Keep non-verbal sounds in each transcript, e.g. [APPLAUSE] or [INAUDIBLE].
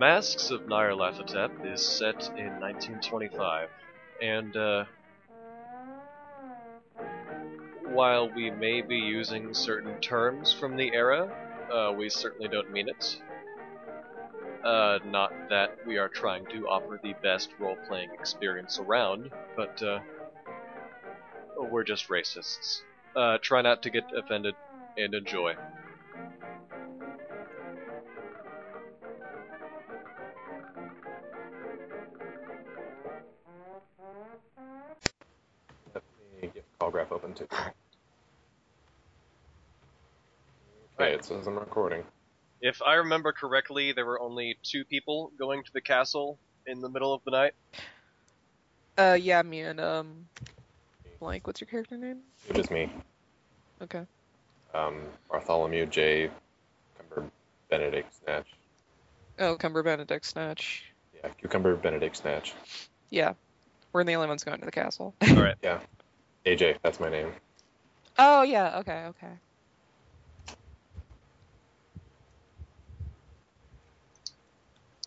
Masks of Nyarlathotep is set in 1925, and uh, while we may be using certain terms from the era, uh, we certainly don't mean it. Uh, not that we are trying to offer the best role-playing experience around, but uh, we're just racists. Uh, try not to get offended and enjoy. Recording. If I remember correctly, there were only two people going to the castle in the middle of the night. Uh, yeah, me and um, blank. What's your character name? It is me, Okay. um, Bartholomew J. Cumber Benedict Snatch. Oh, Cumber Benedict Snatch. Yeah, Cucumber Benedict Snatch. Yeah, we're the only ones going to the castle. All right. [LAUGHS] Yeah. AJ, that's my name. oh yeah. Okay. Okay.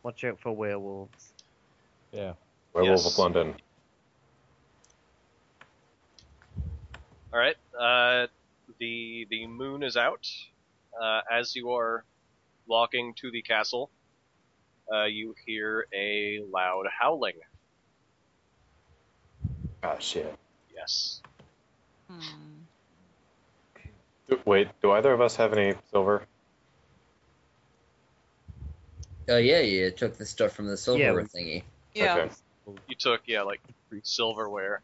Watch out for werewolves. Yeah. Werewolf Yes. of London. All right. Uh, the the moon is out. Uh, as you are walking to the castle, uh, you hear a loud howling. Ah, shit. Yes. Hmm. Do- Wait, do either of us have any silver? Oh yeah, yeah. Took the stuff from the silver Yeah, thingy. Yeah. Okay. You took yeah like silverware.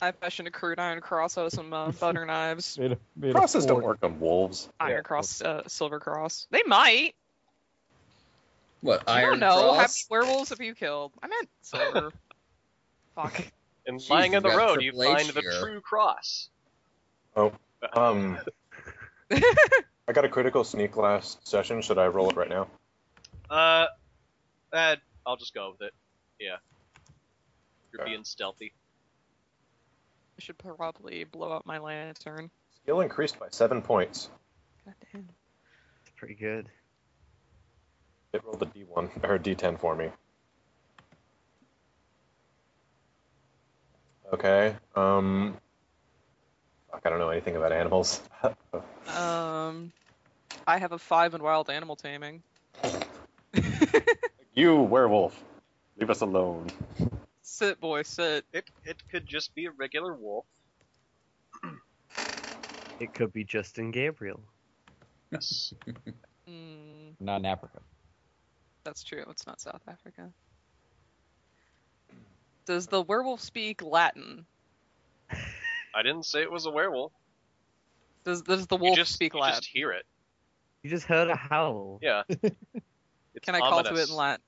I fashioned a crude iron cross out of some uh, butter knives. [LAUGHS] Made a, made Crosses don't work on wolves. Iron Yeah. cross, uh, silver cross. They might. What I don't know. How many werewolves have you killed? I meant silver. [LAUGHS] Fuck. And Jeez, lying on the got road, you Triple H find the true cross. Oh, um, [LAUGHS] I got a critical sneak last session. Should I roll it right now? Uh, uh, I'll just go with it. Yeah. You're Okay. being stealthy. I should probably blow up my lantern. Skill increased by seven points. God damn. It's pretty good. It rolled a D1 or a D10 for me. Okay. Um. Fuck, I don't know anything about animals. Um, I have a five in wild animal taming. [LAUGHS] you werewolf, leave us alone. sit, boy, sit. It it could just be a regular wolf. [CLEARS THROAT] It could be Justin Gabriel. Yes. [LAUGHS] Mm, Not in Africa. that's true. It's not South Africa. Does the werewolf speak Latin? [LAUGHS] I didn't say it was a werewolf. Does does the You wolf just speak you Latin? just hear it. You just heard a howl. Yeah. [LAUGHS] It's Can I call to it in Latin?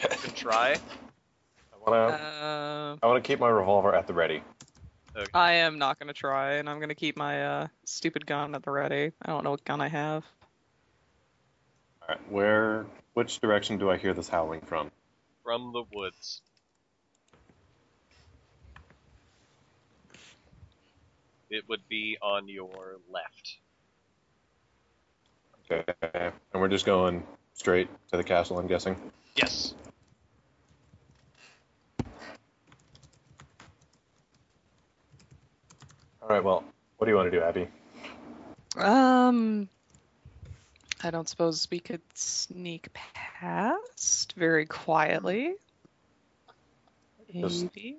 You can try. I wanna, Uh, I wanna keep my revolver at the ready. I am not gonna try, and I'm gonna keep my uh, stupid gun at the ready. I don't know what gun I have. All right, where, which direction do I hear this howling from? From the woods. It would be on your left. Okay, and we're just going straight to the castle. I'm guessing. Yes. All right. Well, what do you want to do, Abby? Um, I don't suppose we could sneak past very quietly. Just- Maybe.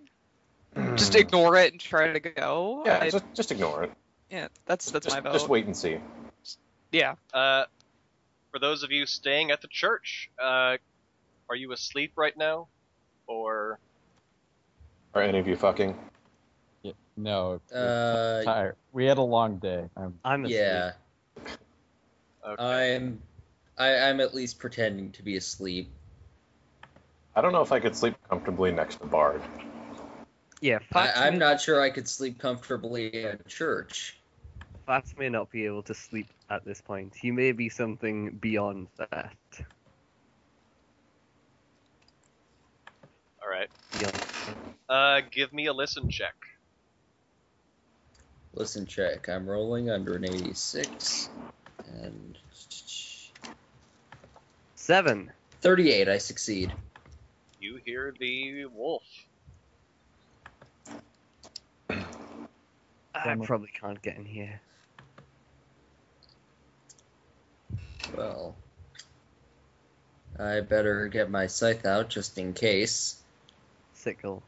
Just ignore it and try to go. Yeah, I- just just ignore it. yeah, that's that's Just, my vote. just wait and see. Yeah. Uh, for those of you staying at the church, uh, are you asleep right now, or Are any of you fucking? Yeah, no. we're Uh, tired. We had a long day. I'm, I'm asleep. yeah. okay? I'm. I, I'm at least pretending to be asleep. I don't know if I could sleep comfortably next to Bard. Yeah, I, i'm may, not sure I could sleep comfortably at church. Fats may not be able to sleep at this point. He may be something beyond that. all right. Beyond. Uh, give me a listen check. Listen, check. I'm rolling under an 86. And Seven. 38, I succeed. You hear the wolf. I probably can't get in here. Well, I better get my scythe out just in case. Sickle.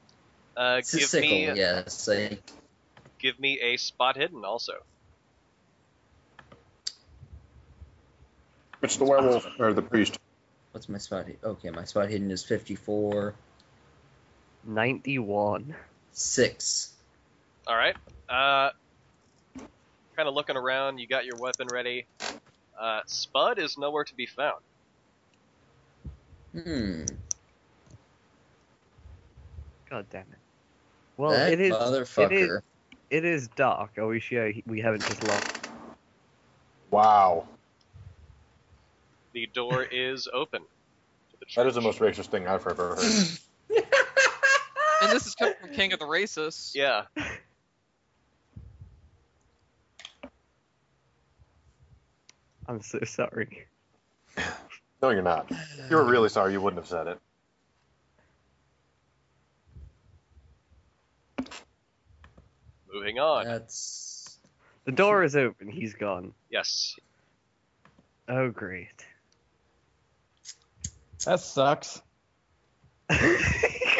Uh, a give sickle, me yes. I, give me a spot hidden also. It's the werewolf or the priest? what's my spot? hi- Okay, my spot hidden is 54. 91. 6. All right. Uh, kind of looking around. You got your weapon ready. Uh, Spud is nowhere to be found. Hmm. God damn it. Well, that it is. motherfucker. It is dark. Are we sure he- we haven't just lost? Wow, The door [LAUGHS] is open. To the that is the church. most racist thing I've ever heard. [LAUGHS] And this is coming from King of the Racists. Yeah. [LAUGHS] I'm so sorry. No, you're not. If you were really sorry, you wouldn't have said it. Moving on. That's. The door is open. He's gone. Yes. Oh, great. That sucks. [LAUGHS]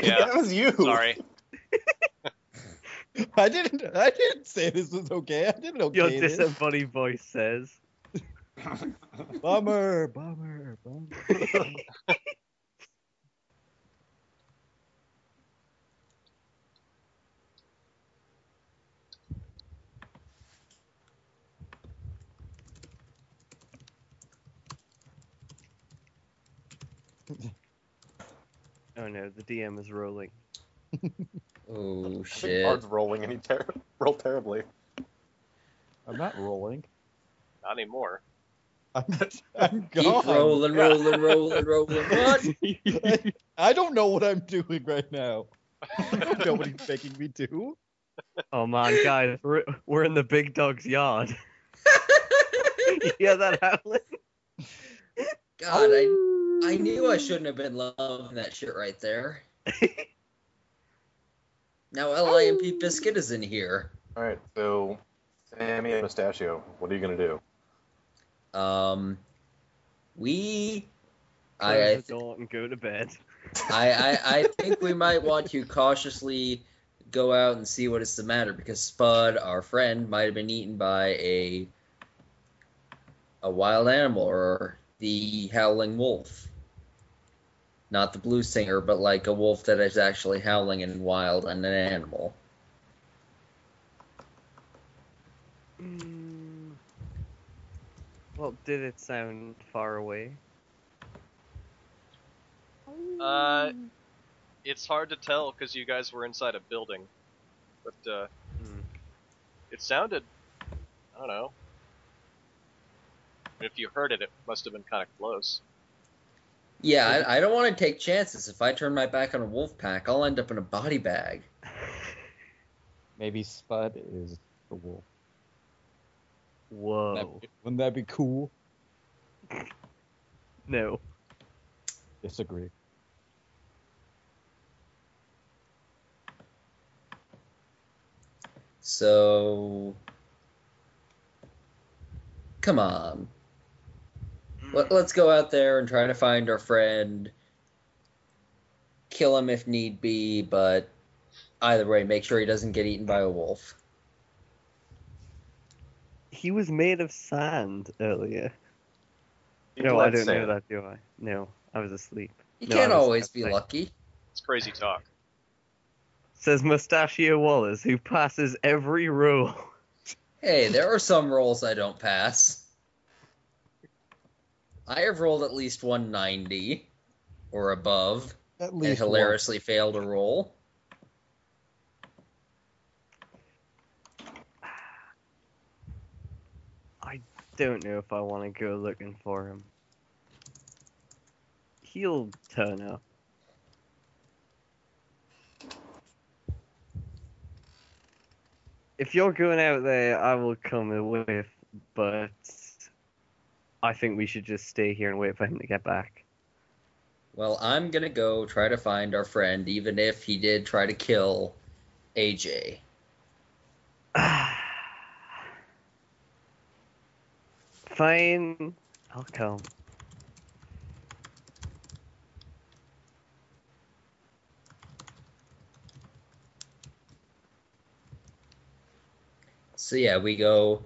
Yeah. that was you. Sorry. [LAUGHS] I didn't. I didn't say this was okay. I didn't okay Your this. disembodied voice says. [LAUGHS] Bummer, bummer, bummer. [LAUGHS] Oh no, the DM is rolling. [LAUGHS] Oh, I think shit. Bard's rolling and he ter- rolled terribly. I'm not rolling. Not anymore. I'm, I'm Keep gone. rolling, rolling, rolling, rolling. What? I, [LAUGHS] I don't know what I'm doing right now. I don't know what he's making me do. Oh man, guys, we're, we're in the big dog's yard. [LAUGHS] you hear that howling? God, I, I knew I shouldn't have been loving that shit right there. [LAUGHS] Now Limp Bizkit is in here. All right, so Sammy and Mustachio, what are you gonna do? Um, we, Close I, I, the door and go to bed. [LAUGHS] I, I, I think we might want to cautiously go out and see what is the matter because Spud, our friend, might have been eaten by a a wild animal or the howling wolf. Not the blue singer, but like a wolf that is actually howling and wild and an animal. Mm. Well, did it sound far away? Uh, it's hard to tell because you guys were inside a building, but uh, Hmm. it sounded. I don't know. If you heard it, it must have been kind of close. Yeah, I, I don't want to take chances. If I turn my back on a wolf pack, I'll end up in a body bag. [LAUGHS] Maybe Spud is the wolf. Whoa. That- wouldn't that be cool? [LAUGHS] No. Disagree. So, come on. Hmm. Let's go out there and try to find our friend. Kill him if need be, but either way, make sure he doesn't get eaten by a wolf. He was made of sand earlier. You no, I don't Sam. know that, do I? No, I was asleep. You No, can't always I be like- lucky. It's crazy talk. Says Mustachio Wallace, who passes every rule. Hey, there are some rolls I don't pass. I have rolled at least 190 or above At and least one. hilariously failed a roll. I don't know if I want to go looking for him. He'll turn up. If you're going out there, I will come with, but I think we should just stay here and wait for him to get back. Well, I'm gonna go try to find our friend, even if he did try to kill AJ. [SIGHS] [SIGHS] Fine. I'll come. So yeah, we go.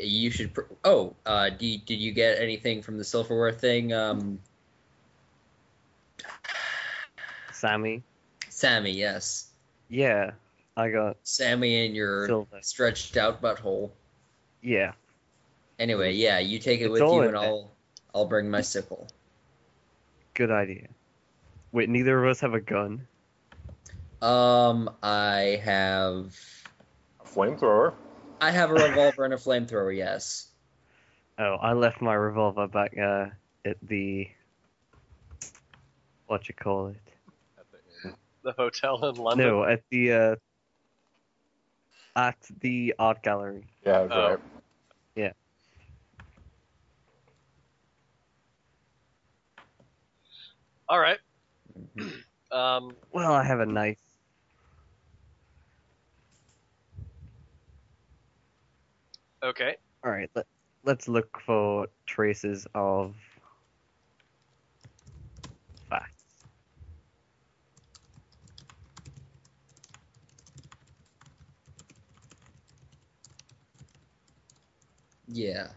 You, should. Pr- oh, uh, do you, did you get anything from the Silverware thing, um, Sammy. Sammy? Yes, Yeah, I got Sammy in your silver. stretched out butthole. Yeah. Anyway, yeah, you take it It's with you, and. I'll I'll bring my sickle. Good idea. Wait, neither of us have a gun. Um, I have a Flamethrower. I have a revolver and a flamethrower. Yes. Oh, I left my revolver back uh, at the what you call it? The hotel in London. No, at the uh, at the art gallery. Yeah, that's Oh. right. All right. Mhm. Um, Well, I have a knife. okay. All right, let let's look for traces of facts. Yeah.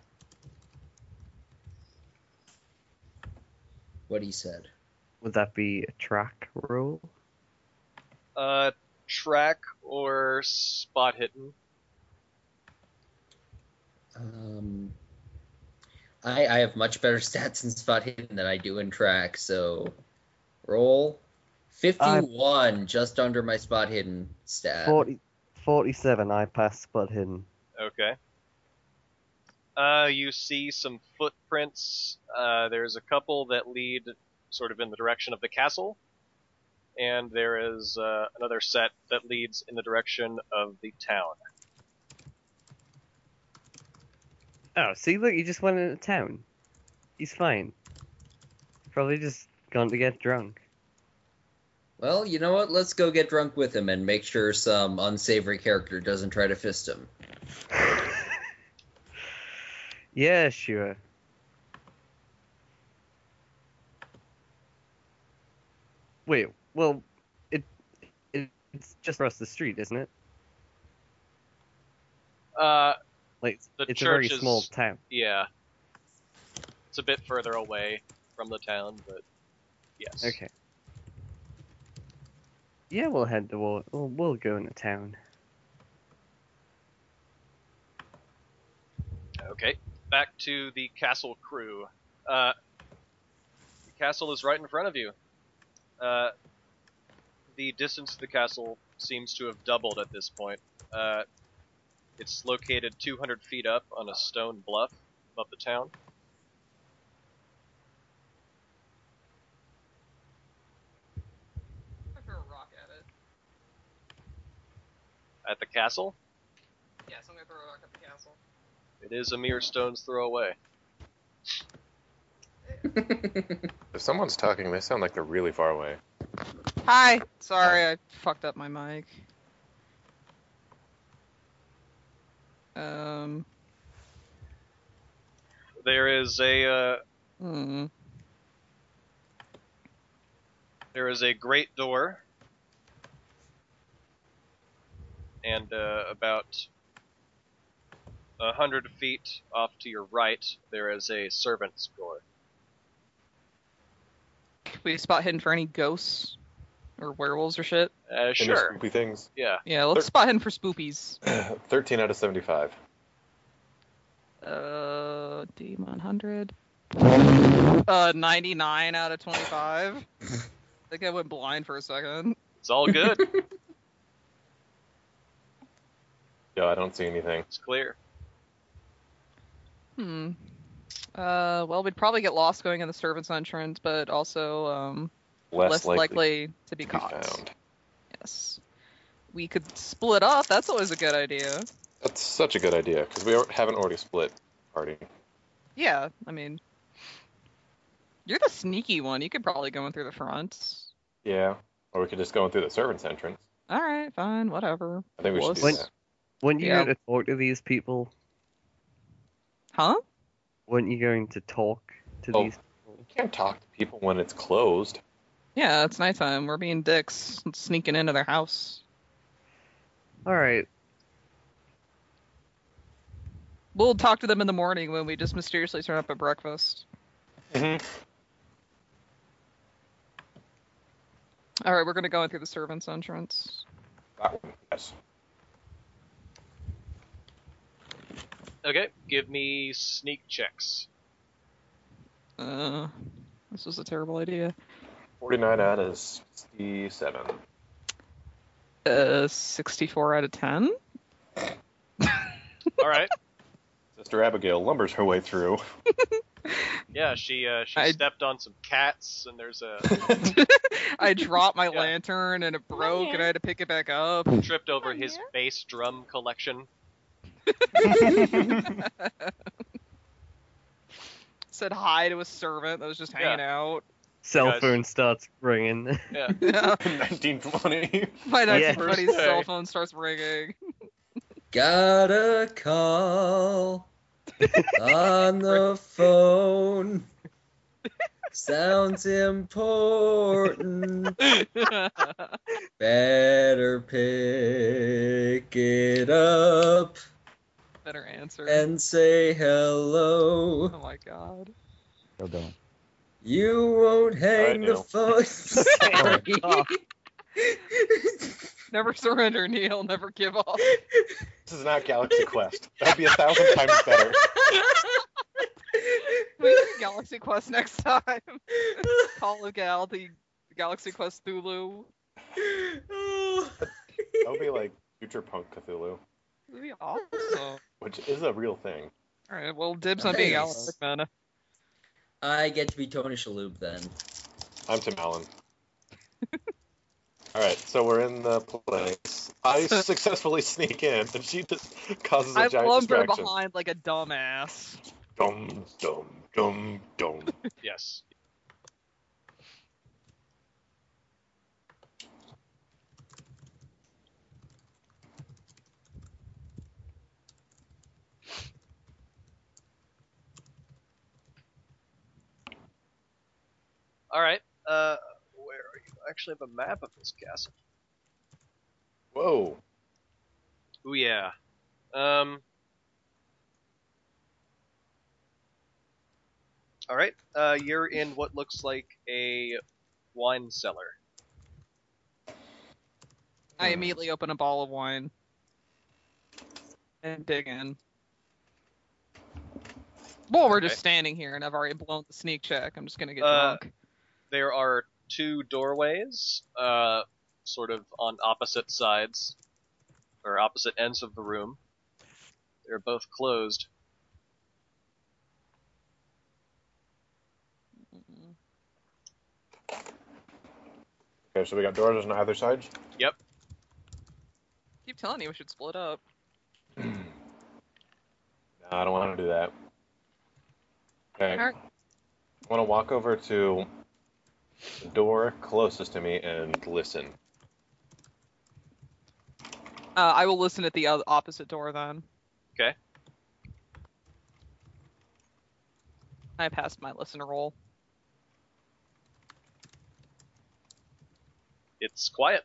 What he said. Would that be a track roll? Uh, track or spot hidden. Um, I I have much better [LAUGHS] stats in spot hidden than I do in track. So, roll fifty-one, just under my spot hidden stat. 40, 47, I pass spot hidden. Okay. Uh, you see some footprints. Uh, there's a couple that lead sort of in the direction of the castle, and there is uh, another set that leads in the direction of the town. Oh, see, look, he just went into town. He's fine. Probably just gone to get drunk. Well, you know what? Let's go get drunk with him and make sure some unsavory character doesn't try to fist him. [LAUGHS] yeah, sure. Wait, well, it, it it's just across the street, isn't it? Uh, Like The it's a very is- small town. yeah. It's a bit further away from the town, but yes. Okay. Yeah, we'll head to we'll we'll, we'll go into town. Okay, back to the castle crew. Uh, the castle is right in front of you. Uh, the distance to the castle seems to have doubled at this point. Uh, it's located 200 feet up on a stone bluff above the town. I a rock at it. At the castle, Yes, I'm gonna throw a rock at the castle. it is a mere stone's throw away. If someone's talking, they sound like they're really far away. Hi. Sorry, I fucked up my mic. Um. There is a uh, Hmm. there is a great door, and uh, about a hundred feet off to your right, there is a servant's door. Can we spot hidden for any ghosts or werewolves or shit? Uh, Any sure. spoopy things. Yeah. Yeah, let's Sure. spot hidden for spoopies. [CLEARS THROAT] 13 out of 75. Uh, D 100. Uh, 99 out of 25. I think I went blind for a second. It's all good. [LAUGHS] Yeah, I don't see anything. it's clear. Hmm. Uh, well, we'd probably get lost going in the servants' entrance, but also um, Less, less likely, likely to be to be caught. found. Yes. We could split up. That's always a good idea. That's such a good idea because we haven't already split party. Yeah, I mean, you're the sneaky one. You could probably go in through the front. Yeah. Or we could just go in through the servants' entrance. All right, fine, whatever. I think we should do Wuss. that. Weren't you Yeah. going to talk to these people? Huh? Weren't you going to talk to Oh. these You can't talk to people when it's closed. Yeah, it's nighttime. We're being dicks, sneaking into their house. All right. We'll talk to them in the morning when we just mysteriously turn up at breakfast. Mm-hmm. All right, we're gonna go in through the servants' entrance. Yes. Okay, give me sneak checks. Uh, this was a terrible idea. 49 out of 67. Uh, 64 out of 10. All right. [LAUGHS] Sister Abigail lumbers her way through. [LAUGHS] Yeah, she uh, she I- stepped on some cats, and there's a [LAUGHS] I dropped my Yeah. lantern and it broke, and I had to pick it back up. tripped over his bass drum collection. [LAUGHS] Said hi to a servant that was just hanging out. Cell guys- phone starts ringing. Yeah. [LAUGHS] Yeah. 1920. My Yeah. 1920 cell phone starts ringing. Got a call on the phone. Sounds important. [LAUGHS] Better pick it up Better answer. and say hello. oh my god. Still going. You won't hang the Neil. phone. [LAUGHS] [LAUGHS] Never surrender, Neil. Never give up. This is not Galaxy Quest. That'd be a thousand times better. We do Galaxy Quest next time. Call of Gal, the Galaxy Quest Thulu. [LAUGHS] That would be like Future Punk Cthulhu, That'd be awesome. which is a real thing. All right, well, dibs on being Nice. Alex then. I get to be Tony Shalhoub then. I'm Tim Allen. Alright, so we're in the place. I [LAUGHS] successfully sneak in, and she just causes a I giant lumber distraction. behind like a dumbass. Dum, dum, dum, dum. Yes. [LAUGHS] All right. Uh, where are you? I actually have a map of this castle. Whoa. Oh yeah. Um. All right. Uh, you're in what looks like a wine cellar. I immediately open a bottle of wine and dig in. Well, we're just Okay. standing here, and I've already blown the sneak check. I'm just gonna get Uh, drunk. There are two doorways, uh, sort of on opposite sides, or opposite ends of the room. They're both closed. Okay, so we got doors on either sides. Yep. Keep telling you we should split up. [CLEARS THROAT] No, I don't want to do that. Okay. Alright. I want to walk over to the door closest to me and listen. Uh, I will listen at the oth- opposite door then. Okay. I passed my listener roll. It's quiet.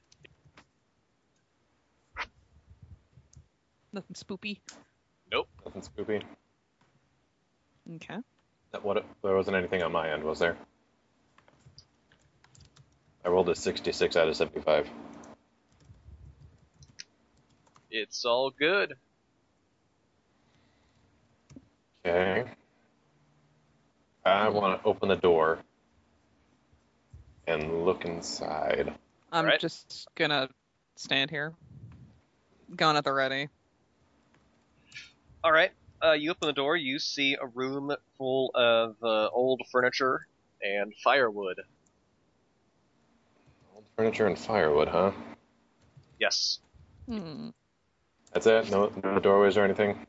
Nothing spoopy. Nope. Nothing spoopy. Okay. That what? There wasn't anything on my end, was there? I rolled a 66 out of 75. It's all good. Okay. I want to open the door and look inside. I'm Alright. just gonna stand here. Gun at the ready. All right. Uh, you open the door. You see a room full of uh, old furniture and firewood. Old furniture and firewood, huh? Yes. Hmm. That's it? No, no doorways or anything?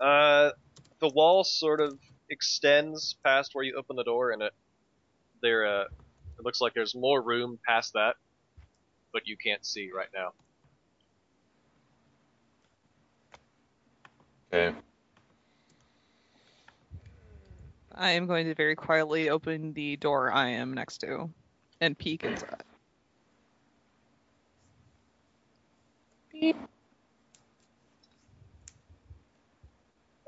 Uh, the wall sort of extends past where you open the door, and it there uh, it looks like there's more room past that, but you can't see right now. Okay. I am going to very quietly open the door I am next to and peek inside.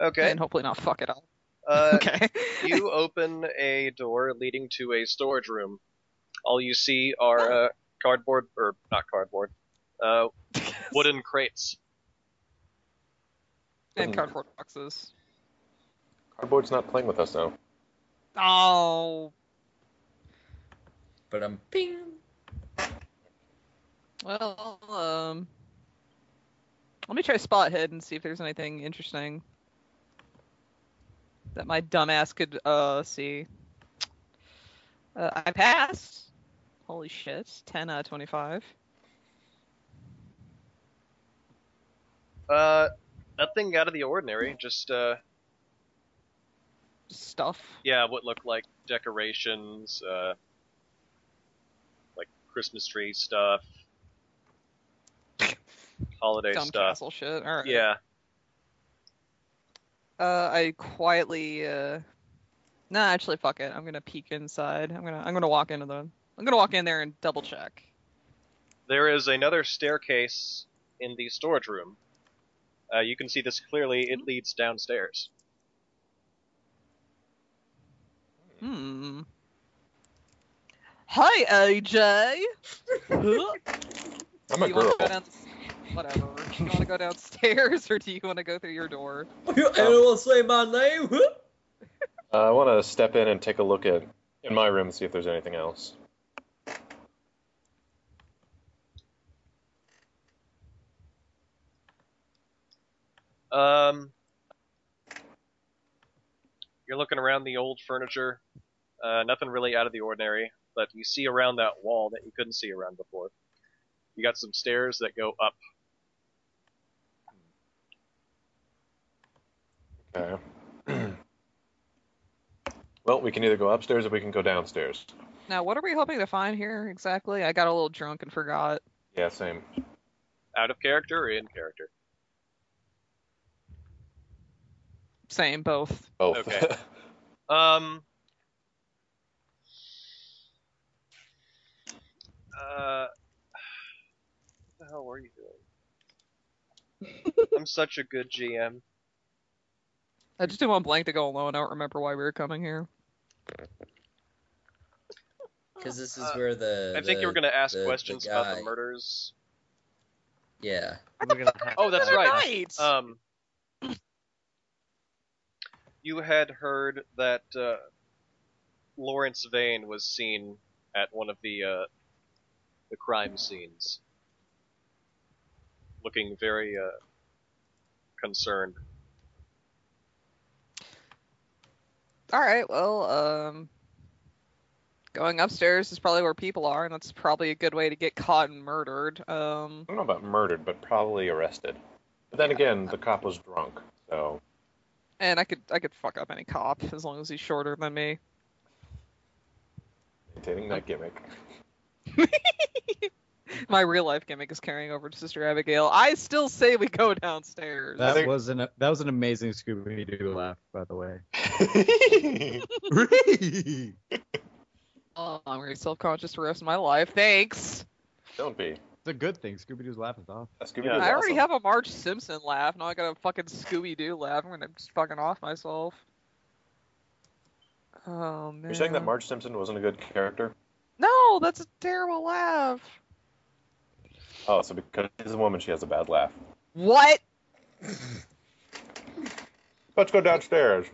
Okay. And hopefully not fuck it up. Uh, [LAUGHS] Okay. [LAUGHS] you open a door leading to a storage room. All you see are uh, cardboard, or not cardboard, uh, [LAUGHS] wooden crates. and cardboard boxes. Cardboard's not playing with us now. Oh. But I'm ping. Well, um. Let me try spot hid and see if there's anything interesting that my dumbass could uh see. Uh, I passed. Holy shit! Ten out of twenty-five. Uh, nothing out of the ordinary. Just uh, Stuff. yeah, what looked like decorations, uh, like Christmas tree stuff, holiday Dumb stuff. castle shit. All right. Yeah. Uh, I quietly uh. Nah, actually, fuck it. I'm gonna peek inside. I'm gonna I'm gonna walk into the. I'm gonna walk in there and double check. There is another staircase in the storage room. Uh, you can see this clearly. It leads downstairs. Hmm. Hi, AJ. [LAUGHS] I'm a girl. want to go down? Whatever. Do you want to go downstairs [LAUGHS] or do you want to go through your door? Anyone say my name? [LAUGHS] Uh, I want to step in and take a look at in my room and see if there's anything else. Um, you're looking around the old furniture. Uh, nothing really out of the ordinary, but you see around that wall that you couldn't see around before. You got some stairs that go up. Okay. [CLEARS THROAT] well, we can either go upstairs or we can go downstairs. Now, what are we hoping to find here exactly? I got a little drunk and forgot. Yeah, same. Out of character or in character? Same, both. Both. Okay. [LAUGHS] Um. Uh. [SIGHS] What the hell were you doing? I'm such a good GM. I just didn't want blank to go alone. I don't remember why we were coming here. Because this is Uh, where the. I think the- you were going to ask the- the questions about the murders. Yeah. We're Oh, that's Another right. night! Um, you had heard that uh, Lawrence Vane was seen at one of the uh, the crime scenes, looking very uh, concerned. All right, well, um, going upstairs is probably where people are, and that's probably a good way to get caught and murdered. Um, I don't know about murdered, but probably arrested. But then again, the cop was drunk, so and I could I could fuck up any cop as long as he's shorter than me. maintaining that gimmick. [LAUGHS] My real life gimmick is carrying over to Sister Abigail. I still say we go downstairs. That think- was an that was an amazing Scooby Doo laugh, by the way. it's [LAUGHS] [LAUGHS] Oh, I'm very self-conscious for the rest of my life. Thanks. don't be. It's a good thing. Scooby Doo's laugh is off. Scooby Yeah. I already have a Marge Simpson laugh. Now I got a fucking Scooby Doo laugh. I'm gonna just fucking off myself. Oh man. You're saying that Marge Simpson wasn't a good character? No, that's a terrible laugh. Oh, so because she's a woman, she has a bad laugh. What? Let's go downstairs.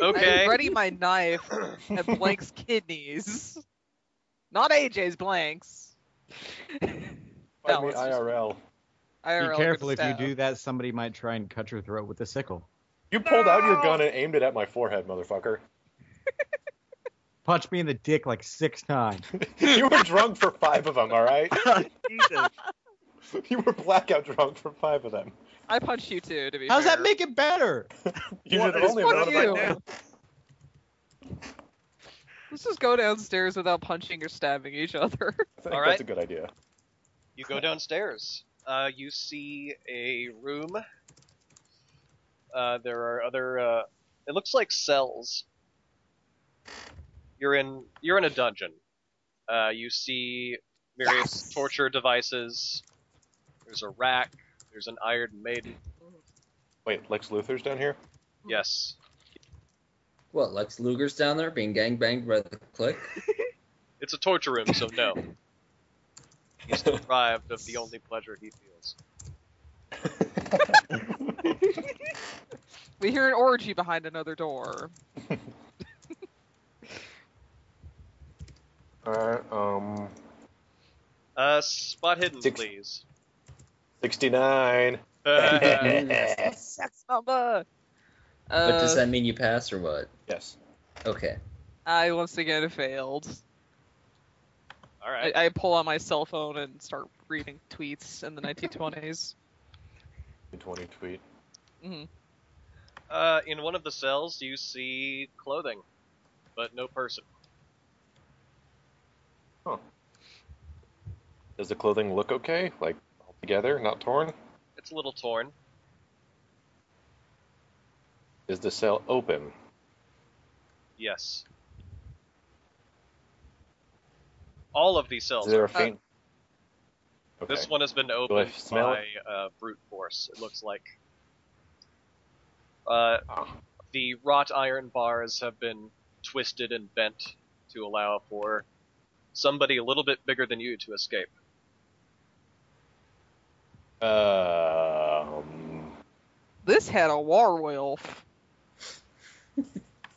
Okay. I ready my knife at Blank's [LAUGHS] kidneys. Not AJ's Blank's. Find No, me it's just- IRL. IRL Be careful good if you do that. Somebody might try and cut your throat with a sickle. You pulled out your gun and aimed it at my forehead, motherfucker. [LAUGHS] Punch me in the dick like six times. [LAUGHS] you were drunk for five of them, all right? [LAUGHS] Jesus. [LAUGHS] You were blackout drunk for five of them. I punched you too, to be How's fair. that make it better? You What should is only fuck roll you? right now. Let's just go downstairs without punching or stabbing each other. I think All that's a good idea. You go downstairs. Uh, you see a room. Uh, there are other. Uh, it looks like cells. You're in. You're in a dungeon. Uh, you see various torture devices. There's a rack. There's an Iron Maiden. Wait, Lex Luthor's down here? Yes. What, Lex Luger's down there being gang banged by the Kliq. [LAUGHS] It's a torture room, so no. [LAUGHS] He's deprived of the only pleasure he feels. [LAUGHS] we hear an orgy behind another door. Alright, um, Uh, spot hidden, Six. please. 69. [LAUGHS] Sex number. but Uh, does that mean you pass or what? Yes. Okay. I once again failed. All I, right. I pull out my cell phone and start reading tweets in the 1920s. 20 tweet. hmm Uh, in one of the cells, you see clothing, but no person. Does the clothing look okay? Like, all together, not torn? It's a little torn. Is the cell open? Yes. All of these cells. Is there Are, a faint? Okay. This one has been opened by uh, brute force. It looks like. Uh, Ah. the wrought iron bars have been twisted and bent to allow for somebody a little bit bigger than you to escape. Um, This had a war wolf. [LAUGHS]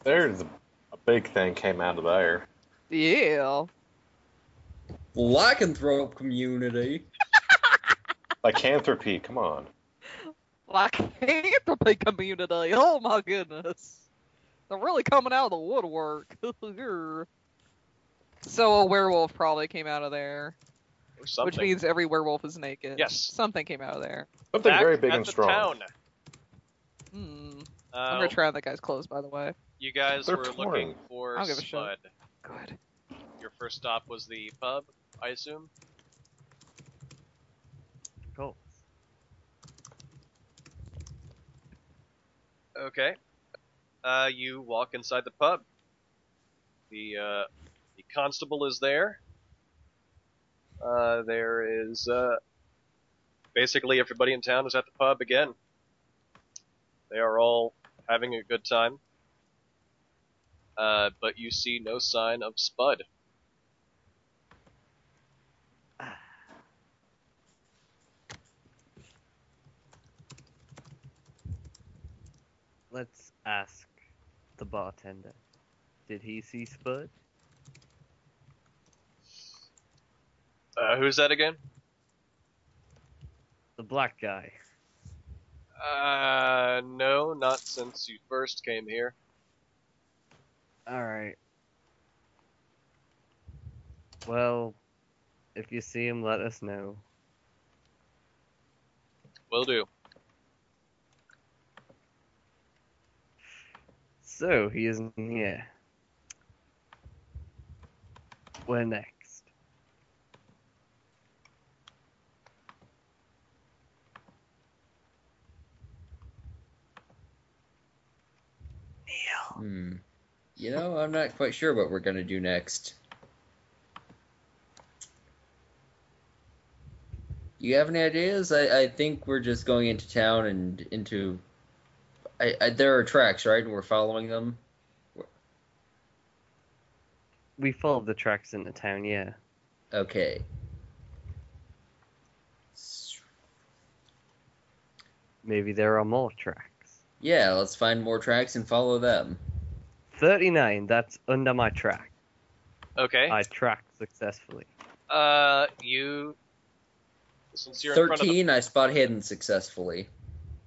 there's a, a big thing came out of there. Yeah. Lycanthrope community. [LAUGHS] Lycanthropy, come on. Lycanthropy community. Oh my goodness. They're really coming out of the woodwork. [LAUGHS] so a werewolf probably came out of there. Or something. Which means every werewolf is naked. Yes. Something came out of there. Something Back very big at and the strong. town. Hmm. Uh, I'm gonna try on that guy's clothes, by the way. You guys They're were torn. looking for I don't give a. Spud. Good. Your first stop was the pub, I assume. Cool. Okay. Uh, you walk inside the pub. The uh, the constable is there. Uh, there is uh, basically everybody in town is at the pub again. They are all having a good time. Uh, but you see no sign of Spud. Let's ask the bartender. Did he see Spud? Uh, who's that again? The black guy. Uh, no, not since you first came here. Alright. Well, if you see him, let us know. Will do. So, he isn't here. Where next? Neil. Hmm. You know, I'm not quite sure what we're gonna do next. You have any ideas? I, I think we're just going into town and into. I, I there are tracks, right? And we're following them. We followed the tracks into town, yeah. Okay. Maybe there are more tracks. Yeah, let's find more tracks and follow them. 39, that's under my track. Okay. I tracked successfully. Uh, you. Since you're in front of the Thirteen, I spot hidden successfully.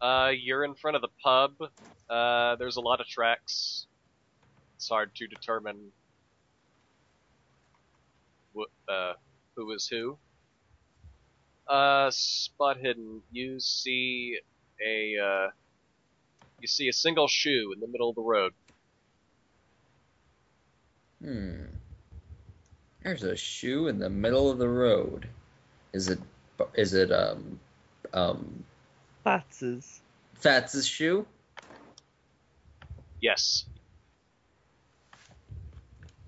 Uh, you're in front of the pub. Uh, there's a lot of tracks. It's hard to determine wh- uh, who is who. Uh, spot hidden. You see a uh, you see a single shoe in the middle of the road. Hmm. There's a shoe in the middle of the road. Is it? Is it um um Fats's. Fats' shoe? Yes.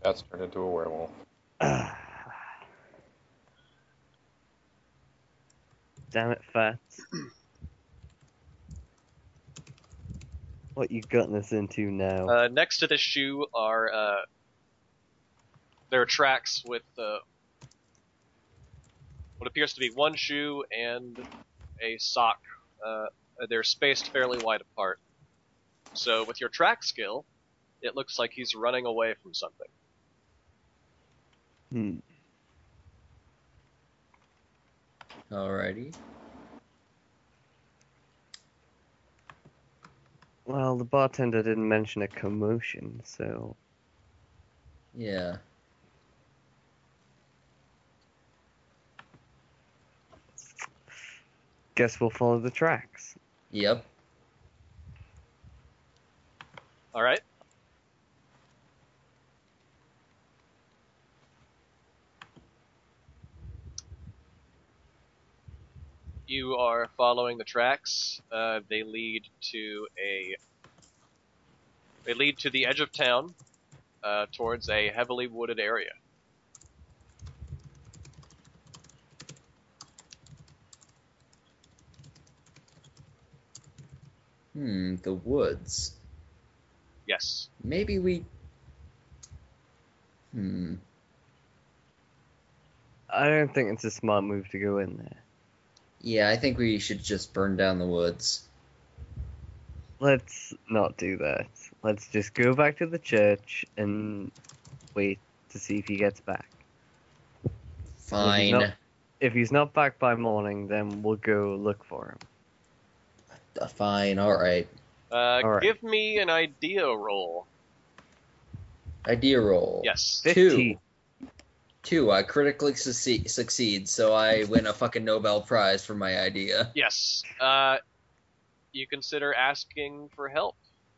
That's turned into a werewolf. Ah. [SIGHS] Damn it, Fats. what you gotten us into now? Uh, next to the shoe are uh, there are tracks with uh, what appears to be one shoe and a sock. Uh, they're spaced fairly wide apart. So with your track skill, it looks like he's running away from something. Hmm. Alrighty. Well, the bartender didn't mention a commotion, so Yeah. Guess we'll follow the tracks. Yep. All right. You are following the tracks. Uh, they lead to a. They lead to the edge of town, uh, towards a heavily wooded area. Hmm. The woods. Yes. Maybe we. Hmm. I don't think it's a smart move to go in there. Yeah, I think we should just burn down the woods. Let's not do that. Let's just go back to the church and wait to see if he gets back. Fine. not- If he's not back by morning, then we'll go look for him. Uh, Fine. All right. Uh, All right. Give me an idea roll. Idea roll. Yes. Two. Two. I critically succeed, succeed, so I win a fucking Nobel Prize for my idea. Yes. Uh, you consider asking for help,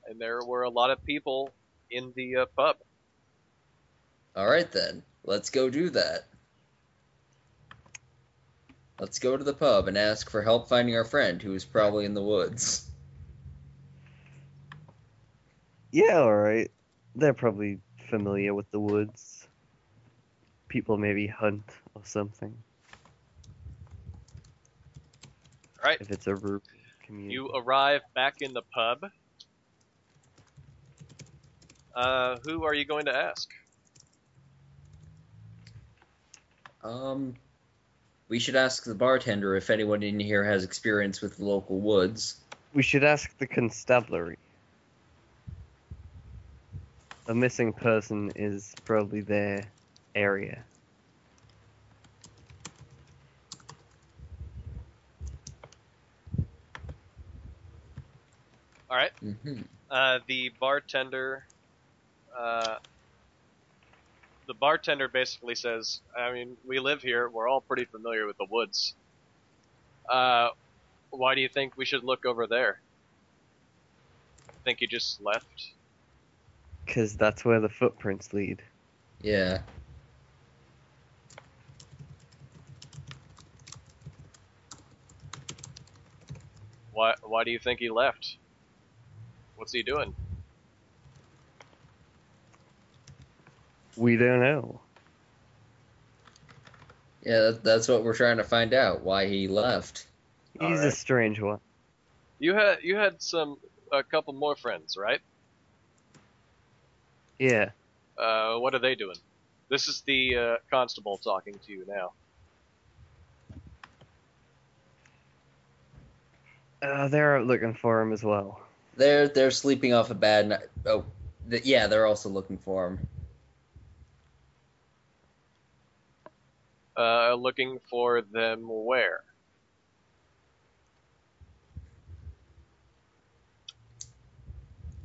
and there were a lot of people in the uh, pub. All right then. Let's go do that. Let's go to the pub and ask for help finding our friend who is probably in the woods. Yeah, alright. They're probably familiar with the woods. People maybe hunt or something. Right. If it's a rural community. You arrive back in the pub. Uh, who are you going to ask? Um, we should ask the bartender if anyone in here has experience with the local woods. We should ask the constabulary. A missing person is probably their area. All right. hmm Uh, the bartender. Uh, the bartender basically says, "I mean, we live here. We're all pretty familiar with the woods. Uh, why do you think we should look over there? Think you just left? Because that's where the footprints lead. Yeah. Why? Why do you think he left? What's he doing? We don't know. Yeah, that, that's what we're trying to find out. Why he left. All He's right. a strange one. You had you had some a couple more friends, right? Yeah. Uh, what are they doing? This is the uh, constable talking to you now. Uh, they're out looking for him as well. They're they're sleeping off a bad night. Oh, th- yeah, they're also looking for him. Uh, looking for them where?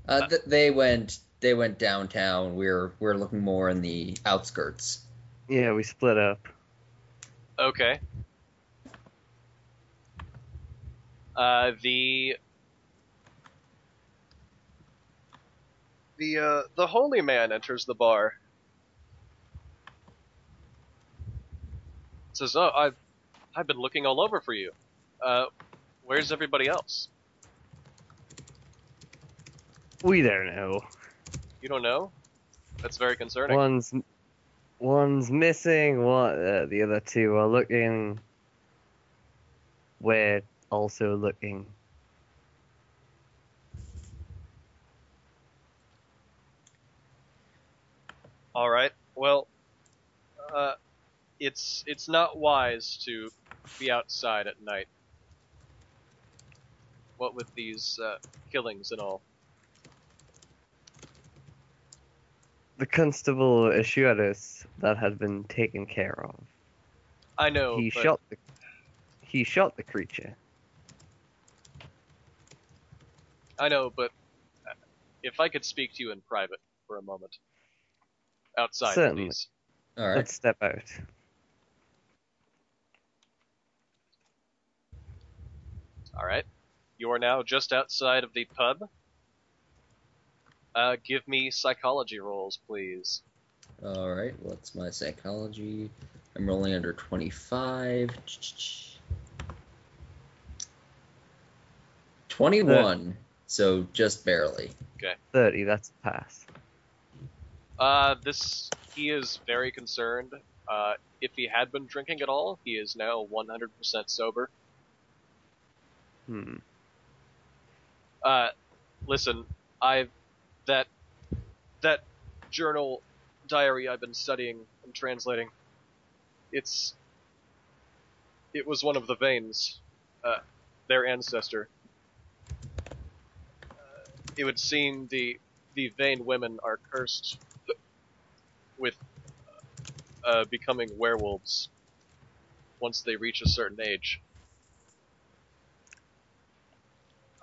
Uh, th- they went they went downtown. We're we're looking more in the outskirts. Yeah, we split up. Okay. Uh, the the uh, the holy man enters the bar. Says, "Oh, I've I've been looking all over for you. Uh, where's everybody else? We don't know. You don't know? That's very concerning. One's one's missing. One, uh, the other two are looking. We're also looking. All right. Well, uh, it's it's not wise to be outside at night. What with these uh, killings and all. The constable assured us that had been taken care of. I know. he but shot the he shot the creature. I know, but uh, if I could speak to you in private for a moment, outside, Certainly. please. All right. Let's step out. All right. You are now just outside of the pub. Uh, give me psychology rolls, please. All right. What's my psychology? I'm rolling under 25. 21. So just barely. Okay. Thirty. That's a pass. Uh, this he is very concerned. Uh, if he had been drinking at all, he is now 100% sober. Hmm. Uh, listen, I've that that journal diary I've been studying and translating. It's it was one of the Vanes, uh, their ancestor. Uh, it would seem the the Vane women are cursed with uh, becoming werewolves once they reach a certain age.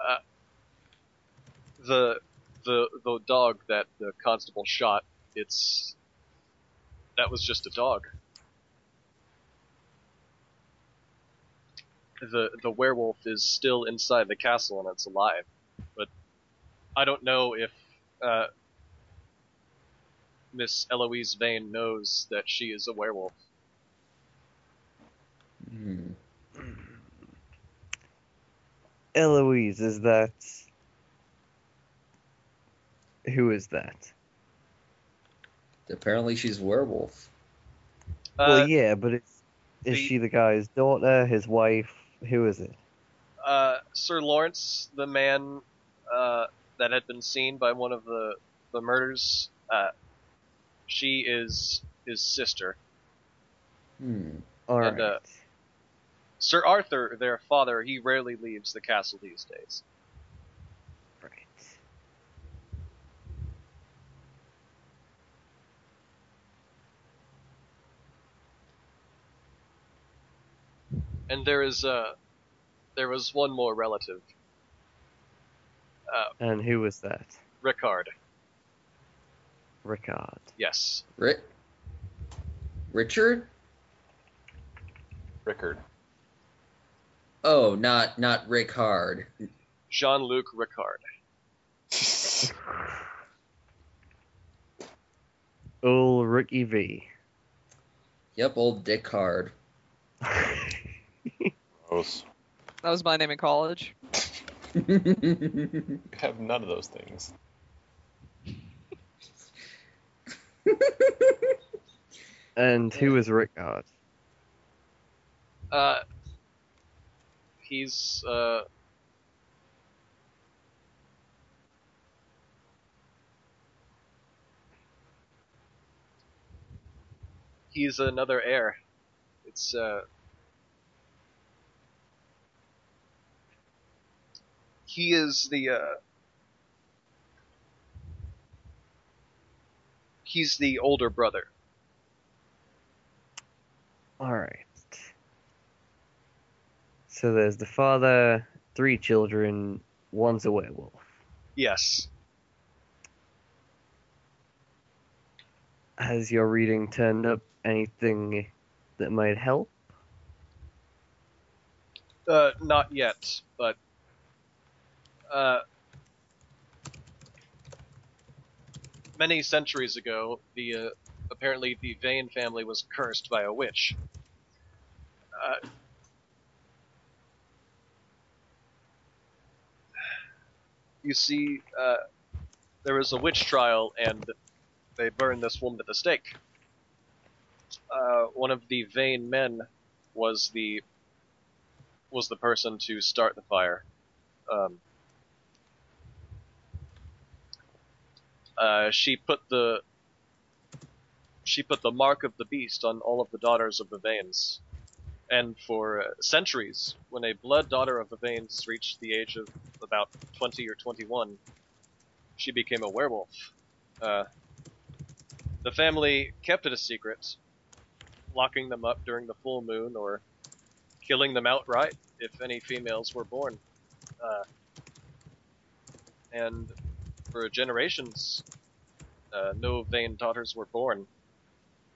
Uh, the the the dog that the constable shot, it's that was just a dog. The the werewolf is still inside the castle and it's alive, but I don't know if uh, Miss Eloise Vane knows that she is a werewolf. Hmm. [CLEARS THROAT] Eloise, is that who is that? Apparently she's a werewolf. Uh, well, yeah, but it's, is the- she the guy's daughter, his wife? Who is it? uh, Sir Lawrence, the man uh, that had been seen by one of the the murders, uh, she is his sister. Hmm. All right. And, uh, Sir Arthur, their father, he rarely leaves the castle these days. And there is uh, there was one more relative, uh, And who was that? Ricard. Ricard. Yes, Ri- Richard? Rickard. Oh, not not Rick Hard. Jean-Luc Ricard. Oh, Ricky V. Yep, old Dick Hard. [LAUGHS] Gross. That was my name in college. [LAUGHS] You have none of those things. [LAUGHS] and who is was Ricard? Uh, he's uh. He's another heir. It's uh. He is the uh. He's the older brother. All right. So there's the father, three children, one's a werewolf. Yes. Has your reading turned up anything that might help? Uh, not yet, but uh, many centuries ago, the uh, apparently the Vane family was cursed by a witch. Uh, you see, uh, there was a witch trial, and they burned this woman at the stake. Uh, one of the Vane men was the was the person to start the fire. Um, uh, she put the she put the mark of the beast on all of the daughters of the Vanes, and for uh, centuries, when a blood daughter of the Vanes reached the age of about twenty or twenty-one, she became a werewolf. Uh, the family kept it a secret, locking them up during the full moon or killing them outright if any females were born. Uh, and for generations, uh, no Vane daughters were born.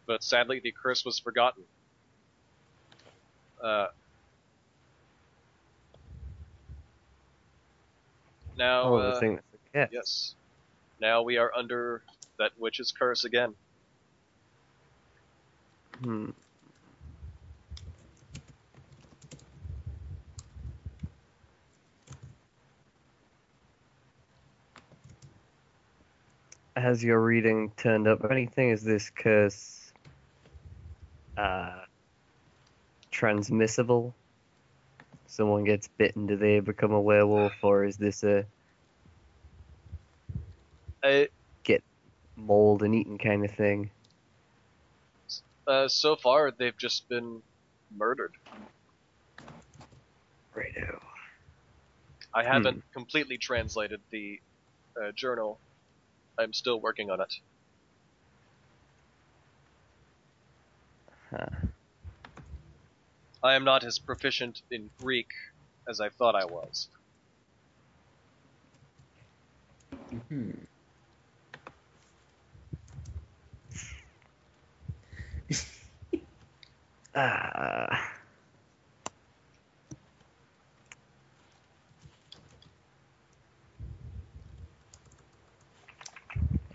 But sadly, the curse was forgotten. Uh, now, oh, uh, thing that's a cat. yes, now we are under that witch's curse again. Hmm. Has your reading turned up anything? Is this curse uh, transmissible? Someone gets bitten, do they become a werewolf, or is this a I, get mold and eaten kind of thing? uh, so far, they've just been murdered. Righto. I haven't completely translated the uh, journal. I'm still working on it. Huh. I am not as proficient in Greek as I thought I was. Hmm. [LAUGHS] Ah.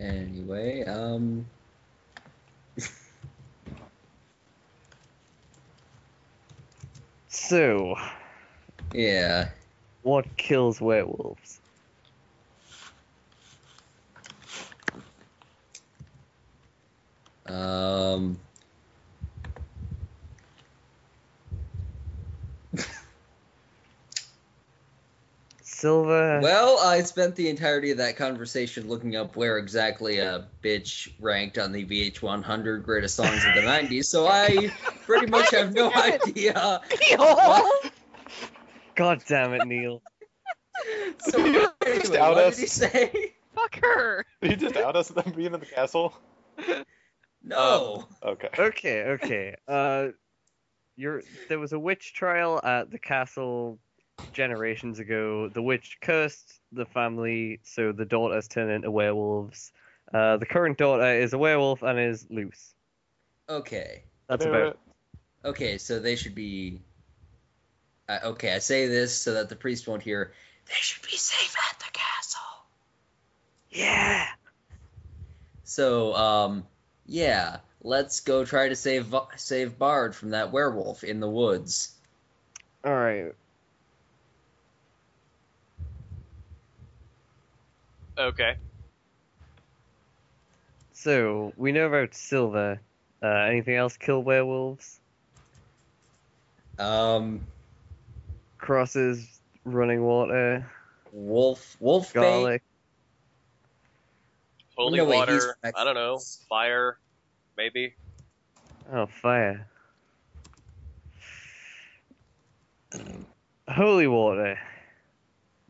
Anyway, um, [LAUGHS] So, yeah. what kills werewolves? Um, Silver. well, I spent the entirety of that conversation looking up where exactly a bitch ranked on the VH100 greatest songs of the [LAUGHS] 90s, so I pretty much have no [LAUGHS] idea. What? God damn it, Neil. So, Just out what us. did he say? Fuck her. Did you just out us them being in the castle? No. Okay. Okay, okay. Uh, you're, there was a witch trial at the castle generations ago. The witch cursed the family, so the daughters turn into werewolves. Uh, the current daughter is a werewolf and is loose. Okay. That's Do about it. Okay, so they should be. Uh, okay, I say this so that the priest won't hear. They should be safe at the castle. Yeah. So, um, yeah, let's go try to save save Bard from that werewolf in the woods. All right. Okay. So we know about Silver. Uh, anything else kill werewolves? Um, Crosses, running water, wolf, wolf bait. garlic. Holy No, wait, water. I don't know. Fire. Maybe. Oh, fire. Holy water.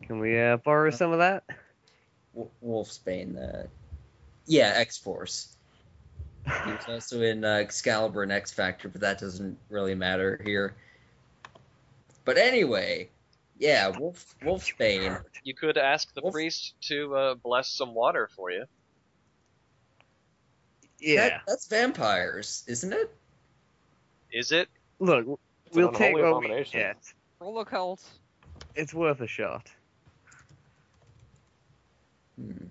Can we uh, borrow some of that? W- Wolfsbane. That. Yeah, X Force. He was also in uh, Excalibur and X Factor, but that doesn't really matter here. But anyway, yeah, Wolf Wolfsbane. You could ask the Wolf- priest to uh, bless some water for you. Yeah. That- that's vampires, isn't it? Is it? Look, It's we'll take unholy what we abomination. get. Roll occult. It's worth a shot. Hmm.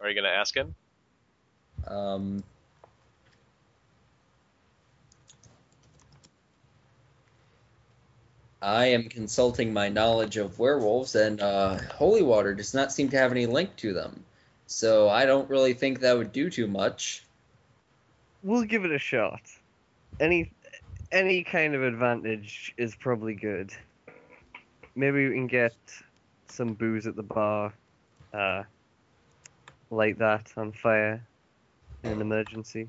Are you gonna ask him? Um, I am consulting my knowledge of werewolves, and uh, holy water does not seem to have any link to them. So I don't really think that would do too much. We'll give it a shot. Any any kind of advantage is probably good. Maybe we can get some booze at the bar, uh, light that on fire in an emergency.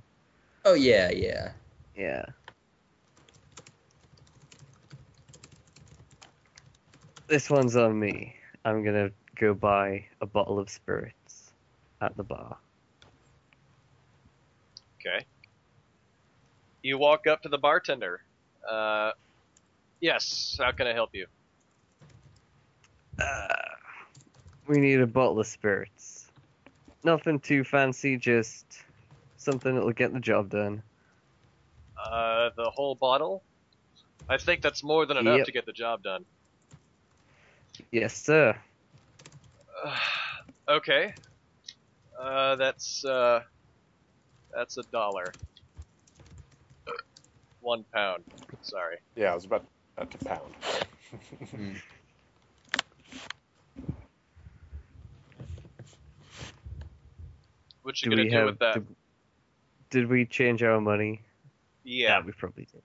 Oh yeah, yeah. Yeah. This one's on me. I'm gonna go buy a bottle of spirits at the bar. Okay. You walk up to the bartender. Uh, yes. How can I help you? Uh, we need a bottle of spirits. Nothing too fancy, just something that'll get the job done. Uh, the whole bottle? I think that's more than enough Yep. to get the job done. Yes, sir. okay. Uh, that's uh, that's a dollar. One pound. Sorry. Yeah, I was about about to pound. [LAUGHS] What you Do gonna we do have? with that? Did, did we change our money? Yeah. we probably did.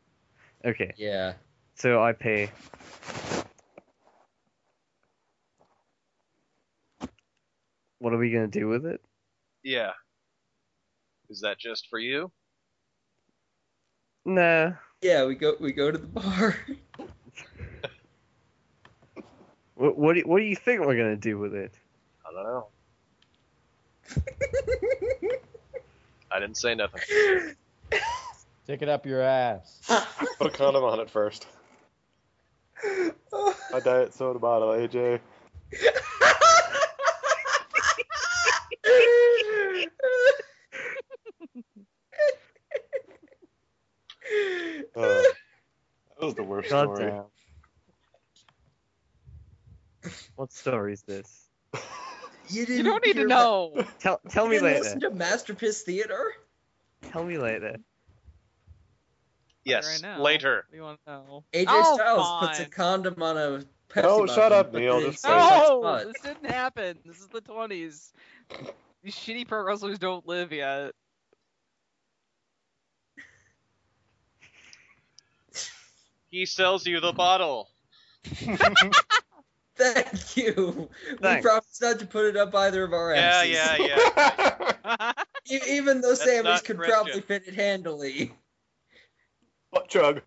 Okay, Yeah. so I pay. What are we gonna do with it? Yeah. Is that just for you? Nah. Yeah, we go we go to the bar. [LAUGHS] What what do, what do you think we're gonna do with it? I don't know. [LAUGHS] I didn't say nothing. [LAUGHS] Stick it up your ass. Put a condom on it first. A diet soda bottle, AJ. Uh, that was the worst God story. damn. What story is this? You, You didn't don't need to hear know. Tell tell You me didn't later. listen to Masterpiece Theater? Tell me later. Yes. Right now. Later. What do you want to know? AJ Oh, Styles puts a condom on a Pepsi No, shut up, Neil, it just inside say his No, this didn't happen. This is the 20s. These shitty pro wrestlers don't live yet. He sells you the bottle. [LAUGHS] Thank you. We Thanks. promise not to put it up either of our Yeah, asses. yeah, yeah. [LAUGHS] E- Even though That's Sammy's could Christian. probably fit it handily. Butt chug.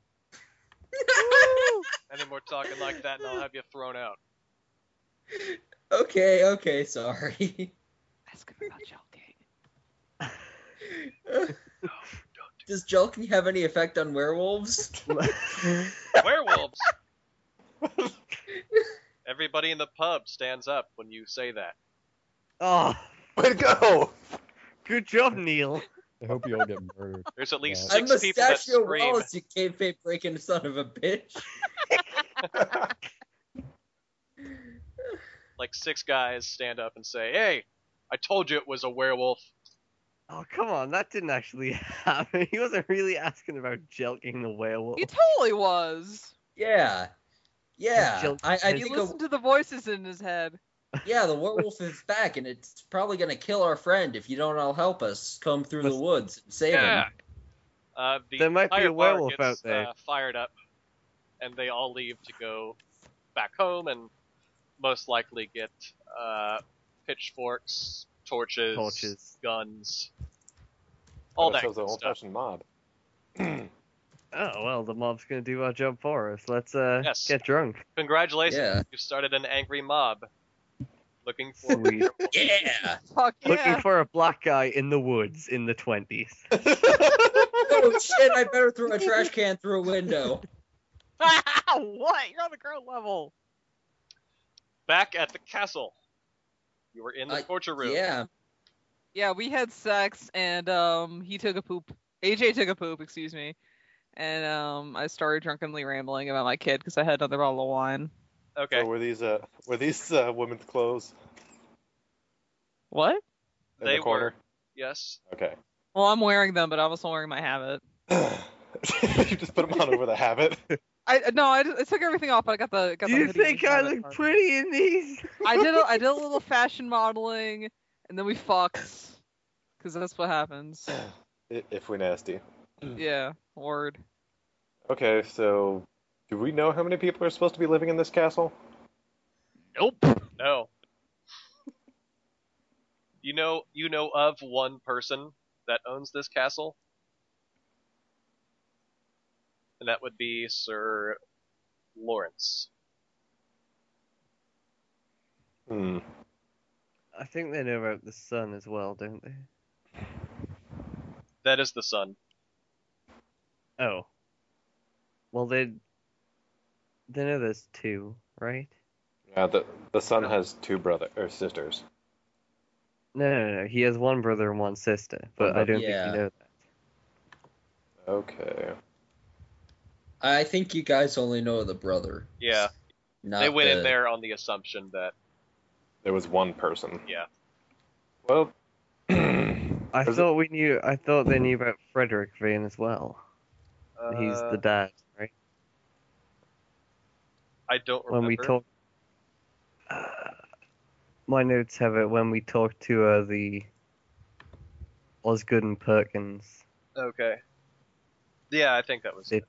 [LAUGHS] Any more talking like that, and I'll have you thrown out. okay, okay, sorry. Ask him about joking. Does Julkin have any effect on werewolves? [LAUGHS] Werewolves. [LAUGHS] Everybody in the pub stands up when you say that. Oh, Way to go! good job, Neil. I hope you all get murdered. There's at least Yeah. I'm six people that Mustachio scream. Wallace, you kayfabe breaking son of a bitch. [LAUGHS] Like six guys stand up and say, "Hey, I told you it was a werewolf." Oh, come on, that didn't actually [LAUGHS] happen. He wasn't really asking about jelking the werewolf. He totally was. Yeah. Yeah. Jill- I, I He think listened a, to the voices in his head. yeah, the werewolf is back and it's probably gonna kill our friend if you don't all help us come through the woods and save Yeah. him. Uh, the There might be a werewolf bar out there. Uh, fired up, and they all leave to go back home, and most likely get uh, pitchforks, torches, Torches. guns, all that Ourselves good an old-fashioned mob. [CLEARS THROAT] Oh well, the mob's gonna do our job for us. Let's uh Yes. get drunk. Congratulations, Yeah. you started an angry mob. Looking for Sweet. [LAUGHS] [LAUGHS] Yeah. Fuck Looking for a black guy in the woods in the twenties. [LAUGHS] Oh shit! I better throw a trash can through a window. what? You're on the ground level. back at the castle. You were in the Uh, torture room. Yeah. Yeah, we had sex and um he took a poop AJ took a poop, excuse me, and um, I started drunkenly rambling about my kid because I had another bottle of wine. Okay. So were these uh were these uh, women's clothes What? in They the corner? Yes. Okay. Well, I'm wearing them, but I'm also wearing my habit. [LAUGHS] you just put them on over the habit. [LAUGHS] I no, I, I took everything off. But I got the got Do the you think I look part. pretty in these? I did a, I did a [LAUGHS] little fashion modeling, and then we fucked, because that's what happens. [SIGHS] If we nasty. Mm. Yeah, word. Okay, so do we know how many people are supposed to be living in this castle? Nope. No. You know, you know of one person that owns this castle, and that would be Sir Lawrence. Hmm. I think they know about the sun as well, don't they? That is the son. Oh. Well, they they know there's two, right? Yeah, the the son has two brother or sisters. No, no, no. He has one brother and one sister, but I don't Yeah. think you know that. Okay. I think you guys only know the brother. Yeah, Not they went the- in there on the assumption that There was one person. Yeah. Well, [CLEARS THROAT] I Is it- thought we knew. I thought they knew about Frederick Vane as well. He's uh, the dad, right? I don't remember. When we talked, uh, my notes have it when we talked to uh, the Osgood and Perkins. Okay. Yeah, I think that was They- it.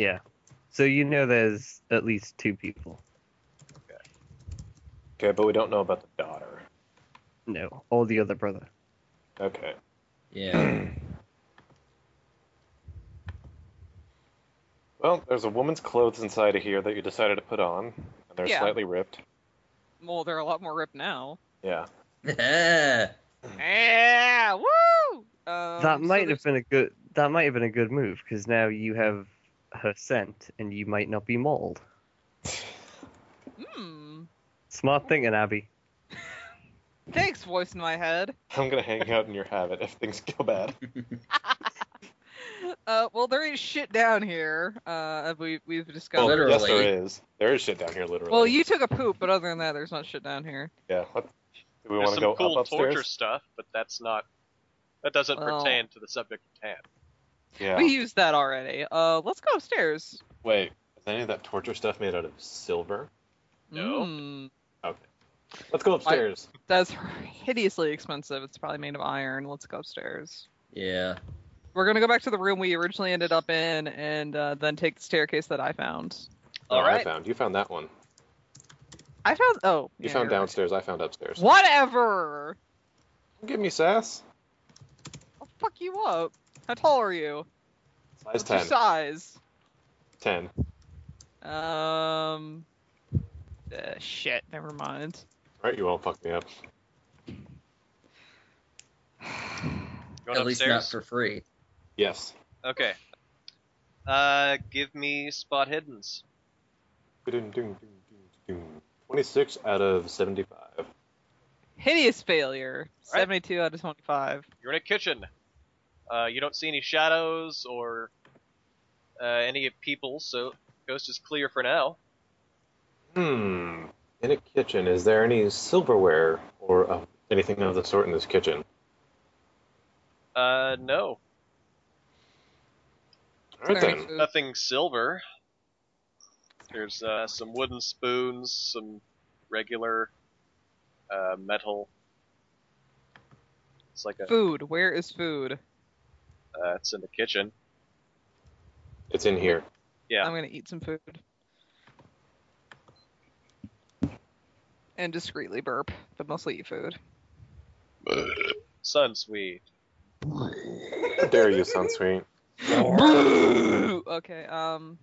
Yeah. So you know there's at least two people. okay, but we don't know about the daughter. No, or the other brother. Okay. Yeah. [CLEARS THROAT] Well, there's a woman's clothes inside of here that you decided to put on, and they're Yeah. slightly ripped. Well, they're a lot more ripped now. Yeah. Yeah, [LAUGHS] woo! Um, that so might have there's- been a good. That might have been a good move because now you have her scent, and you might not be mauled. Hmm. Smart thinking, Abby. [LAUGHS] Thanks, voice in my head. I'm gonna hang out in your habit if things go bad. [LAUGHS] Uh, well, there is shit down here. Uh, we we've discussed. Well, yes, there is. There is shit down here, literally. Well, you took a poop, but other than that, there's not shit down here. Yeah. What? Do we want to some go cool up upstairs? torture stuff, but that's not. That doesn't Well- pertain to the subject at hand. Yeah. We used that already. Uh, let's go upstairs. Wait. Is any of that torture stuff made out of silver? No. Mm, Let's go upstairs. that's hideously expensive. It's probably made of iron. Let's go upstairs. yeah. We're gonna go back to the room we originally ended up in, and uh, then take the staircase that I found. Oh, All I found. You found that one. I found. Oh, You yeah, found you're right. downstairs. I found upstairs. Whatever. Don't give me sass. I'll fuck you up. How tall are you? Size What's your 10. size? 10. Um. Uh, shit. Never mind. Right, you won't fuck me up. [SIGHS] Going At least not for free. Yes. Okay. Uh, give me spot hiddens. Dun, dun, dun, dun, dun. 26 out of 75. Hideous failure. Right. 72 out of 25. You're in a kitchen. Uh, you don't see any shadows or uh, any people, so coast is clear for now. Hmm. In a kitchen, is there any silverware or uh, anything of the sort in this kitchen? Uh, no, All right then. nothing silver. There's uh, some wooden spoons, some regular uh, metal. It's like a. Food. Where is food? Uh, it's in the kitchen. It's in here. Yeah. I'm gonna eat some food. And discreetly burp, but mostly eat food. [LAUGHS] Sunsweet. How dare you, Sunsweet? [LAUGHS] okay, um,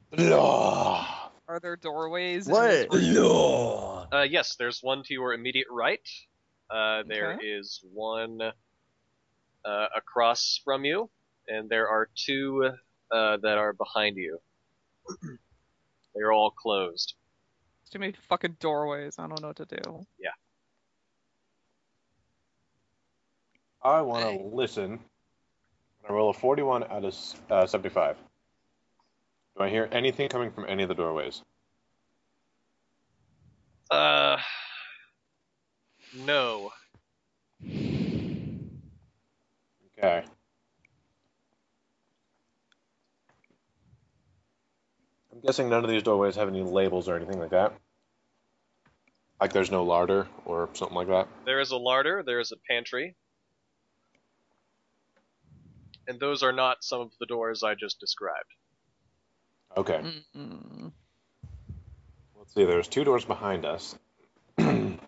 are there doorways? in What? this room? No. Uh, yes, there's one to your immediate right. Uh, there is Okay. one uh, across from you, and there are two uh, that are behind you. [CLEARS THROAT] They're all closed. There's too many fucking doorways. I don't know what to do. Yeah. I want to listen. I roll a 41 out of uh, 75. Do I hear anything coming from any of the doorways? Uh, no. Okay. Guessing none of these doorways have any labels or anything like that. Like there's no larder or something like that. There is a larder, there is a pantry. And those are not some of the doors I just described. Okay. Mm-mm. Let's see. There's two doors behind us. [CLEARS THROAT] Open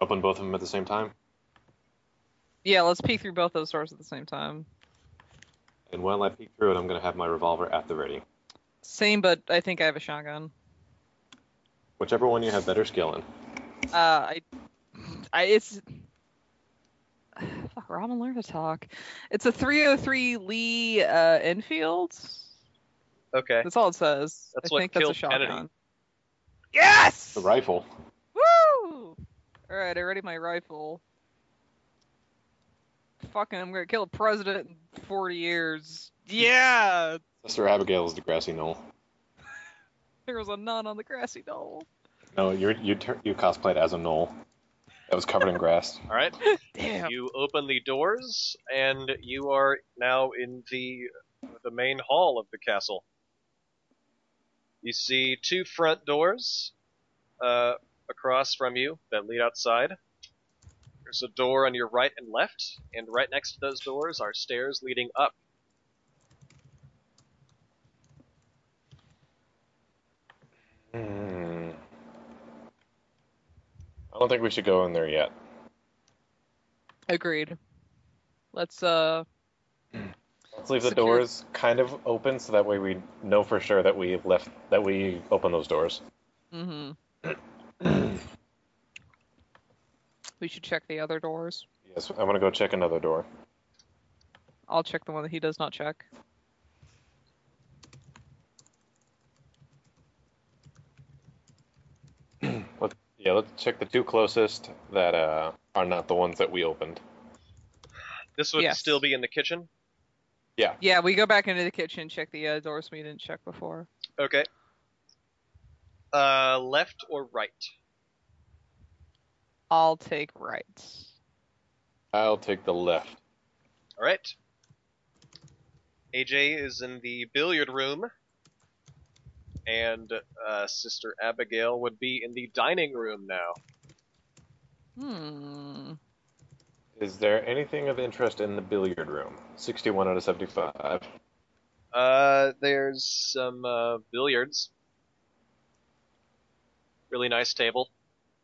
both of them at the same time. Yeah, let's peek through both those doors at the same time. And while I peek through it, I'm gonna have my revolver at the ready. Same, but I think I have a shotgun. Whichever one you have better skill in. Uh, I, I it's. Fuck, Robin, learn to talk. It's a 303 Lee uh, Enfield. Okay. That's all it says. That's I what think that's a shotgun. Kennedy. Yes! The rifle. Woo! Alright, I ready my rifle. Fucking, I'm gonna kill a president in 40 years. Yeah! Sister Abigail is the grassy knoll. [LAUGHS] There was a nun on the grassy knoll. No, you're, you tur- you cosplayed as a knoll that was covered in grass. [LAUGHS] Alright. [LAUGHS] Damn. You open the doors, and you are now in the the main hall of the castle. You see two front doors uh, across from you that lead outside. There's a door on your right and left, and right next to those doors are stairs leading up. I don't think we should go in there yet. Agreed. Let's, uh, Let's leave the Secure- doors kind of open so that way we know for sure that we left that we open those doors. Mm-hmm. [CLEARS THROAT] We should check the other doors. Yes, I'm gonna go check another door. I'll check the one that he does not check. Let, yeah, let's check the two closest that uh, are not the ones that we opened. This would Yes. still be in the kitchen. Yeah, Yeah, we go back into the kitchen, check the uh, doors we didn't check before. Okay. Uh, left or right? I'll take right. I'll take the left. All right. AJ is in the billiard room, and uh, Sister Abigail would be in the dining room now. Hmm. Is there anything of interest in the billiard room? 61 out of 75. Uh, there's some uh, billiards. Really nice table.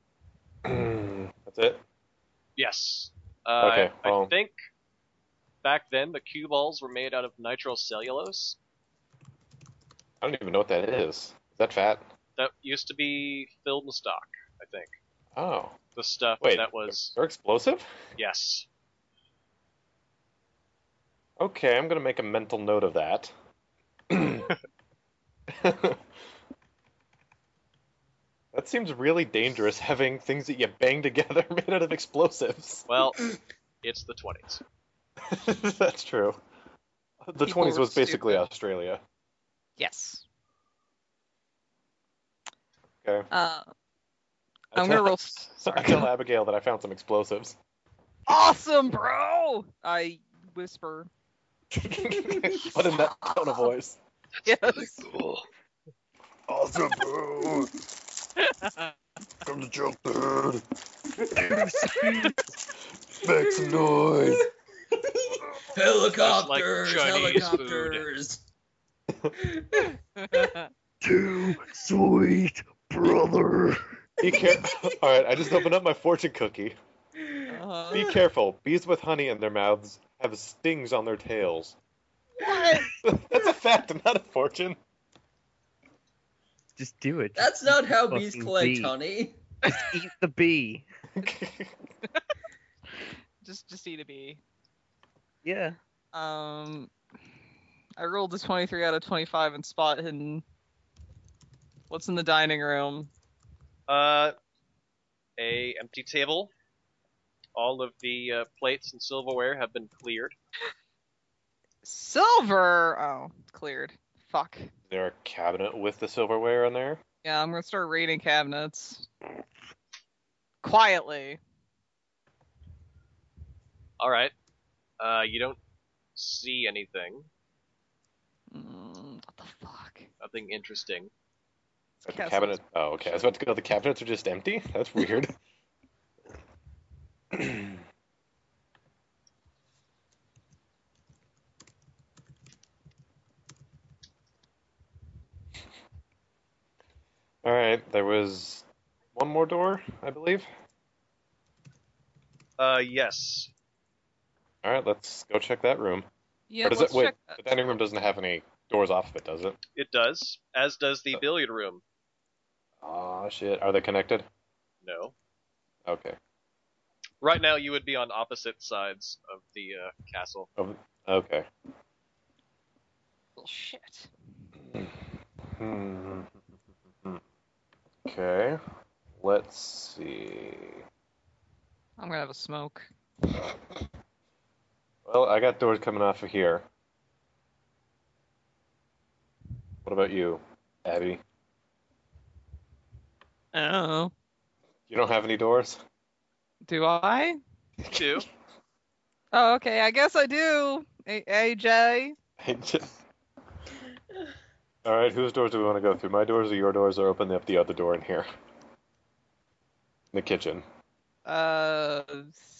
[CLEARS THROAT] That's it? Yes. Uh, Okay, I, I think back then the cue balls were made out of nitrocellulose. I don't even know what that is. Is that fat? That used to be film stock, I think. Oh. The stuff Wait. that was They're explosive? yes. Okay, I'm gonna make a mental note of that. [LAUGHS] that seems really dangerous having things that you bang together [LAUGHS] made out of explosives. Well, [LAUGHS] it's the 20s. That's true. The People 20s were was basically stupid. Australia. Yes. Okay. Uh, I I'm gonna tell- roll. [LAUGHS] I Sorry. tell Abigail that I found some explosives. Awesome, bro! I whisper. but in that tone of voice. [LAUGHS] Yes. Awesome, bro. [LAUGHS] Come to jump the hood. Make some noise. Helicopters, Chinese food. helicopters. Too sweet, brother. Be careful. [LAUGHS] All right, I just opened up my fortune cookie. Uh, Be careful. Bees with honey in their mouths have stings on their tails. [LAUGHS] That's a fact, not a fortune. Just do it. That's not how bees Fucking collect bee. honey. Just eat the bee. [LAUGHS] just, just eat a bee. Yeah. Um, I rolled a 23 out of 25 and spot hidden. What's in the dining room? Uh, a empty table. All of the uh, plates and silverware have been cleared. Silver. Oh, cleared. Fuck. Is there a cabinet with the silverware in there? Yeah, I'm gonna start raiding cabinets. Quietly. All right. Uh, you don't see anything. Mm, what the fuck? Nothing interesting. But the cabinet. Oh, okay. I was about to go. The cabinets are just empty. That's weird. [LAUGHS] All right. There was one more door, I believe. Uh, yes. All right. Let's go check that room. Yeah, or does let's it? Wait. check that. The dining room doesn't have any doors off of it, does it? It does, as does Uh. the billiard room. Oh shit. Are they connected? No. Okay. Right now, you would be on opposite sides of the uh, castle. Okay. Well, shit. Hmm. [LAUGHS] Okay. Let's see. I'm gonna have a smoke. [LAUGHS] Well, I got doors coming off of here. What about you, Abby? Oh. You don't have any doors? Do I? Two. [LAUGHS] Oh, okay. I guess I do. A- AJ. All right, whose doors do we want to go through? My doors or your doors, or open up the other door in here? In the kitchen. Uh,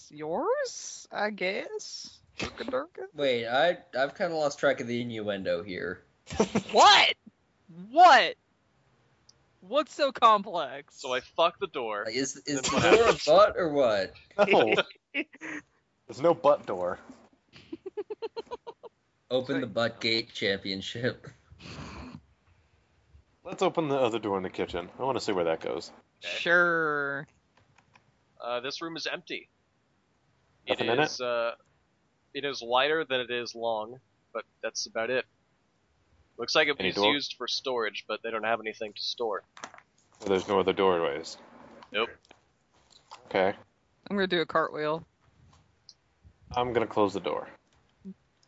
yours? I guess. Durka durka. Wait, I I've kind of lost track of the innuendo here. [LAUGHS] What? What? What's so complex? So I fuck the door. Like, is is Then the what door a butt or what? No, [LAUGHS] there's no butt door. [LAUGHS] Open the butt gate championship. Let's open the other door in the kitchen. I want to see where that goes. Sure. Uh, this room is empty. It Nothing in it? is. Uh, it is wider than it is long, but that's about it. Looks like it Any was door? used for storage, but they don't have anything to store. So there's no other doorways. Nope. Okay. I'm gonna do a cartwheel. I'm gonna close the door.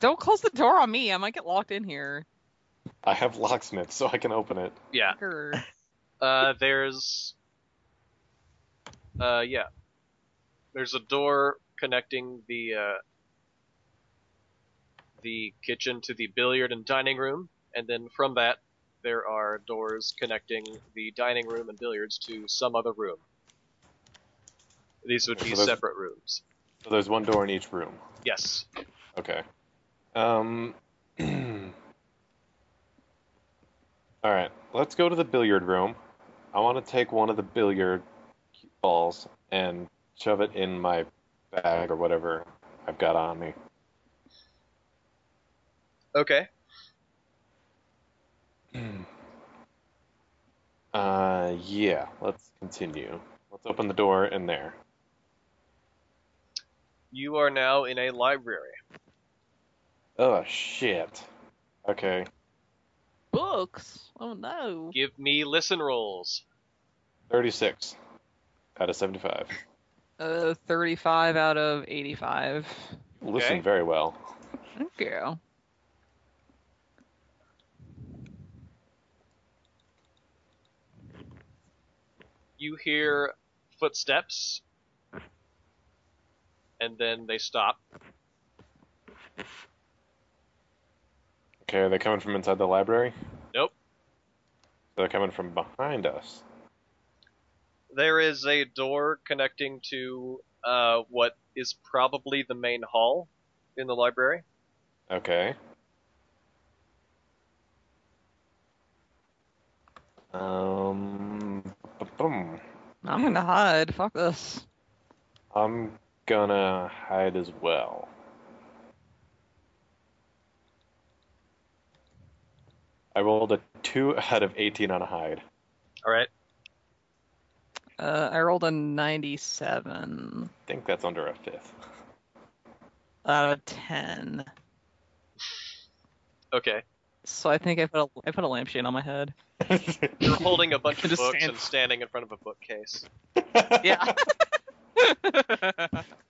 Don't close the door on me. I might get locked in here. I have locksmith, so I can open it. Yeah. Grr. Uh, there's. Uh, yeah. There's a door connecting the uh, the kitchen to the billiard and dining room, and then from that there are doors connecting the dining room and billiards to some other room. These would So be separate rooms. So there's one door in each room. Yes. Okay. Um. [CLEARS THROAT] All right. Let's go to the billiard room. I want to take one of the billiard balls and shove it in my bag or whatever I've got on me. Okay. [CLEARS THROAT] Uh, yeah. Let's continue. Let's open the door in there. You are now in a library. Oh shit. Okay. Books. Oh no. Give me listen rolls. Thirty-six out of seventy-five. Uh, 35 out of 85. Listen very well. Thank you. You hear footsteps, and then they stop. Okay, are they coming from inside the library? Nope. So they're coming from behind us. There is a door connecting to uh, what is probably the main hall in the library. Okay. Um, ba-bum. I'm gonna hide. Fuck this. I'm gonna hide as well. I rolled a 2 [LAUGHS] out of 18 on a hide. All right. Uh, I rolled a 97 I think that's under a fifth. out of 10. Okay. So I think I put a I put a lampshade on my head. [LAUGHS] You're holding a bunch [LAUGHS] of books stand- and standing in front of a bookcase. [LAUGHS] Yeah.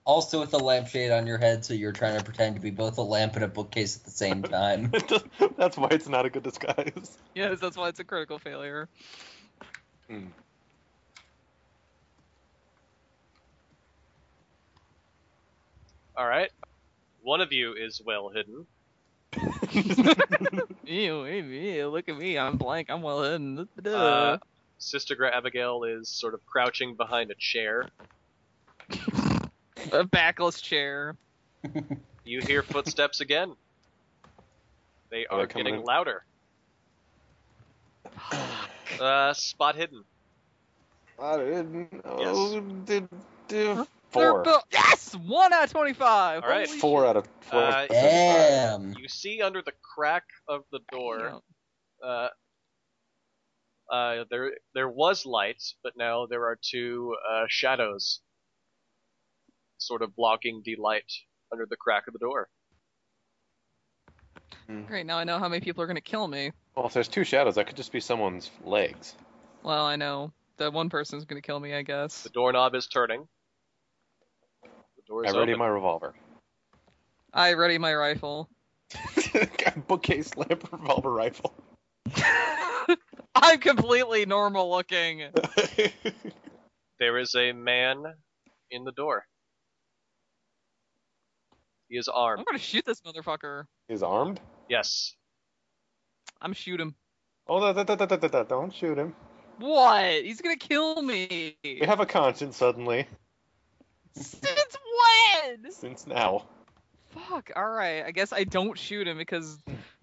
Also with a lampshade on your head, so you're trying to pretend to be both a lamp and a bookcase at the same time. That's why it's not a good disguise. yes, that's why it's a critical failure. Hmm. All right. One of you is well hidden. Ew, ew, ew, look at me. I'm blank. I'm well hidden. Uh, Sister Gra- Abigail is sort of crouching behind a chair. [LAUGHS] a backless chair. [LAUGHS] You hear footsteps again. They Are are they coming getting in? louder. Uh, spot hidden. I didn't. Yes. Oh, did, did, They're four. bo- yes, one out of twenty-five. All right. Holy Four shit. out of four. Uh, Damn. You see under the crack of the door. Uh, uh, there there was light, but now there are two uh, shadows, sort of blocking the light under the crack of the door. Great. Now I know how many people are gonna kill me. Well, if there's two shadows, that could just be someone's legs. Well, I know that one person's gonna kill me. I guess. The doorknob is turning. The door I is ready open. my revolver. I ready my rifle. [LAUGHS] Bookcase lamp revolver rifle. [LAUGHS] I'm completely normal looking. [LAUGHS] There is a man in the door. He is armed. I'm gonna shoot this motherfucker. He's armed. Yes. I'm shoot him. Oh, da, da, da, da, da, da, don't shoot him. What? He's gonna kill me. We have a conscience suddenly. Since when? Since now. Fuck. All right. I guess I don't shoot him because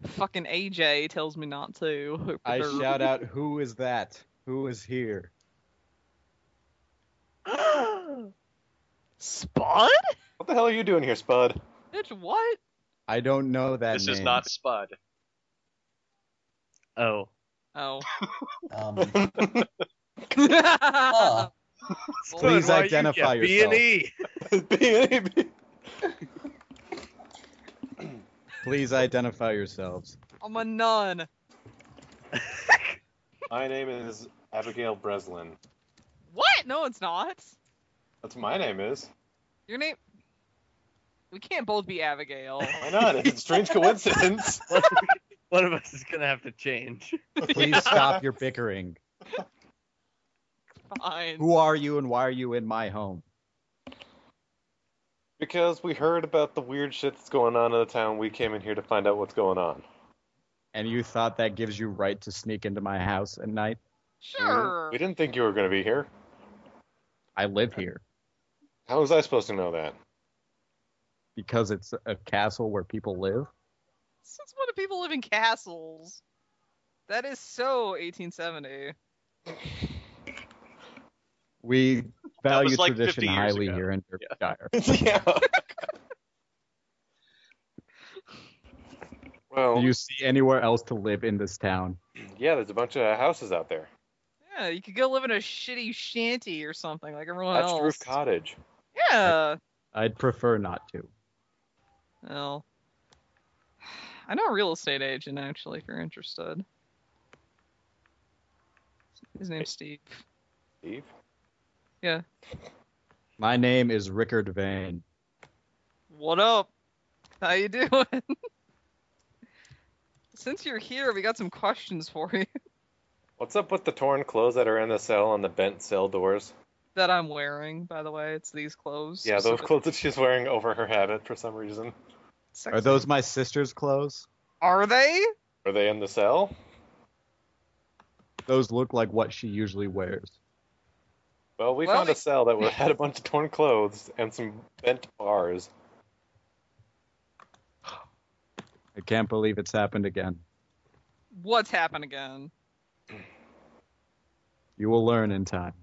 fucking AJ tells me not to. I shout out, "Who is that? Who is here?" [GASPS] Spud? What the hell are you doing here, Spud? Bitch, what? I don't know that This is not Spud. Oh. Oh. Um, [LAUGHS] [LAUGHS] [LAUGHS] oh. Huh. Please Why identify get yourself. B&E? [LAUGHS] Please identify yourselves. I'm a nun. [LAUGHS] My name is Abigail Breslin. What? No, it's not. That's what my name is. Your name. We can't both be Abigail. Why not? It's a strange [LAUGHS] coincidence. One of us is gonna have to change. Please stop your bickering. Fine. Who are you and why are you in my home? because we heard about the weird shit that's going on in the town. We came in here to find out what's going on. And you thought that gives you right to sneak into my house at night? Sure. We didn't think you were going to be here. I live here How was I supposed to know that? because it's a castle where people live. Since when do people live in castles? That is so 1870. We value like tradition highly ago. here in Yeah. Derbyshire. [LAUGHS] yeah. well, Do you see anywhere else to live in this town? yeah, there's a bunch of houses out there. Yeah, you could go live in a shitty shanty or something like everyone Thatched else. roof cottage. Yeah. I'd prefer not to. Well, I know a real estate agent actually, if you're interested. His name's Steve. Steve. My name is Rickard Vane. What up? How you doing? [LAUGHS] Since you're here, we got some questions for you What's up with the torn clothes that are in the cell on the bent cell doors? that I'm wearing. By the way, it's these clothes. Yeah, those specific- clothes that she's wearing over her habit for some reason. Sexy. Are those my sister's clothes? Are they? Are they in the cell? Those look like what she usually wears. Well, we Well, found a cell that had a bunch of torn clothes and some bent bars. I can't believe it's happened again. What's happened again? You will learn in time.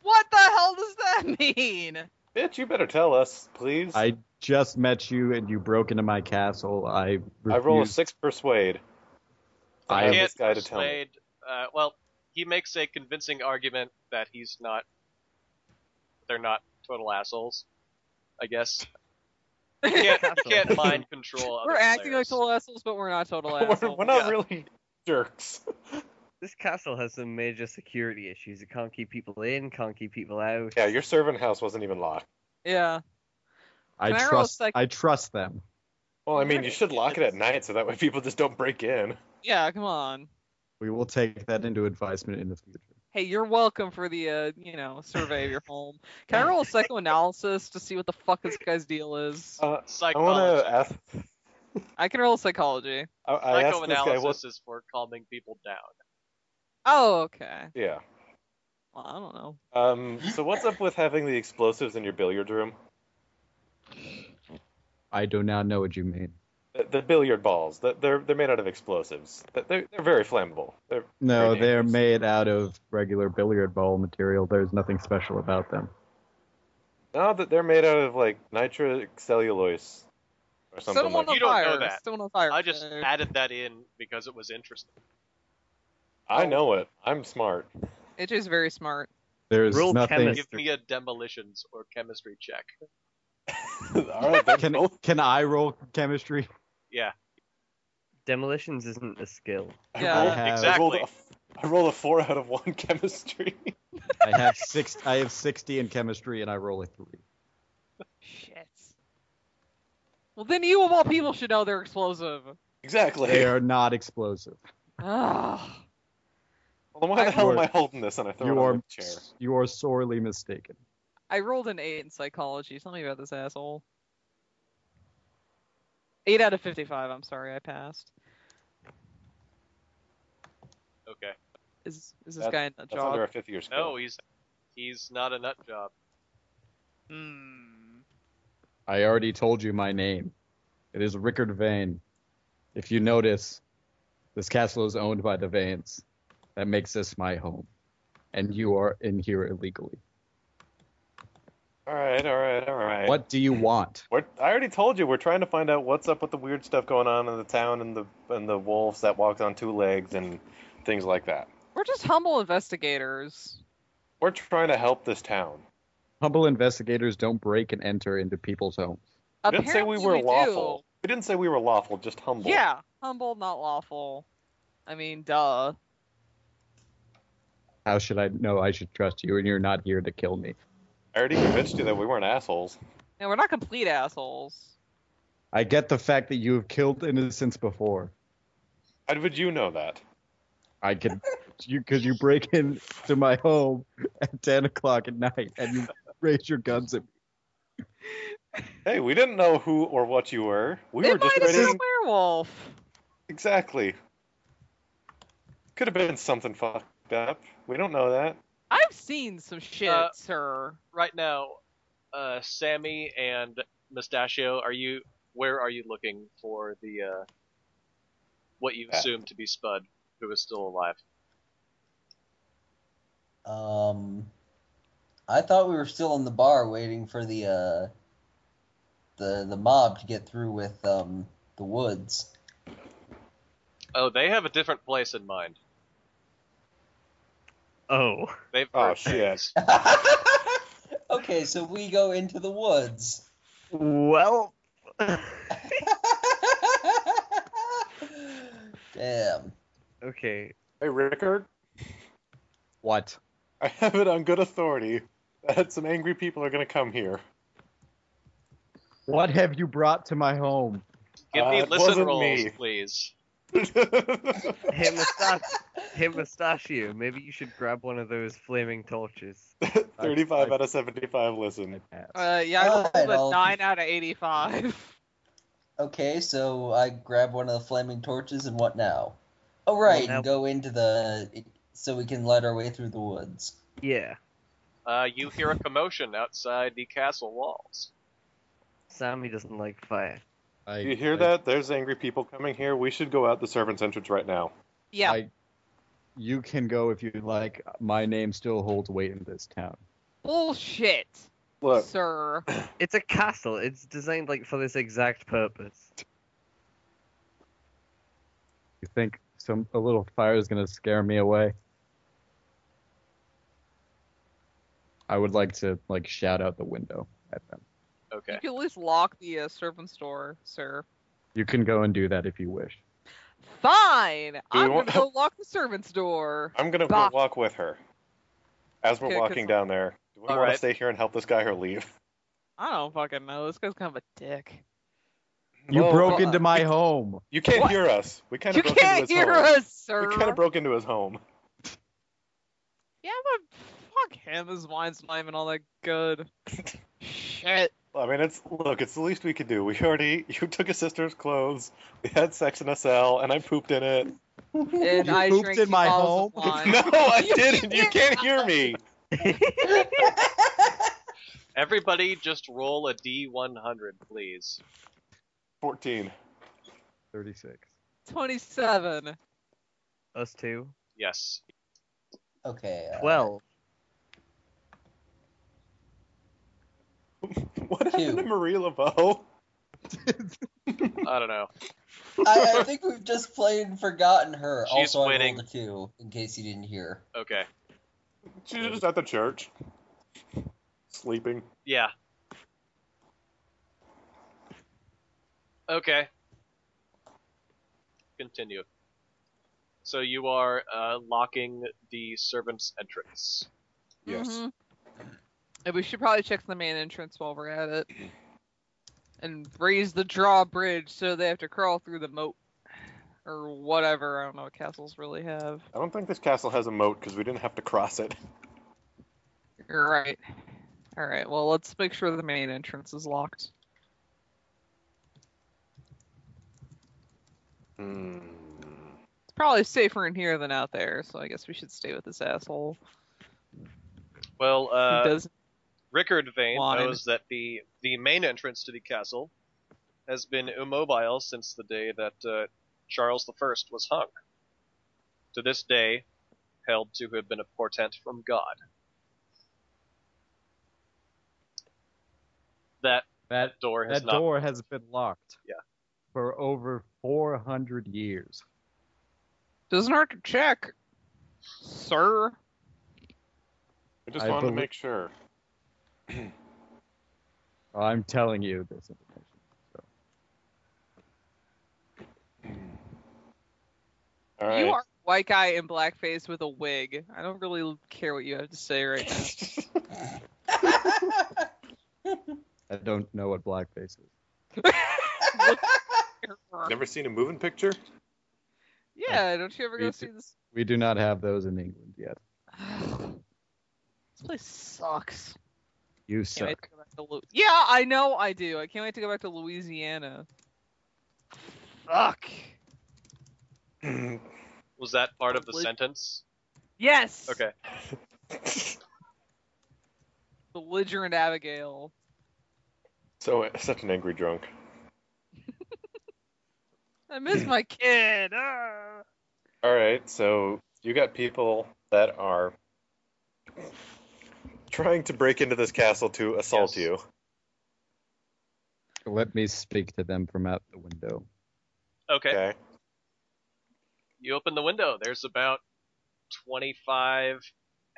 What the hell does that mean? Bitch, you better tell us, please. I just met you and you broke into my castle. I I roll a six persuade. I I have can't this guy to tell me. Uh, well, he makes a convincing argument that he's not. They're not total assholes. I guess. [LAUGHS] You can't, you can't mind control. Other We're acting like total assholes, but we're not total [LAUGHS] we're, assholes. we're not Yeah. really jerks. [LAUGHS] this castle has some major security issues. It can't keep people in, can't keep people out. Yeah, your servant house wasn't even locked. Yeah. I Can I trust. psych- I trust them. Well, I mean, you should lock it at night so that way people just don't break in. Yeah, come on. We will take that into advisement in the future. Hey, you're welcome for the uh, you know, survey of your [LAUGHS] home. Can I roll a psychoanalysis to see what the fuck this guy's deal is? Uh, I want Psychology. to ask. I can roll psychology. I, I this guy Psychoanalysis what. is for calming people down. Oh, okay. Yeah. Well, I don't know. Um. So what's up with having the explosives in your billiard room? I do not know what you mean. The, the billiard balls. the- They're they're made out of explosives. They're they're very flammable. They're No, Very they're made out of regular billiard ball material. There's nothing special about them. no, that they're made out of like nitrocellulose or something him like. on the You don't know that. Set on fire. I just Uh, added that in because it was interesting. I know it. I'm smart. AJ's very smart. There's Rule nothing. chemist- Give me a demolitions or chemistry check. [LAUGHS] All right. Can, can I roll chemistry? Yeah, Demolitions isn't a skill. I Yeah. rolled- have- I rolled, a, I rolled a four out of one [LAUGHS] chemistry. I have six. I have sixty in chemistry, and I roll a three. Shit. Well, then you of all people should know they're explosive. exactly. They are not explosive. Ah. Well, then why the I- hell am I holding this and I throw it You on are the chair? you are sorely mistaken. I rolled an 8 in psychology. Tell me about this asshole. 8 out of 55. I'm sorry, I passed. okay. Is is this That- guy in a That's job? under a fifth year skill. No, he's he's not a nut job. Hmm. I already told you my name. It is Rickard Vane. If you notice, this castle is owned by the Vanes. That makes this my home. And you are in here illegally. All right, all right, all right. What do you want? We're, I already told you we're trying to find out what's up with the weird stuff going on in the town and the and the wolves that walks on two legs and things like that. We're just humble investigators. We're trying to help this town. Humble investigators don't break and enter into people's homes. We didn't say we Apparently were lawful. do. We didn't say we were lawful, just humble. Yeah, humble, not lawful. I mean, duh. How should I know I should trust you and you're not here to kill me? I already convinced you that we weren't assholes. No, we're not complete assholes. I get the fact that you have killed innocents before. How would you know that? I can, you because you break into my home at ten o'clock at night and you raise your guns at me. Hey, we didn't know who or what you were. We it were just might have been a werewolf. Exactly. Could have been something fucked up. We don't know that. I've seen some shit, Uh, sir. Right now, uh, Sammy and Mustachio, are you? Where are you looking for the uh, what you assume to be Spud, who is still alive? Um, I thought we were still in the bar waiting for the uh, the the mob to get through with um the woods. Oh, they have a different place in mind. Oh. They've Oh, heard shit. [LAUGHS] okay, so we go into the woods. Well. [LAUGHS] Damn. okay. Hey, Rickard, What? I have it on good authority that some angry people are going to come here. What have you brought to my home? Give me Uh, it listen rolls, me. please. Hey, [LAUGHS] Mustach- hey, Mustachio, maybe you should grab one of those flaming torches. [LAUGHS] 35 I- out of 75 I listen. Uh, yeah, I rolled Alright, a I'll- 9 out of 85. [LAUGHS] Okay, so I grab one of the flaming torches and what now? Oh right, now- and go into the so we can light our way through the woods. Yeah. Uh, you hear a commotion outside the castle walls. Sammy doesn't like fire. I, You hear I- that? There's angry people coming here. We should go out the servants' entrance right now. Yeah. I, you can go if you like. My name still holds weight in this town. Bullshit, Look, sir. [CLEARS THROAT] It's a castle. It's designed like for this exact purpose. You think some a little fire is gonna scare me away? I would like to like shout out the window at them. Okay. You can at least lock the uh, servant's door, sir. You can go and do that if you wish. Fine. we I'm want- gonna go lock the servant's door. I'm gonna go Box. walk with her. As we're Okay, 'cause- walking down there, do we want Alright. to stay here and help this guy or leave? I don't fucking know. This guy's kind of a dick. You Well, broke well, into my home. You can't What? hear us. We kind You of broke can't into his hear home. us, sir. We kind of broke into his home. Yeah, but fuck him. His wine's not even all that good. [LAUGHS] Shit. I mean, it's look. It's the least we could do. We already [LAUGHS] you took his sister's clothes. We had sex in a cell, and I pooped in it. And You I pooped in my bottles home? [LAUGHS] no, I [LAUGHS] didn't. You can't hear me. Everybody, just roll a D100, please. Fourteen. 36. 27. Us two. Yes. Okay. uh, Twelve. [LAUGHS] What happened Two. to Marie Laveau? [LAUGHS] I don't know. I, I think we've just played and forgotten her. She's also, waiting. I rolled a two, in case you didn't hear. Okay. She's just at the church, sleeping. Yeah. Okay. Continue. So you are uh, locking the servant's entrance. Yes. Mhm. And we should probably check the main entrance while we're at it. And raise the drawbridge so they have to crawl through the moat. Or whatever. I don't know what castles really have. I don't think this castle has a moat because we didn't have to cross it. You're right. Alright, well, let's make sure the main entrance is locked. Hmm. It's probably safer in here than out there, so I guess we should stay with this asshole. Well, Who uh, doesn't Rickard Vane Wanted. knows that the the main entrance to the castle has been immobile since the day that uh, Charles I was hung. To this day, held to have been a portent from God. That That door has that not. door has been locked. Yeah. For over 400 years. doesn't hurt to check, sir. I just I wanted to make sure. [CLEARS THROAT] I'm telling you this information. [CLEARS THROAT] All right. You are a white guy in blackface with a wig. I don't really care what you have to say right now. [LAUGHS] I don't know what blackface is. [LAUGHS] Never seen a moving picture? yeah, don't you ever go Me see this? We do not have those in England yet. [SIGHS] this place sucks. You Can't suck. to go back to Lu- yeah, I know I do. I can't wait to go back to Louisiana. Fuck. [CLEARS THROAT] Was that part of the Lit- sentence? Yes. Okay. [LAUGHS] Belligerent Abigail. so such an angry drunk. [LAUGHS] I miss my kid. Ah. All right, so you got people that are trying to break into this castle to assault Yes. you. Let me speak to them from out the window. Okay. Okay. You open the window. There's about 25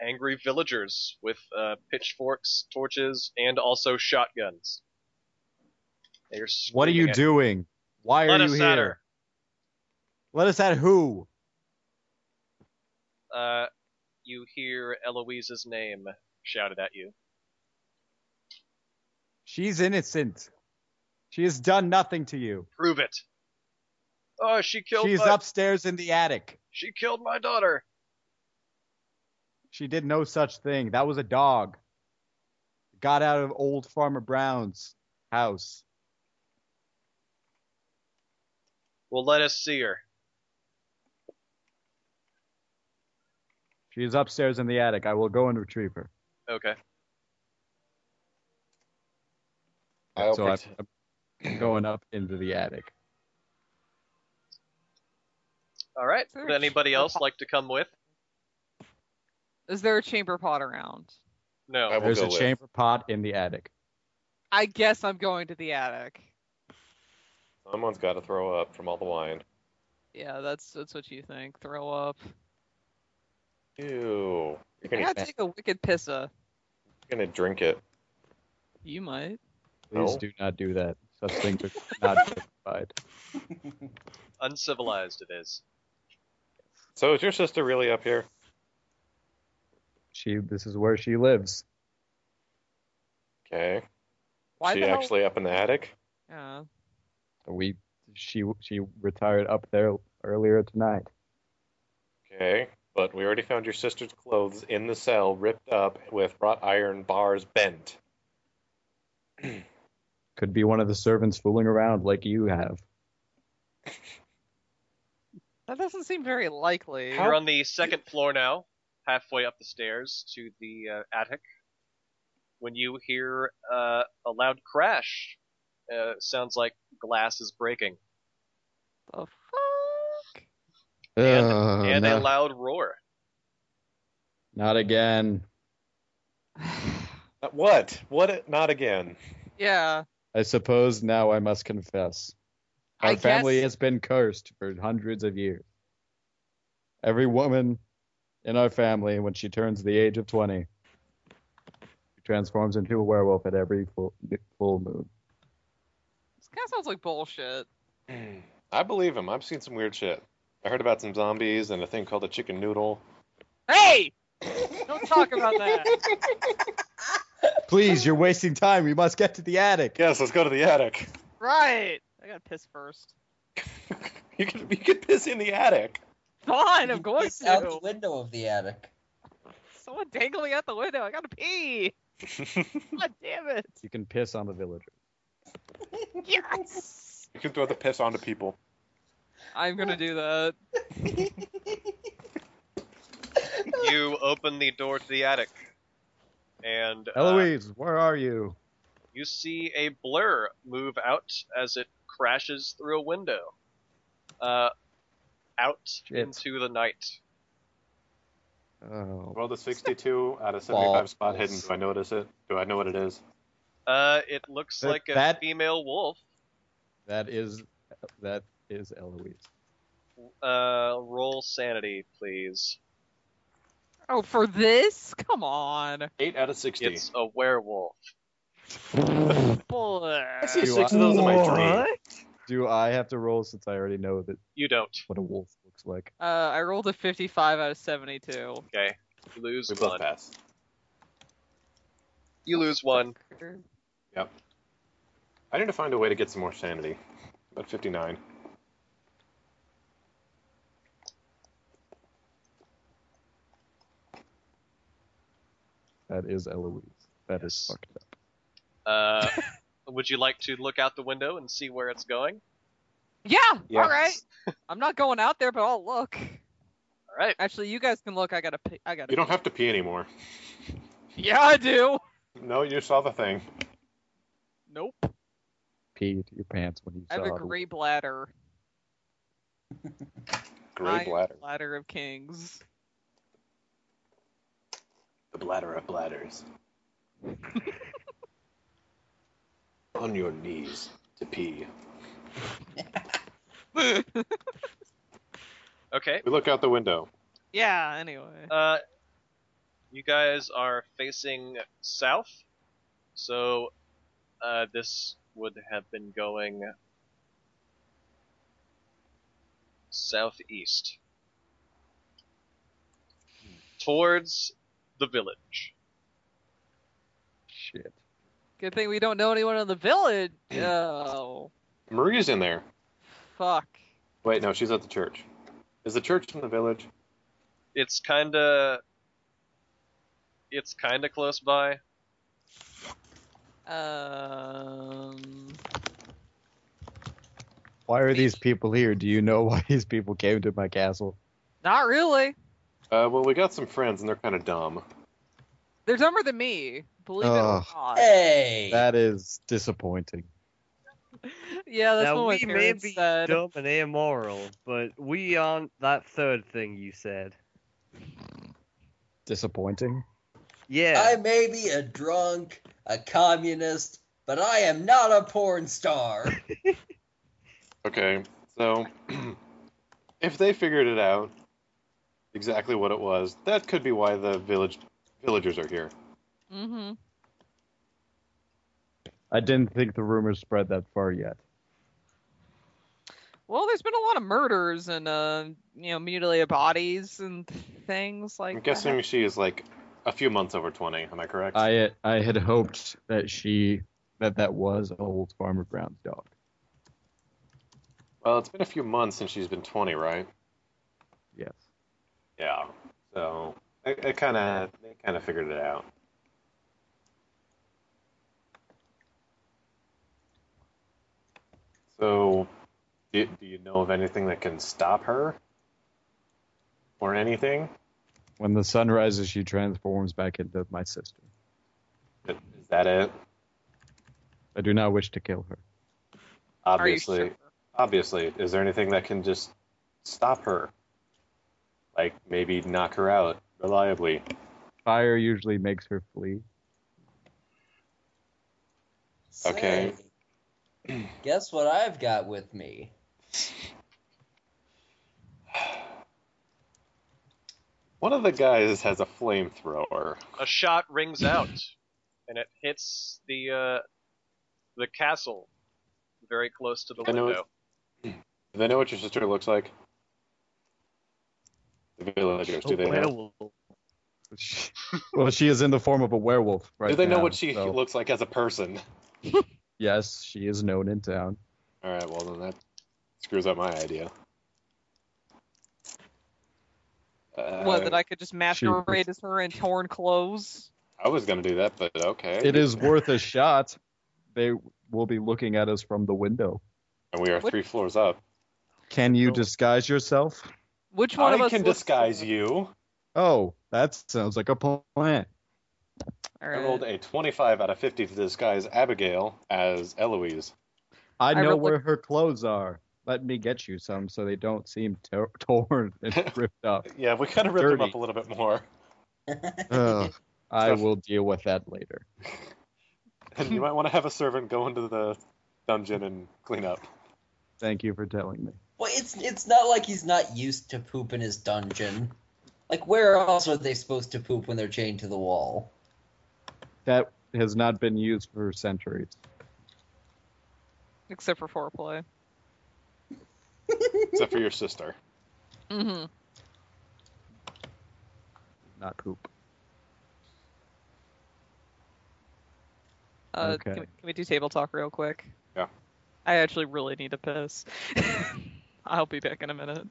angry villagers with uh, pitchforks, torches, and also shotguns. They're What are you at- doing? Why are you here? her. Let us at who? Uh, you hear Eloise's name shouted at you. She's innocent. She has done nothing to you. Prove it. Oh, she killed She's my. upstairs in the attic. She killed my daughter. She did no such thing. That was a dog. Got out of old Farmer Brown's house. Well, let us see her. She is upstairs in the attic. I will go and retrieve her. Okay. I'll so I'm, pret- I'm going up into the attic. All right. Sure. Would anybody else like to come with? Is there a chamber pot around? No. I will There's go a with. chamber pot in the attic. I guess I'm going to the attic. Someone's got to throw up from all the wine. Yeah, that's that's what you think. Throw up. Ew. You're I gonna, gotta take a wicked pissa. you're gonna drink it. You might. Please No. do not do that. Such [LAUGHS] things are not justified. [LAUGHS] Uncivilized it is. So is your sister really up here? She. This is where she lives. Okay. Why she the hell? actually up in the attic? Yeah. We. She. She retired up there earlier tonight. Okay. But we already found your sister's clothes in the cell, ripped up with wrought iron bars bent. [CLEARS THROAT] Could be one of the servants fooling around like you have. That doesn't seem very likely. You're on the second floor now, halfway up the stairs to the uh, attic. When you hear uh, a loud crash, uh, sounds like glass is breaking, The fuck? And, Ugh, and no- a loud roar. Not again. [SIGHS] Uh, What? What? Not again. yeah. I suppose now I must confess. Our I family guess- has been cursed for hundreds of years. Every woman in our family, when she turns the age of 20, transforms into a werewolf at every full, full moon. This kind of sounds like bullshit. I believe him. I've seen some weird shit. I heard about some zombies and a thing called a chicken noodle. Hey! Don't talk about that. [LAUGHS] Please, you're wasting time. We must get to the attic. Yes, let's go to the attic. Right. I gotta piss first. [LAUGHS] You can you can piss in the attic. Fine, I'm going It's out the window of the attic. Someone dangling out the window. I gotta pee. [LAUGHS] God damn it. You can piss on the villager. Yes. You can throw the piss onto people. I'm gonna do that. [LAUGHS] You open the door to the attic, and uh, Eloise, where are you? you see a blur move out as it crashes through a window, uh, out Shit. into the night. Oh, Roll the 62 out of 75 Balls. spot hidden. Do I notice it? Do I know what it is? Uh, it looks That- like a that- female wolf. that is that is Eloise. Uh, roll sanity, please. Oh, for this? Come on. 8 out of 60. It's a werewolf. [LAUGHS] Boy. I see Do six I- of those in my dream. Do I have to roll since I already know that You don't. what a wolf looks like? Uh, I rolled a 55 out of 72. Okay. You lose We both one. pass. You lose one. Yep. I need to find a way to get some more sanity. About 59. That is Eloise. That is Yes. fucked up. Uh, [LAUGHS] would you like to look out the window and see where it's going? Yeah, Yes. all right. I'm not going out there, but I'll look. All right. Actually, you guys can look. I gotta. Pee. I gotta. You don't have to pee anymore. [LAUGHS] Yeah, I do. No, you saw the thing. Nope. Pee to your pants when you I have a the gray bladder. [LAUGHS] Gray bladder. Bladder of kings. The bladder of bladders. [LAUGHS] On your knees to pee. [LAUGHS] Okay. We look out the window. yeah. Anyway. Uh, you guys are facing south, so uh, this would have been going southeast towards the village. shit. Good thing we don't know anyone in the village. [CLEARS THROAT] Oh, Marie's in there. fuck. Wait, no, she's at the church. Is the church in the village? It's kinda. It's kinda close by. Um. Why are these people here? Do you know why these people came to my castle? Not really. Uh, well, we got some friends, and they're kind of dumb. They're dumber than me. Believe it or not. Hey! That is disappointing. [LAUGHS] Yeah, that's now what we my may parents be said. dumb and immoral, but we aren't that third thing you said. Disappointing. Yeah. I may be a drunk, a communist, but I am not a porn star. [LAUGHS] Okay, so [CLEARS THROAT] if they figured it out exactly what it was, that could be why the village villagers are here. Mm-hmm. I didn't think the rumors spread that far yet. Well, there's been a lot of murders and uh, you know, mutilated bodies and things like I'm guessing that. she is like a few months over 20. Am I correct? I I had hoped that she that that was old Farmer Brown's dog. Well, it's been a few months since she's been 20, right? Yes. Yeah. So I, I kind of they kind of figured it out. So, do, do you know of anything that can stop her, or anything? When the sun rises, she transforms back into my sister. Is that it? I do not wish to kill her. Obviously, sure? obviously. Is there anything that can just stop her? Like maybe knock her out reliably? Fire usually makes her flee. Okay. Say, Guess what I've got with me? [SIGHS] One of the guys has a flamethrower. A shot rings out, and it hits the uh, the castle, very close to the I know window. Do they know what your sister looks like? The villagers, do A they know? She- [LAUGHS] well, she is in the form of a werewolf right do they know what she so- looks like as a person? [LAUGHS] Yes, she is known in town. All right, well then that screws up my idea. Uh, What, that I could just masquerade as her in torn clothes? I was gonna do that, but okay. It is worth a shot. They will be looking at us from the window. and we are What- three floors up. Can you disguise yourself? Which one of I us can disguise you. Oh, that sounds like a plan. All I rolled a 25 out of 50 to disguise Abigail as Eloise. I I know rolled where like- her clothes are. Let me get you some so they don't seem tor- [LAUGHS] torn and [LAUGHS] ripped up. Yeah, we kind of ripped them Dirty. up a little bit more. [LAUGHS] Ugh, I will deal with that later. And you might want to have a servant go into the dungeon and clean up. Thank you for telling me. Well, it's it's not like he's not used to poop in his dungeon. Like, where else are they supposed to poop when they're chained to the wall? That has not been used for centuries. Except for foreplay. [LAUGHS] Except for your sister. Mm-hmm. Not poop. Uh, Okay. can, we, can we do table talk real quick? Yeah. I actually really need to piss. [LAUGHS] I'll be back in a minute.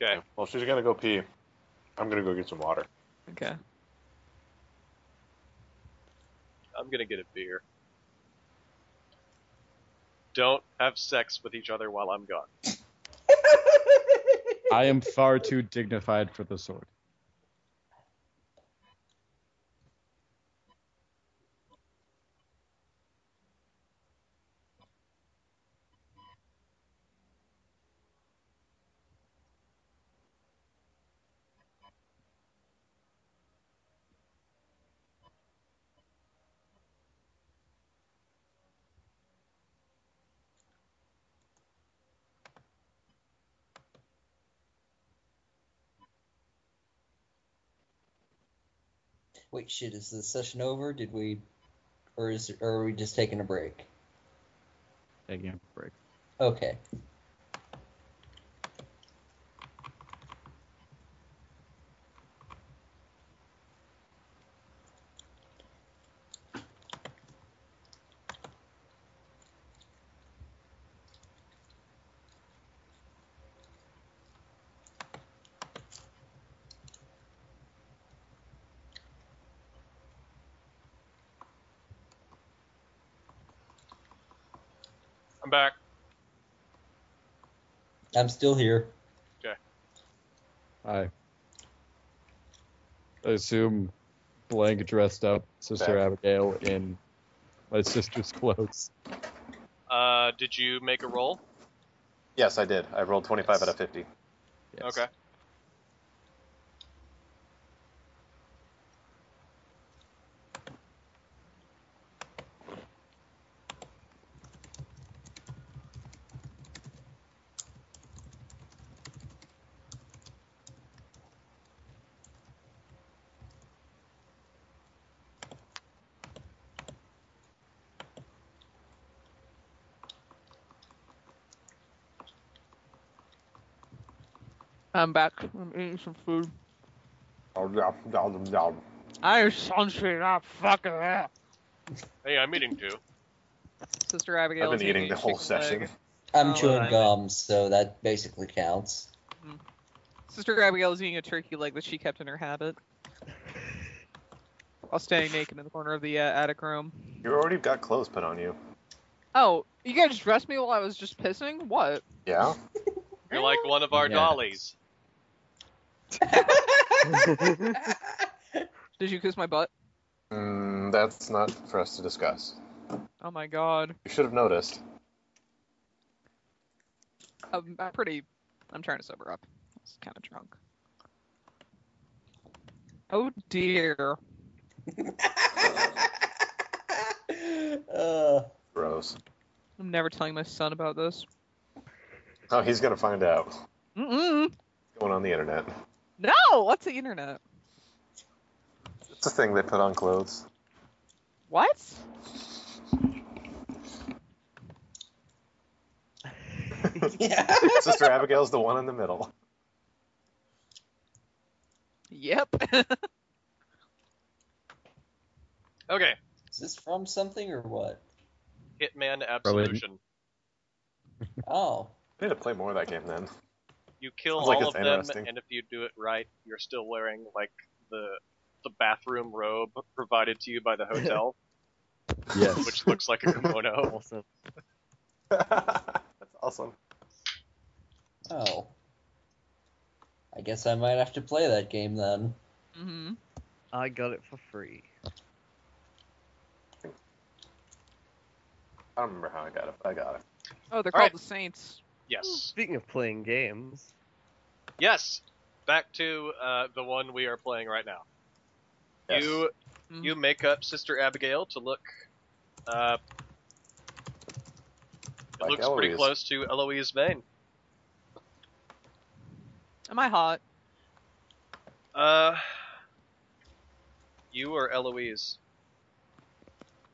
Okay. Well, she's gonna go pee. I'm gonna go get some water. Okay. I'm gonna get a beer. Don't have sex with each other while I'm gone. [LAUGHS] I am far too dignified for the sword. Wait, shit, is the session over? Did we, or is, or are we just taking a break? Taking a break. Okay. I'm back. I'm still here. I I assume Blank dressed up Sister Back. Abigail in my sister's clothes. Uh, did you make a roll? Yes, I did. I rolled 25 out of 50. Yes. Okay. I'm back. I'm eating some food. Oh, yum, yum, yum. I am sunscreen. Ah, fuck it. Hey, I'm eating too. Sister Abigail. I've been eating the whole session. I'm Oh, chewing I- gum, so that basically counts. Sister Abigail is eating a turkey leg that she kept in her habit. While standing naked in the corner of the uh, attic room. You already got clothes put on you. Oh, you guys dressed me while I was just pissing? What? Yeah? You're like one of our Yes. dollies. [LAUGHS] Did you kiss my butt? Mm, that's not for us to discuss. Oh my god. You should have noticed. I'm, I'm pretty. I'm trying to sober up. I was kind of drunk. Oh dear. uh, [LAUGHS] Gross. I'm never telling my son about this. Oh, he's gonna find out. Mm-mm. Going on the internet. No! What's the internet? It's a thing they put on clothes. What? yeah. [LAUGHS] Sister Abigail's the one in the middle. Yep. [LAUGHS] Okay, Is this from something or what? Hitman Probably- Absolution. Oh. I need to play more of that game then. You kill Sounds like all it's of them, interesting. and if you do it right, you're still wearing like the the bathroom robe provided to you by the [LAUGHS] hotel, Yes. which looks like a kimono. [LAUGHS] awesome. That's awesome. Oh. I guess I might have to play that game then. hmm I got it for free. I don't remember how I got it, but I got it. Oh, they're All called right. the Saints. Yes, Speaking of playing games, yes. Back to uh, the one we are playing right now. Yes. You Mhm. you make up Sister Abigail to look. Uh, it Like looks pretty close to Eloise Vane. Am I hot? Uh, you or Eloise?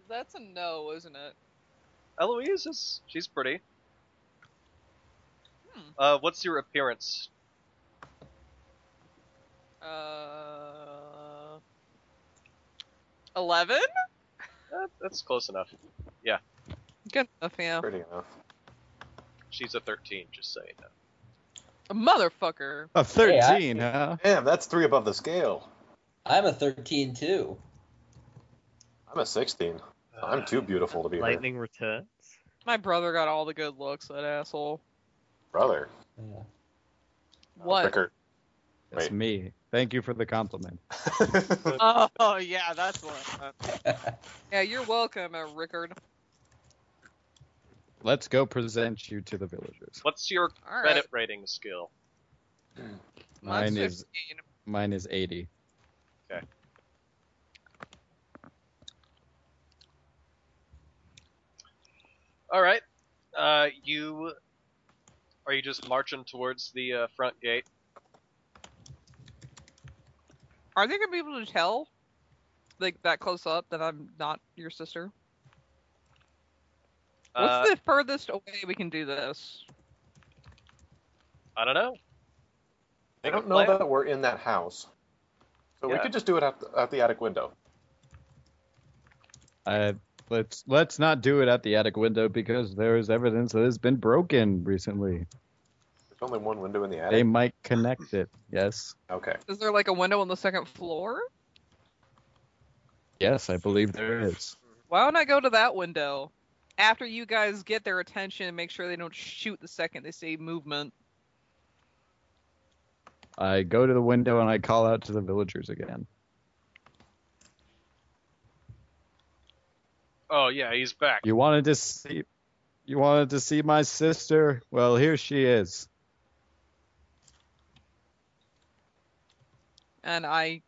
That's a no, isn't it? Eloise is she's pretty. Hmm. Uh, what's your appearance? Uh. Eleven? Uh, that's close enough. Yeah. Good enough, yeah. Pretty enough. She's a 13, just saying. A motherfucker. A Hey, I- 13, huh? Damn, that's three above the scale. I'm a 13 too. I'm a 16. I'm too beautiful to be her. lightning returns. My brother got all the good looks, that asshole. Brother. Yeah. What? Rickard. That's Wait. me. Thank you for the compliment. [LAUGHS] Oh, yeah, that's what. [LAUGHS] Yeah, you're welcome, uh, Rickard. Let's go present you to the villagers. What's your All right. credit rating skill? Mine's Mine is 15. mine is 80. Okay. All right. Uh, you are you just marching towards the uh, front gate? Are they gonna be able to tell, like that close up, that I'm not your sister? What's Uh, the furthest away we can do this? I don't know. I don't know plan. that we're in that house. So we could just do it at the, at the attic window. Uh, let's let's not do it at the attic window because there is evidence that has been broken recently. There's only one window in the attic. They might connect it. Yes. Okay. Is there like a window on the second floor? Yes, I believe there is. Why don't I go to that window after you guys get their attention and make sure they don't shoot the second they see movement? I go to the window and I call out to the villagers again. Oh yeah, he's back. You wanted to see you wanted to see my sister? Well, here she is. And I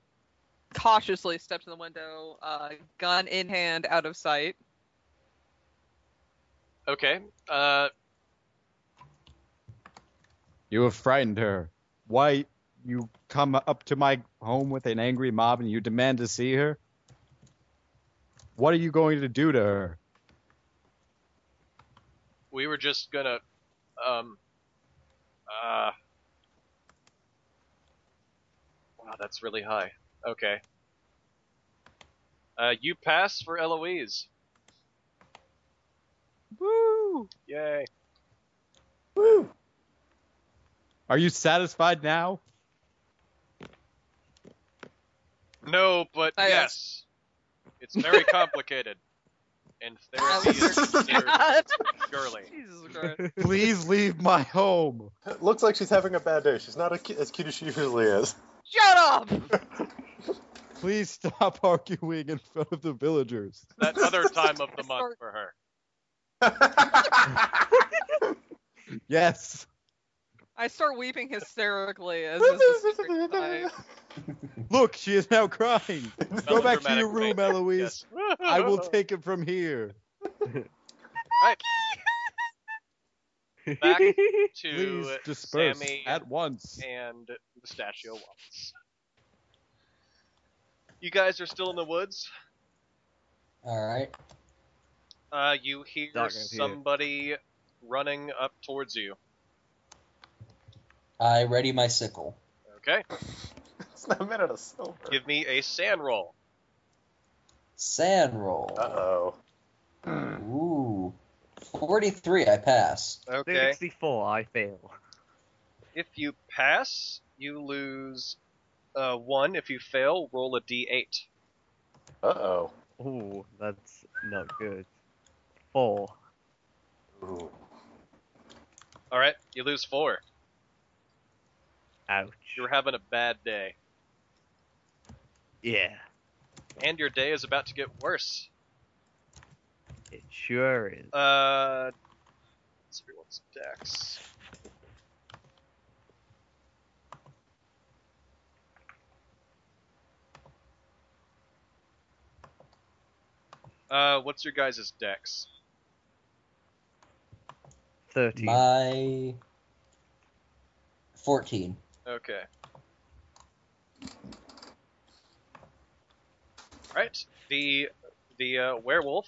cautiously step to the window, uh, gun in hand, out of sight. Okay. Uh, You have frightened her. Why you come up to my home with an angry mob and you demand to see her? What are you going to do to her? we were just gonna, um, uh, Wow, that's really high. Okay. Uh, you pass for Eloise. Woo! Yay. Woo! Are you satisfied now? No, but I- yes. It's very complicated. And therapy is [LAUGHS] oh considered God. surely. Jesus Christ. [LAUGHS] Please leave my home. It looks like she's having a bad day. She's not a cu- as cute as she usually is. Shut up! [LAUGHS] Please stop arguing in front of the villagers. That other time of the month for her. Yes. I start weeping hysterically as this is I, [LAUGHS] Look, she is now crying. Go back to your room, faith. Eloise. Yes. I will [LAUGHS] take it from here. Back [LAUGHS] to Please disperse Sammy at once. and Mustachio Wallace. You guys are still in the woods. All right. Uh, you hear Not gonna see it. somebody running up towards you. I ready my sickle. Okay, it's not a minute of silver. give me a San roll. San roll. Uh oh. Ooh. 43, I pass. Okay, 64, I fail. if you pass, you lose uh, one. If you fail, roll a d8. Uh oh. Ooh, that's not good. Four. Ooh. All right, you lose four. Ouch. You're having a bad day, Yeah, and your day is about to get worse. it sure is. Uh, let's see what's Dex. Uh, what's your guys' dex? 13. My 14. Okay. Right. The the uh, werewolf,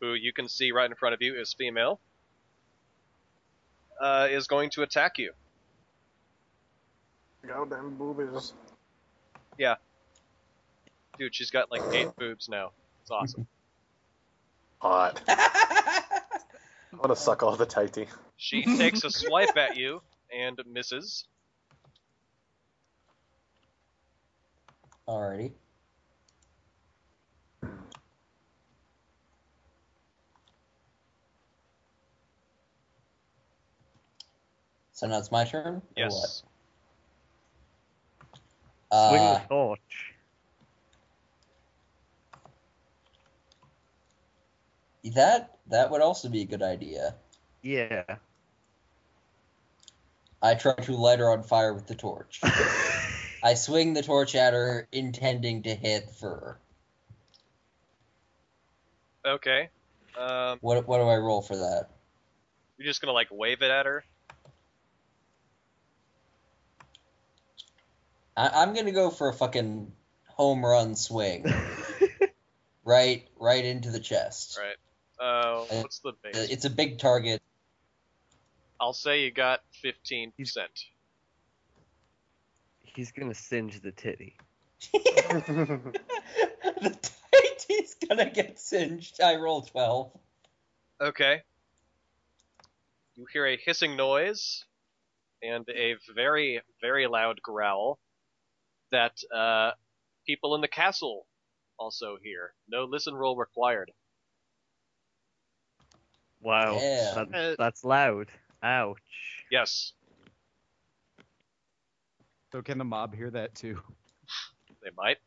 who you can see right in front of you is female, uh, is going to attack you. Goddamn boobies. Yeah. Dude, she's got like eight boobs now. It's awesome. Hot. [LAUGHS] I want to suck all the tighty. She takes a swipe at you and misses. Alrighty. So now it's my turn? Yes. Swing Uh, the torch. that that would also be a good idea. Yeah. I try to light her on fire with the torch. [LAUGHS] I swing the torch at her, intending to hit fur. Okay. Um, What what do I roll for that? you're just gonna like wave it at her. I, I'm gonna go for a fucking home run swing. [LAUGHS] right, right into the chest. Right. Uh, what's the base? It's a big target. I'll say you got fifteen percent. He's gonna singe the titty. [LAUGHS] [LAUGHS] the tighty's gonna get singed. I roll twelve. Okay. You hear a hissing noise and a very, very loud growl that uh, people in the castle also hear. No listen roll required. Wow. Yeah. Uh, That, that's loud. Ouch. Yes, So can the mob hear that too? they might.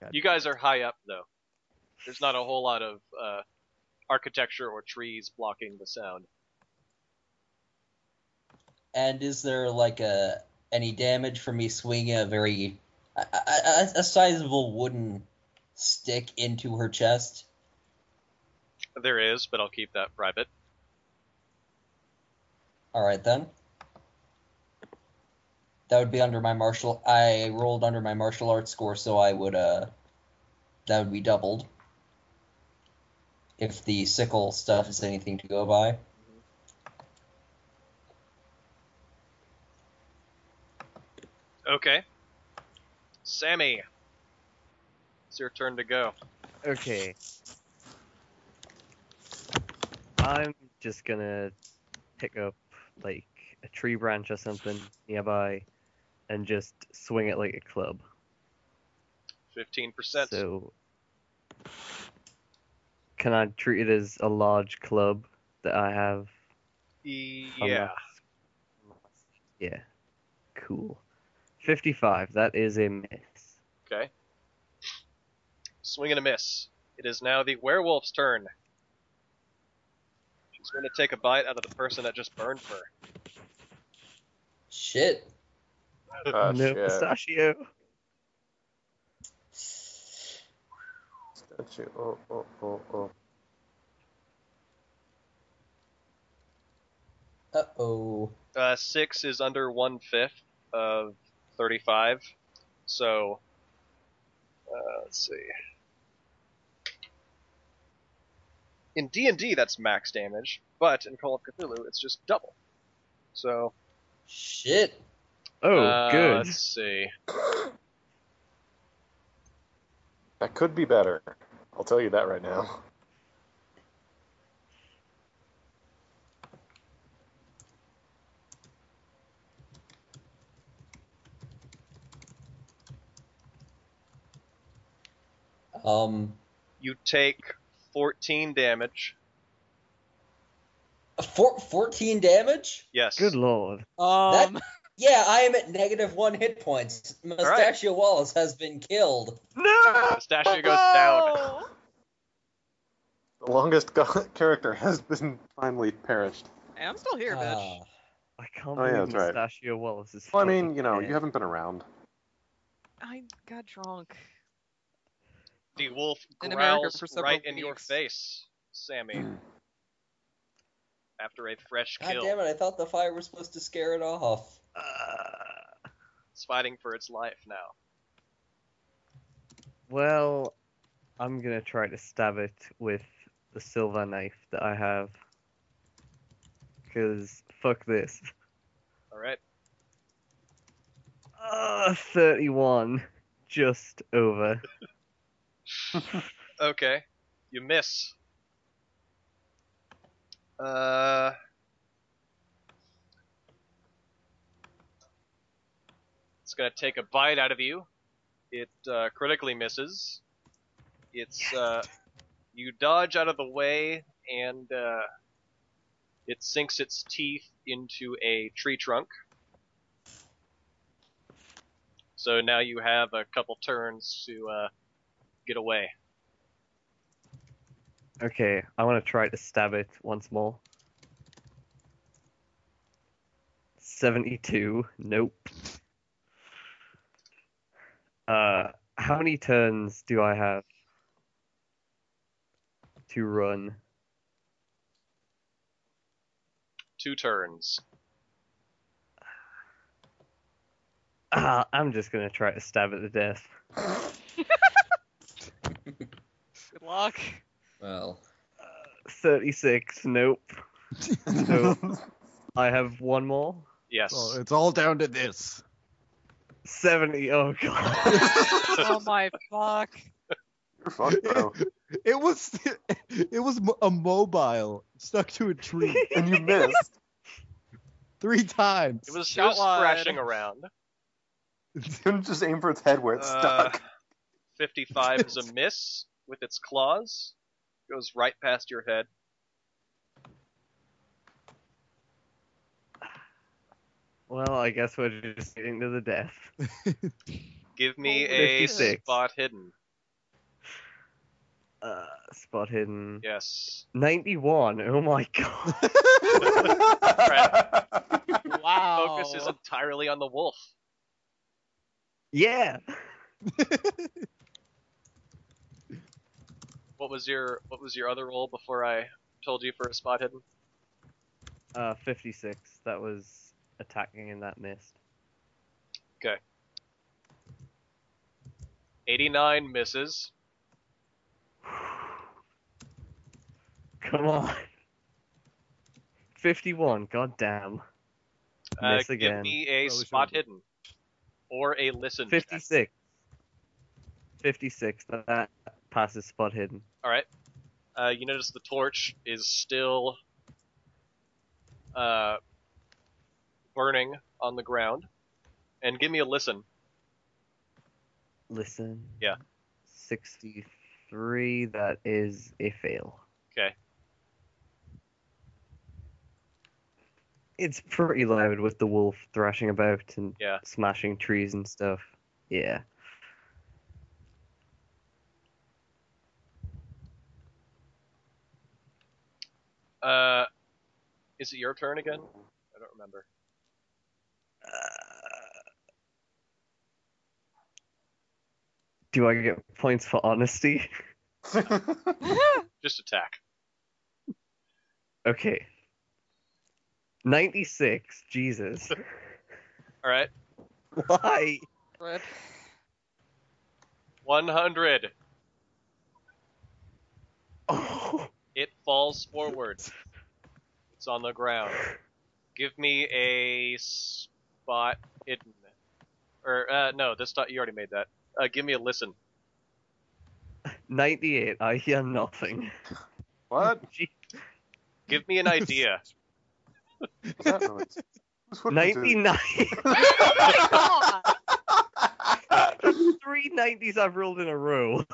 God. You guys are high up, though. There's not a whole lot of uh, architecture or trees blocking the sound. And is there like a any damage from me swinging a very a, a, a sizable wooden stick into her chest? There is, but I'll keep that private. All right then. That would be under my martial. I rolled under my martial arts score, so I would uh, that would be doubled. If the sickle stuff is anything to go by. Okay. Sammy. It's your turn to go. Okay. I'm just gonna pick up like a tree branch or something nearby and just swing it like a club. 15%. So can I treat it as a large club that I have? yeah. Yeah. Cool. 55. That is a miss. Okay. Swing and a miss. It is now the werewolf's turn. She's going to take a bite out of the person that just burned her. Shit. Ah, [LAUGHS] no shit. pistachio. Statue. Oh, oh, oh, oh. Uh oh. Uh, six is under one fifth of 35. So, uh, let's see. In D and D, that's max damage, but in Call of Cthulhu, it's just double. So, Shit. Oh, uh, good. Let's see. That could be better. I'll tell you that right now. Um. You take 14 damage. Four, 14 damage? Yes. Good lord. Um, Yeah, I am at negative one hit points. Mustachio Wallace has been killed. No! Pistachio goes down. The longest go- [LAUGHS] character has been finally perished. Hey, I'm still here, bitch. Ah. I can't Oh, yeah, believe right. Mustachio Wallace is Well, I mean, you know, dead. you haven't been around. I got drunk. The wolf In growls for several right in your face, Sammy. after a fresh God kill. damn it, I thought the fire was supposed to scare it off. Uh, It's fighting for its life now. well, I'm gonna try to stab it with the silver knife that I have. Cause fuck this. Alright. Uh, 31. Just over. [LAUGHS] Okay. You miss. Uh. It's gonna take a bite out of you. It uh, critically misses. It's uh, you dodge out of the way, and uh, it sinks its teeth into a tree trunk. So now you have a couple turns to uh, get away. Okay, I want to try to stab it once more. 72. Nope. Uh, how many turns do I have to run? Two turns. Ah, I'm just gonna try to stab it to death. [LAUGHS] Good luck. Well, 36. Nope. So [LAUGHS] I have one more. Yes. Oh, it's all down to this. 70. Oh god. [LAUGHS] [LAUGHS] Oh my fuck. You're fucked, bro. It was it was a mobile stuck to a tree and you missed. three times. It was Shot just wide. thrashing around. You couldn't just aim for its head where it's Uh, stuck. 55 is a miss with its claws. Goes right past your head. well, I guess we're just getting to the death. [LAUGHS] Give me a 56. spot hidden. Uh, spot hidden. Yes. 91. Oh my [LAUGHS] god. Wow. Focus is entirely on the wolf. Yeah. [LAUGHS] What was your What was your other roll before I told you for a spot hidden? Uh, 56. That was attacking and that missed. 89 misses. [SIGHS] Come on. 51. God damn. Uh, Miss give again. me a Probably spot should've- hidden. or a listen. check. 56. 56. That, passes spot hidden. All right. Uh, you notice the torch is still uh, burning on the ground, and give me a listen. Listen. Yeah. 63. That is a fail. Okay. It's pretty loud with the wolf thrashing about and Yeah. smashing trees and stuff. Yeah. Uh, is it your turn again? I don't remember. Uh, do I get points for honesty? [LAUGHS] Just attack. Okay. 96. Jesus. [LAUGHS] All right. Why? Rip. 100. Oh. It falls forward. It's on the ground. Give me a spot hidden. Or, uh, no, this not, you already made that. Uh, give me a listen. 98. I hear nothing. What? [LAUGHS] Give me an idea. [LAUGHS] What's that noise? Who's whipping to? 99. Oh my god! Three 90s I've rolled in a row.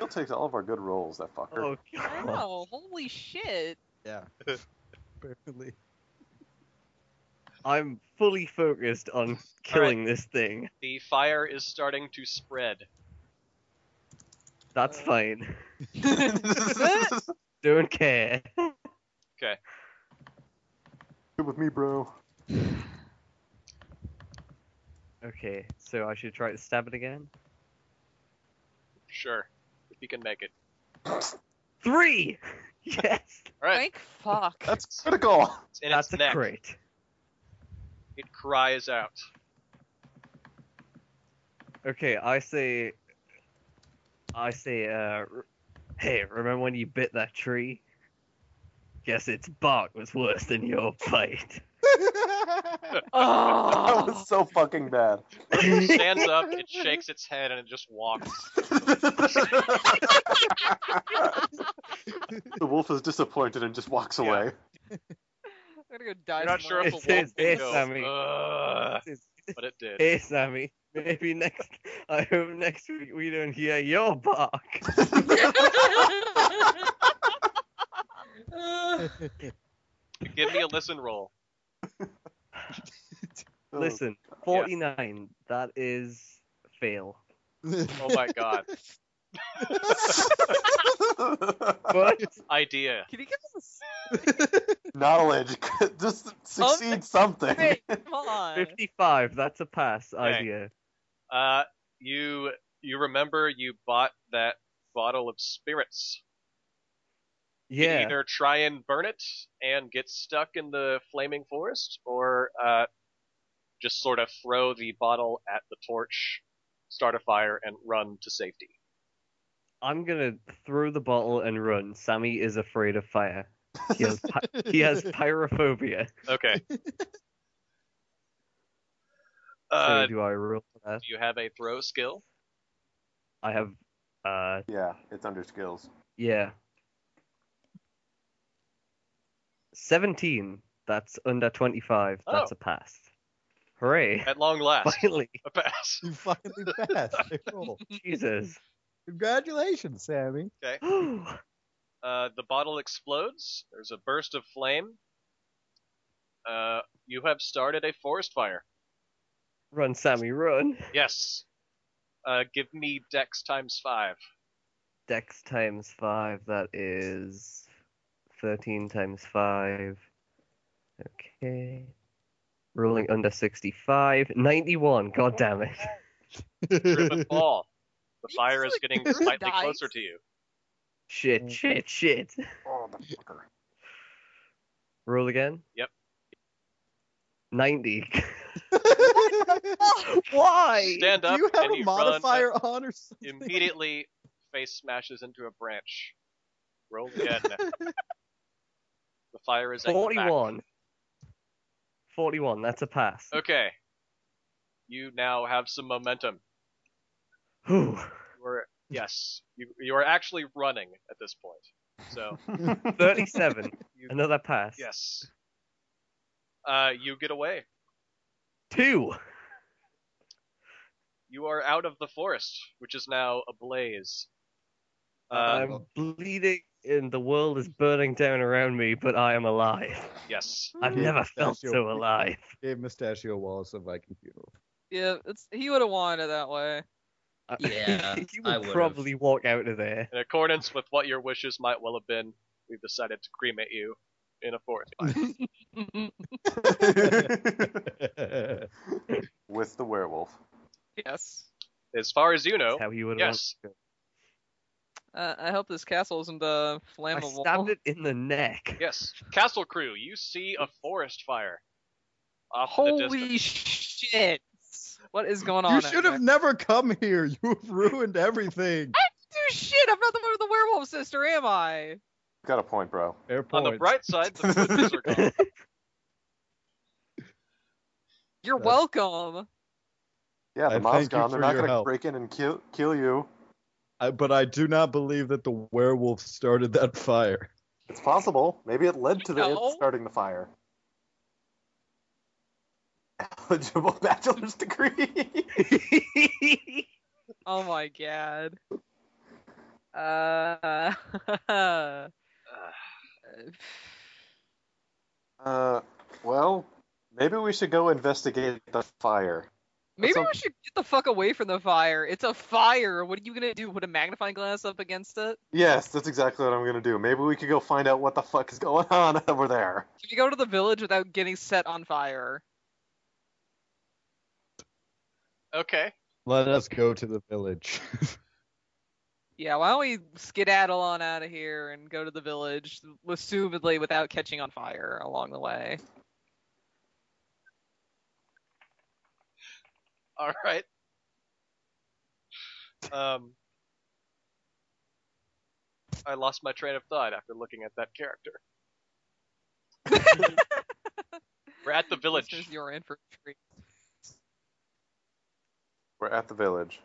He'll take all of our good rolls, that fucker. Oh, I God. know. Holy shit. Yeah. [LAUGHS] Apparently. I'm fully focused on killing this thing. The fire is starting to spread. That's uh. fine. [LAUGHS] Don't care. Okay. Good with me, bro. Okay, so I should try to stab it again. Sure. If you can make it. [LAUGHS] Three! [LAUGHS] Yes! Alright. Thank fuck. That's critical. It's in That's its neck. crit. It cries out. Okay, I say. I say, uh. r- Hey, remember when you bit that tree? Guess its bark was worse than your bite. [LAUGHS] That Oh. was so fucking bad. It stands up, it shakes its head, and it just walks. [LAUGHS] the wolf is disappointed and just walks Yeah. away. I'm gonna go die You're not sure if a wolf can it's go, Sammy. "Ugh," It's- but it did. Hey, Sammy. Maybe next. I hope next week we don't hear your bark. Give me a listen roll. [LAUGHS] Listen, 49. That is fail. [LAUGHS] Oh my god. [LAUGHS] But Idea. Can you give us Knowledge. Just succeed something. a Hey, come on. 55. That's a pass Okay. idea. Uh, you you remember you bought that bottle of spirits. You Yeah. either try and burn it and get stuck in the flaming forest, or uh, just sort of throw the bottle at the torch, start a fire, and run to safety. I'm gonna throw the bottle and run. Sammy is afraid of fire. [LAUGHS] He has, pi- he has pyrophobia. Okay. [LAUGHS] So uh, do I roll for that? do you have a throw skill? I have, uh, Yeah, it's under skills. yeah. 17. That's under 25. That's Oh. a pass. Hooray. At long last, Finally. a pass. You finally passed. [LAUGHS] Jesus. Congratulations, Sammy. [GASPS] Uh, the bottle explodes. There's a burst of flame. Uh, you have started a forest fire. run, Sammy, run. Yes. Uh, give me dex times five. Dex times 5. That is 13 times 5. Okay. Rolling under 65. 91. God damn it. Trip and fall. The fire is getting slightly dice. closer to you. Shit, mm. shit, shit. Oh, the fucker. Roll again. Yep. 90. [LAUGHS] Why? Stand Do up you have and a you modifier run. on or something? Immediately, face smashes into a branch. Roll again. [LAUGHS] the fire is at back. 41. 41. That's a pass. Okay. You now have some momentum. Whew. You are yes. You you are actually running at this point. So [LAUGHS] 37. [LAUGHS] you Another pass. yes. Uh, you get away. Two. You are out of the forest, which is now ablaze. Uh, I'm bleeding and the world is burning down around me, but I am alive. yes. I've Yeah, never felt so alive. Gave Mustachio Wallace a Viking funeral. Yeah, it's he would have wanted it that way. I- Yeah, [LAUGHS] you I would would've. probably walk out of there. In accordance with what your wishes might well have been, we've decided to cremate you in a forest fire. [LAUGHS] With the werewolf. yes. as far as you know, That's how you would yes. Uh, I hope this castle isn't uh, I flammable. stabbed it in the neck. yes. Castle crew, you see a forest fire. Off Holy shit! What is going on? You out should there? have never come here. You have ruined everything. [LAUGHS] I Do shit! I'm not the one with the werewolf sister, am I? Got a point, bro. Fair On the bright side, the [LAUGHS] footprints are gone. You're That's- welcome. Yeah, the I mob's thank gone. They're not gonna break in and kill kill you. I, but I do not believe that the werewolf started that fire. It's possible. Maybe it led to the it No. starting the fire. Eligible bachelor's degree. [LAUGHS] Oh my god. Uh. [LAUGHS] uh, well, maybe we should go investigate the fire. Maybe some- we should get the fuck away from the fire. It's a fire. What are you gonna do? Put a magnifying glass up against it? Yes, that's exactly what I'm gonna do. Maybe we could go find out what the fuck is going [LAUGHS] on over there. Can you go to the village without getting set on fire? Okay. Let us go to the village. [LAUGHS] Yeah, why don't we skedaddle on out of here and go to the village, assumedly without catching on fire along the way? [LAUGHS] All right. Um, I lost my train of thought after looking at that character. [LAUGHS] We're at the village. Listeners, You're in for a treat. We're at the village.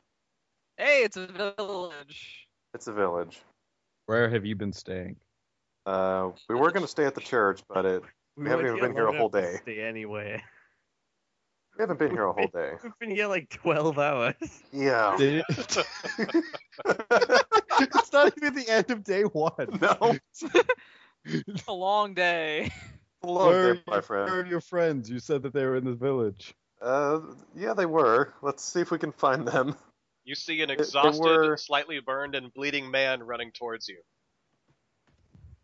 Hey, it's a village. It's a village. Where have you been staying? Uh, we were gonna stay at the church, but it We haven't even been here a whole day. Stay anywhere. We haven't been here a whole day. We've been here like 12 hours. Yeah. [LAUGHS] It's not even the end of day one. no. It's [LAUGHS] a long day. Long Where, there, are my friend. where are your friends? You said that they were in the village. Uh, yeah, they were. Let's see if we can find them. You see an exhausted, were- slightly burned, and bleeding man running towards you.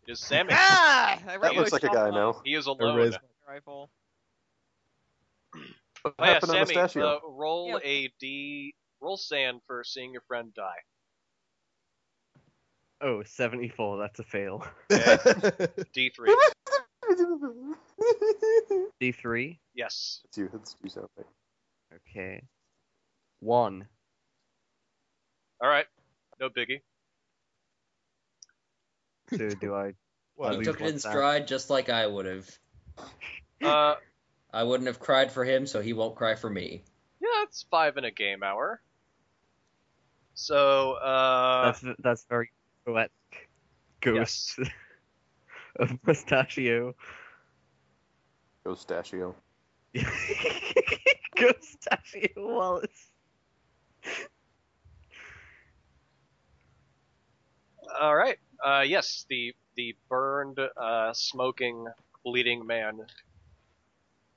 It is Sammy. ah! That looks like a guy on now. He is Or alone. raise- Rifle. What Oh yeah, happened to Sammy, Anastasio? uh, roll Yeah. a D, roll San for seeing your friend die. Oh, 74. That's a fail. [LAUGHS] D three. [LAUGHS] D3. yes. it's you. It's you, Sophie. Okay. One. All right. No biggie. So do I? [LAUGHS] What? He took it in stat. stride just like I would have. Uh, I wouldn't have cried for him, so he won't cry for me. yeah, it's five in a game hour. So, uh, That's that's very poetic. Ghost [LAUGHS] of Mustachio. Ghostachio. [LAUGHS] Ghostachio Wallace. all right. Uh, yes, the the burned, uh, smoking, bleeding man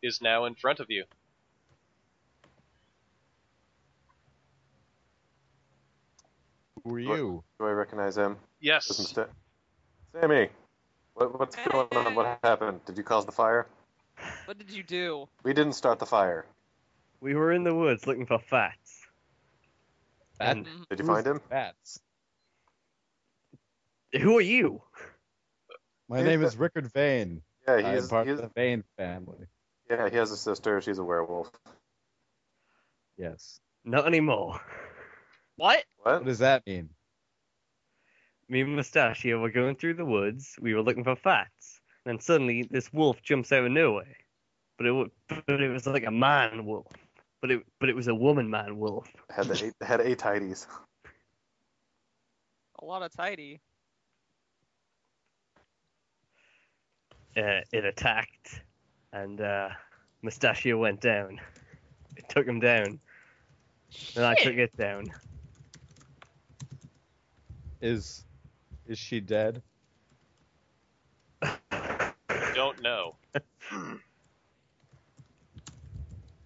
is now in front of you. Who are you? Do I recognize him? Yes. Doesn't Sammy, what, what's going on? What happened? Did you cause the fire? What did you do? We didn't start the fire. We were in the woods looking for fats. Fat- And mm-hmm. Did you find him? Bats. who are you? My Yeah, name but- is Rickard Vane. Yeah, I'm he's, part he's of the Vane family. Yeah, he has a sister. She's a werewolf. Yes. Not anymore. What? What? What does that mean? Me and Mustachio were going through the woods. We were looking for fats. Then suddenly, this wolf jumps out of nowhere. but it but it was like a man wolf. But it but it was a woman man wolf. Had the eight, had eight tidies. A lot of tidy. Uh, it attacked, and uh, Mustachio went down. [LAUGHS] It took him down, and I took it down. Is is she dead? [LAUGHS] Don't know.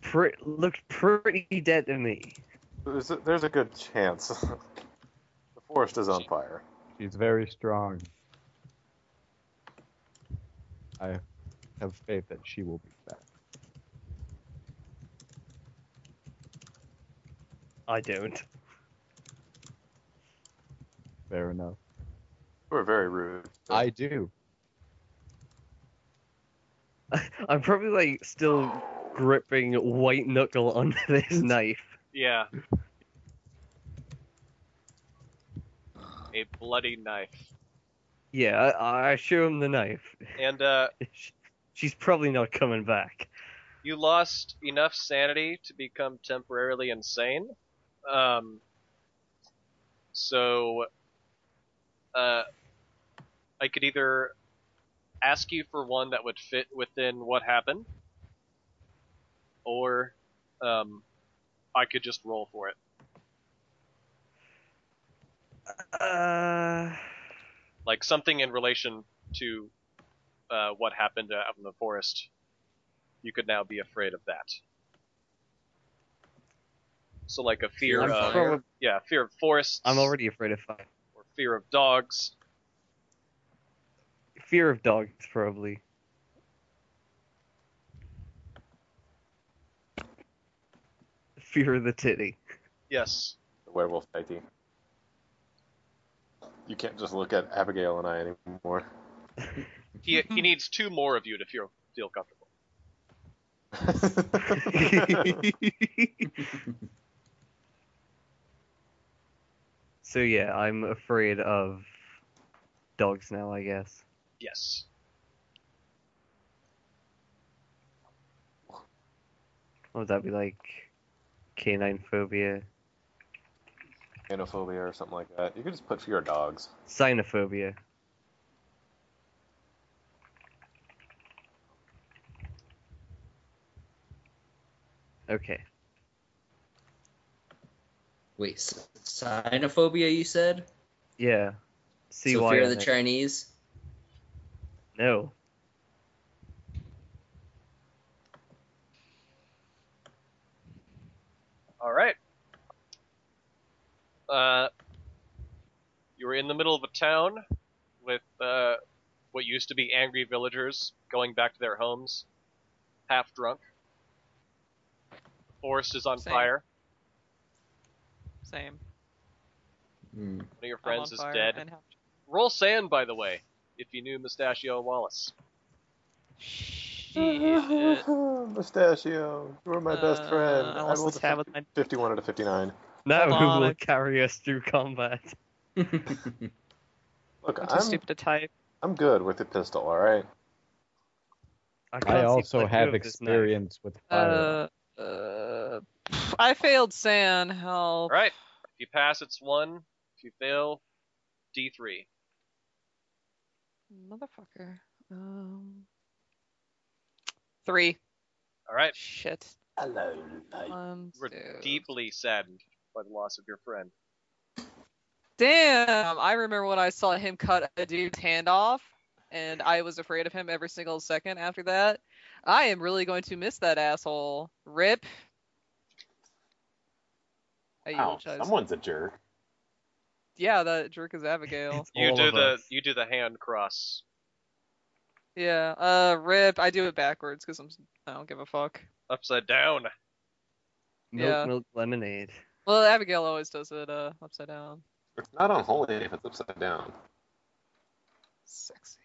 Pre- looked pretty dead to me. There's a, there's a good chance. [LAUGHS] the forest is on fire. She's very strong. I have faith that she will be back. I don't. Fair enough. We're very rude. I do. [LAUGHS] I'm probably like still gripping white knuckle [LAUGHS] onto this knife. Yeah. A bloody knife. Yeah, I, I show him the knife. And uh, [LAUGHS] She's probably not coming back. you lost enough sanity to become temporarily insane. Um, so, uh, I could either ask you for one that would fit within what happened, or um, I could just roll for it. Uh, Like something in relation to uh, what happened out in the forest. You could now be afraid of that. So, like a fear Fear of of fire? prob- yeah, fear of forests. I'm already afraid of fire. or fear of dogs. Fear of dogs, probably. Fear of the titty. Yes. The werewolf titty. You can't just look at Abigail and I anymore. [LAUGHS] He he mm-hmm. needs two more of you to feel feel comfortable. [LAUGHS] so yeah, I'm afraid of dogs now, I guess. Yes. What would that be like? Canine phobia, Xenophobia or something like that. You could just put fear of dogs. cynophobia. Okay. Wait, s- xenophobia? You said? Yeah. See so why fear of the think- Chinese? No. All right. Uh, you were in the middle of a town with uh, what used to be angry villagers going back to their homes, half drunk. The forest is on Same. fire. Same. Hmm. One of your friends is dead. and have- Roll San, by the way, if you knew Mustachio Wallace. Shit. [LAUGHS] Mustachio, you were my best Uh, friend. I I lost rolled the a tab with my 51 out of 59. Now Hold who will [LAUGHS] carry us through combat? [LAUGHS] Look, I'm I'm, stupid to type. I'm good with the pistol, alright? can't I also have of this knife. experience with fire. Uh, uh, pff, I failed San. Help. All right. If you pass, it's one. If you fail, D3. Motherfucker. Um. Three. All right. Shit. Hello, One, You were two. deeply saddened by the loss of your friend. Damn, I remember when I saw him cut a dude's hand off, and I was afraid of him every single second after that. I am really going to miss that asshole. Rip. I Ow, eulogize. someone's a jerk. Yeah, that jerk is Abigail. [LAUGHS] You do the us. you do the hand cross. yeah. Uh, rip. I do it backwards because I'm. I don't give a fuck. Upside down. Milk, Yeah. milk, lemonade. Well, Abigail always does it uh upside down. It's not unholy if it's upside down. Sexy.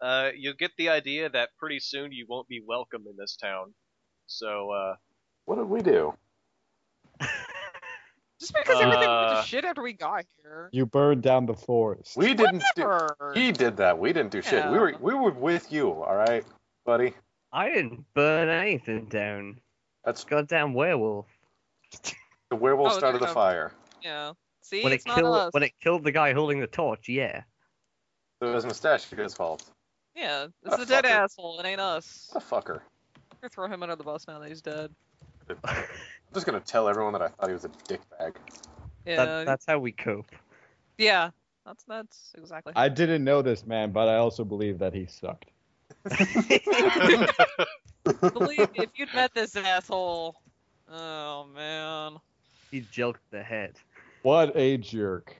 Uh, you get the idea that pretty soon you won't be welcome in this town. So, uh, What did we do? [LAUGHS] Just because everything went Uh, to shit after we got here. You burned down the forest. We didn't do. He did that. We didn't do shit. We were we were with you. All right, buddy. I didn't burn anything down. That's Goddamn werewolf. the werewolf Oh, started the no. fire. Yeah. See, When it it's not killed us. when it killed the guy holding the torch, yeah. So it was Mustachio's fault. Yeah, it's the dead fucker. asshole. It ain't us. What a fucker. We're gonna throw him under the bus now that he's dead. I'm just gonna tell everyone that I thought he was a dickbag. Yeah, That, that's how we cope. yeah. That's that's exactly. I didn't know this man, but I also believe that he sucked. [LAUGHS] [LAUGHS] Believe me, if you'd met this asshole, oh man. He jilked the head. What a jerk.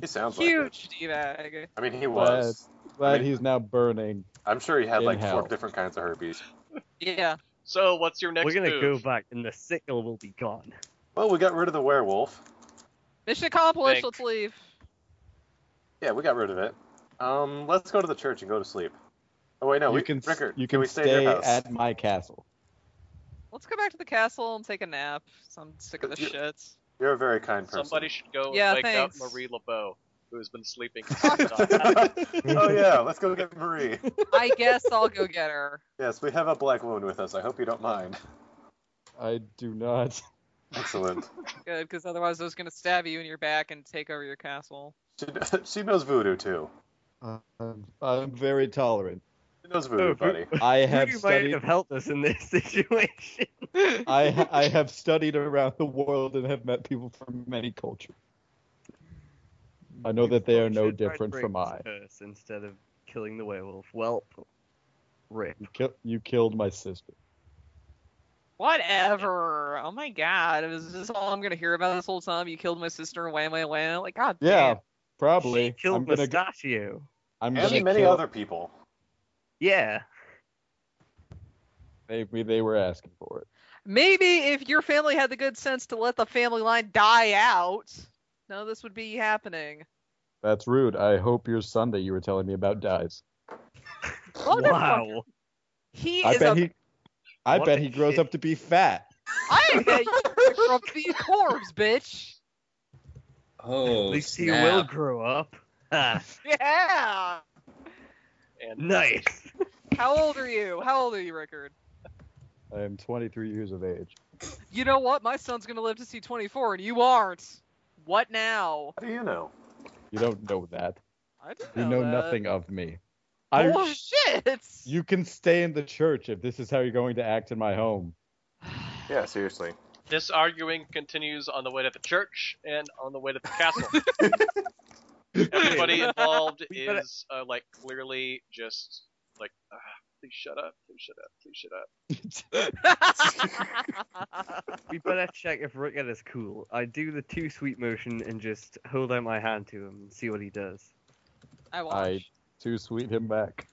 He sounds like it. Huge d-bag. I mean, he was. Glad mean- he's now burning. I'm sure he had like hell. four different kinds of herpes. Yeah. So, what's your next We're gonna move? go back, and the sickle will be gone. Well, we got rid of the werewolf. Mission accomplished. Think. Let's leave. Yeah, we got rid of it. Um, let's go to the church and go to sleep. Oh wait, no, you we can Rickard, you can can we stay, stay at your house? at my castle. Let's go back to the castle and take a nap. So I'm sick of this You- shit. You're a very kind person. Somebody should go Yeah, wake thanks. up Marie Laveau, who has been sleeping. [LAUGHS] oh yeah, let's go get Marie. I guess I'll go get her. Yes, we have a black woman with us. I hope you don't mind. I do not. Excellent. Good, because otherwise I was gonna stab you in your back and take over your castle. She, [LAUGHS] she knows voodoo too. I'm, I'm very tolerant. She knows voodoo, Oh, buddy. I have Voodoo might studied. have helped us in this [LAUGHS] situation. I I have studied around the world and have met people from many cultures. I know that they are no Should try to different from this I. curse Instead of killing the werewolf. Well, rip. You, kill, you killed my sister. Whatever. Oh my god. Is this all I'm gonna hear about this whole time? You killed my sister, wham wham wham. Like god Yeah, damn. probably. She killed I'm gonna. go- Mustachio. I'm And gonna many kill. other people. Yeah. Maybe they were asking for it. Maybe if your family had the good sense to let the family line die out, none of this would be happening. That's rude. I hope your son that you were telling me about dies. [LAUGHS] Wow. He I is bet a he. I What bet a he grows shit. up to be fat. I bet you grow up to be a corpse, bitch. Oh, At least he snap. will grow up. Ha, [LAUGHS] Yeah. and nice. [LAUGHS] How old are you? How old are you, Rickard? I am 23 years of age. You know what? My son's gonna live to see 24, and you aren't. What now? How do you know? You don't know that. I didn't You know that. nothing of me. I. Oh shit! You can stay in the church if this is how you're going to act in my home. Yeah, seriously. this arguing continues on the way to the church and on the way to the castle. [LAUGHS] Everybody [LAUGHS] involved is uh, like clearly just like, ah, please shut up, please shut up, please shut up. [LAUGHS] We better check if Rickard is cool. I do the two sweet motion and just hold out my hand to him and see what he does. I watch. I too sweet him back.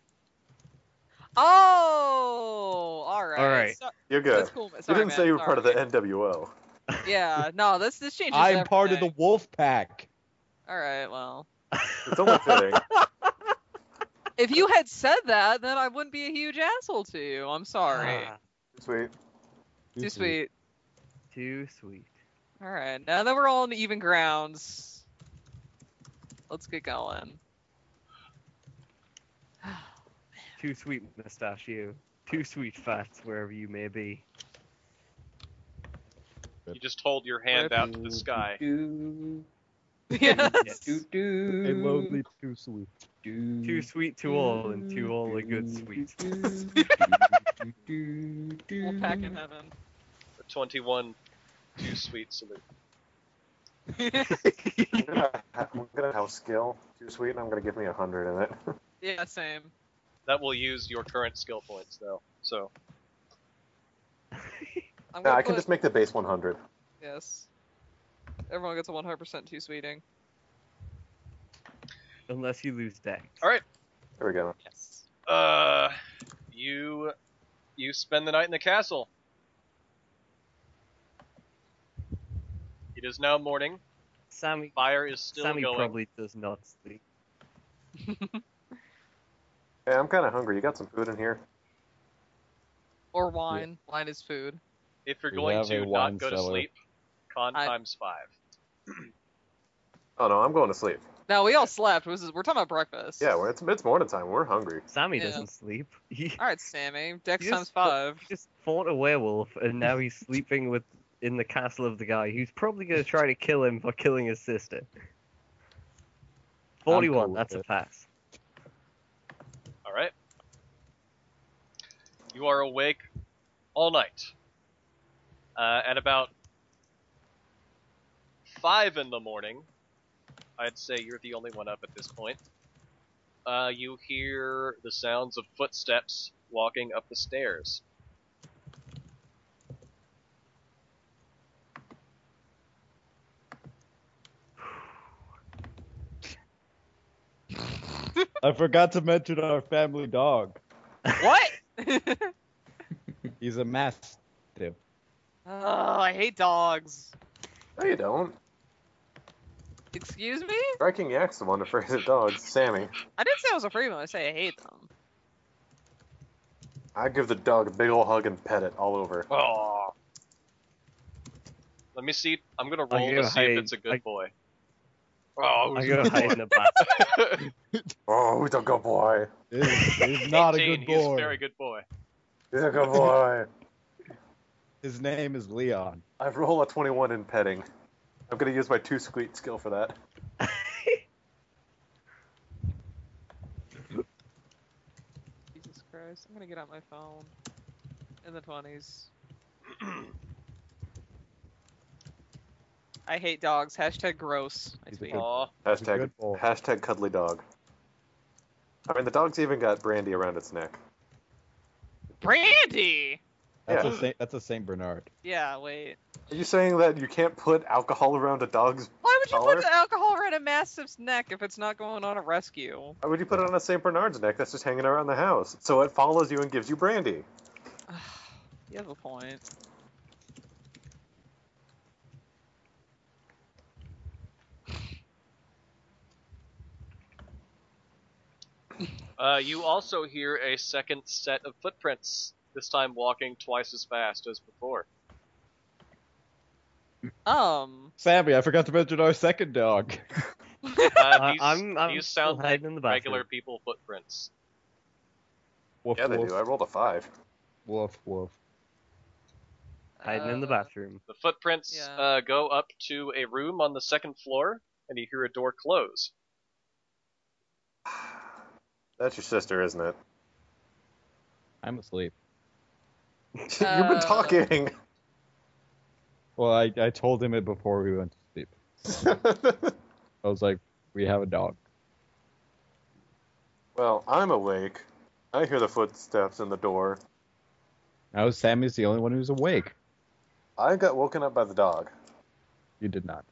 Oh, all right. All right. So- You're good. that's cool. You didn't man, say you were part of the. NWO. Yeah, no, this this [LAUGHS] changes. I'm part of the wolf pack. All right, well, It's only fitting. [LAUGHS] if you had said that, then I wouldn't be a huge asshole to you. I'm sorry. Ah, Sweet. Too sweet. too sweet. All right, now that we're all on even grounds, let's get going. Too sweet, Mustachio. Too sweet, fats, wherever you may be. You just hold your hand out to the sky. Do, [LAUGHS] yes. A do, lonely too sweet. Do, Too sweet to all and to all the good sweets. We'll pack in heaven. The 21 too sweet salute. [LAUGHS] I'm gonna, I'm gonna have skill. Too sweet, and I'm gonna give me a hundred in it. [LAUGHS] yeah, same. That will use your current skill points though. So I'm Yeah, gonna I can put- just make the base 100. Yes. Everyone gets a 100% too sweeting. Unless you lose dex. All right. There we go. Yes. Uh, you you spend the night in the castle. It is now morning. Sammy, Fire is still Sammy going. probably does not sleep. [LAUGHS] Hey, I'm kind of hungry. You got some food in here? Or wine. Wine is food. If you're We going have to not wine go to sleep, Con I- times five. Oh no, I'm going to sleep. No, we all slept. This We're talking about breakfast. Yeah, well, it's it's morning time. We're hungry. Sammy Yeah. doesn't sleep. [LAUGHS] He, All right, Sammy. Dex times just- five. he just fought a werewolf, and now he's sleeping with in the castle of the guy who's probably going to try to kill him for killing his sister. Forty-one. with that's a it. pass. All right. You are awake all night. Uh, at about five in the morning, I'd say you're the only one up at this point. Uh, you hear the sounds of footsteps walking up the stairs. I forgot to mention our family dog. what? [LAUGHS] He's a mastiff. oh, I hate dogs. No, you don't. Excuse me? Striking Yak's the one afraid of dogs. Sammy. I didn't say I was afraid of them. I say I hate them. I give the dog a big ol' hug and pet it all over. Oh. Let me see. I'm gonna roll go to see if it's a good I- boy. Oh, I who's go a good hide in boy? the bathroom. [LAUGHS] Oh, he's a good boy. He's, he's not a 18, good He's a very good boy. He's a good boy. His name is Leon. I've rolled a 21 in petting. I'm gonna use my two squeak skill for that. [LAUGHS] Jesus Christ. I'm gonna get out my phone. In the 20s. I hate dogs. Hashtag gross. I He's a tweet. good- Aw. Hashtag hashtag cuddly dog. I mean, the dog's even got brandy around its neck. Brandy! That's Yeah. a Saint, that's a Saint Bernard. Yeah, wait. Are you saying that you can't put alcohol around a dog's? Why would you Collar? put the alcohol around a mastiff's neck if it's not going on a rescue? Why would you put it on a Saint Bernard's neck that's just hanging around the house? So it follows you and gives you brandy. you have a point. Uh, you also hear a second set of footprints, this time walking twice as fast as before. Um. Sammy, I forgot to mention our second dog. [LAUGHS] Uh, I- these, I'm- I'm these sound like hiding in the bathroom. regular people footprints. Woof, Yeah, they woof, do. I rolled a five. woof, woof. Hiding in the uh, bathroom. The footprints Yeah. uh, go up to a room on the second floor, and you hear a door close. [SIGHS] That's your sister, isn't it? I'm asleep. [LAUGHS] You've been Uh, talking. Well, I, I told him it before we went to sleep. [LAUGHS] I was like, we have a dog. well, I'm awake. I hear the footsteps in the door. Now Sammy's the only one who's awake. I got woken up by the dog. You did not.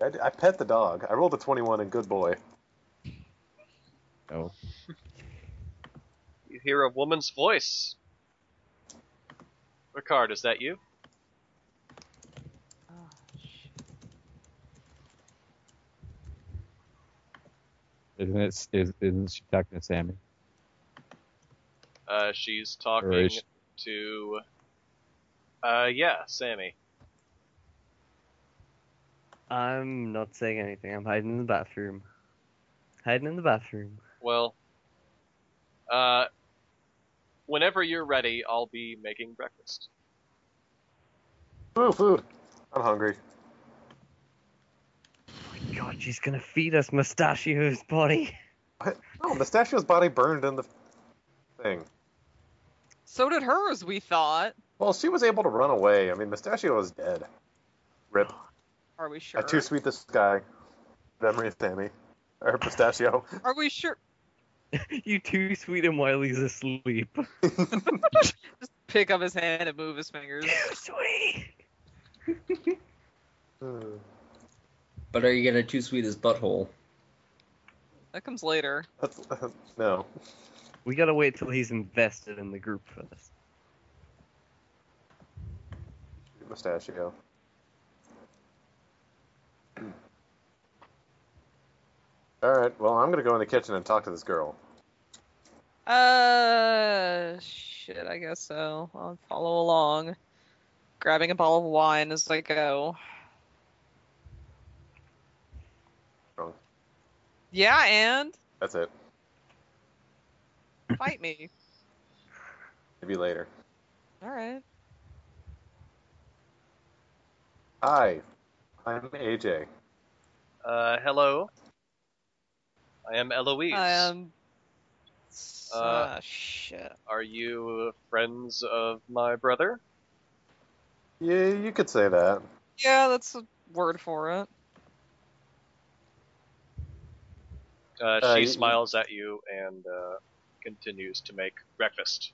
I, I pet the dog. I rolled a 21 and good boy. Oh. You hear a woman's voice. Rickard, is that you? Oh. Isn't it? Is, isn't she talking to Sammy? Uh, she's talking she- to. Uh, yeah, Sammy. I'm not saying anything. I'm hiding in the bathroom. Hiding in the bathroom. Well, uh, whenever you're ready, I'll be making breakfast. Ooh, food. I'm hungry. Oh my god, she's gonna feed us Mustachio's body. Oh, Mustachio's body burned in the thing. So did hers, we thought. Well, she was able to run away. I mean, Mustachio was dead. Rip. Are we sure? I too sweet this guy. Memory of Sammy. Or Pistachio. Are we sure? [LAUGHS] you too sweet him while he's asleep. Just pick up his hand and move his fingers. Too sweet. [LAUGHS] But are you gonna too sweet his butthole? That comes later. That's, [LAUGHS] no. We gotta wait till he's invested in the group for this. Mustachio. [CLEARS THROAT] Alright, well, I'm gonna go in the kitchen and talk to this girl. Uh, shit. I guess so. I'll follow along. grabbing a bottle of wine as I go. Wrong. Yeah, and That's it. fight me. Maybe later. All right. Hi, I'm AJ. Uh, hello. I am Eloise. Um. Uh, ah, shit. Are you friends of my brother? Yeah, you could say that. Yeah, that's a word for it. Uh, Uh, she y- smiles at you and uh, continues to make breakfast.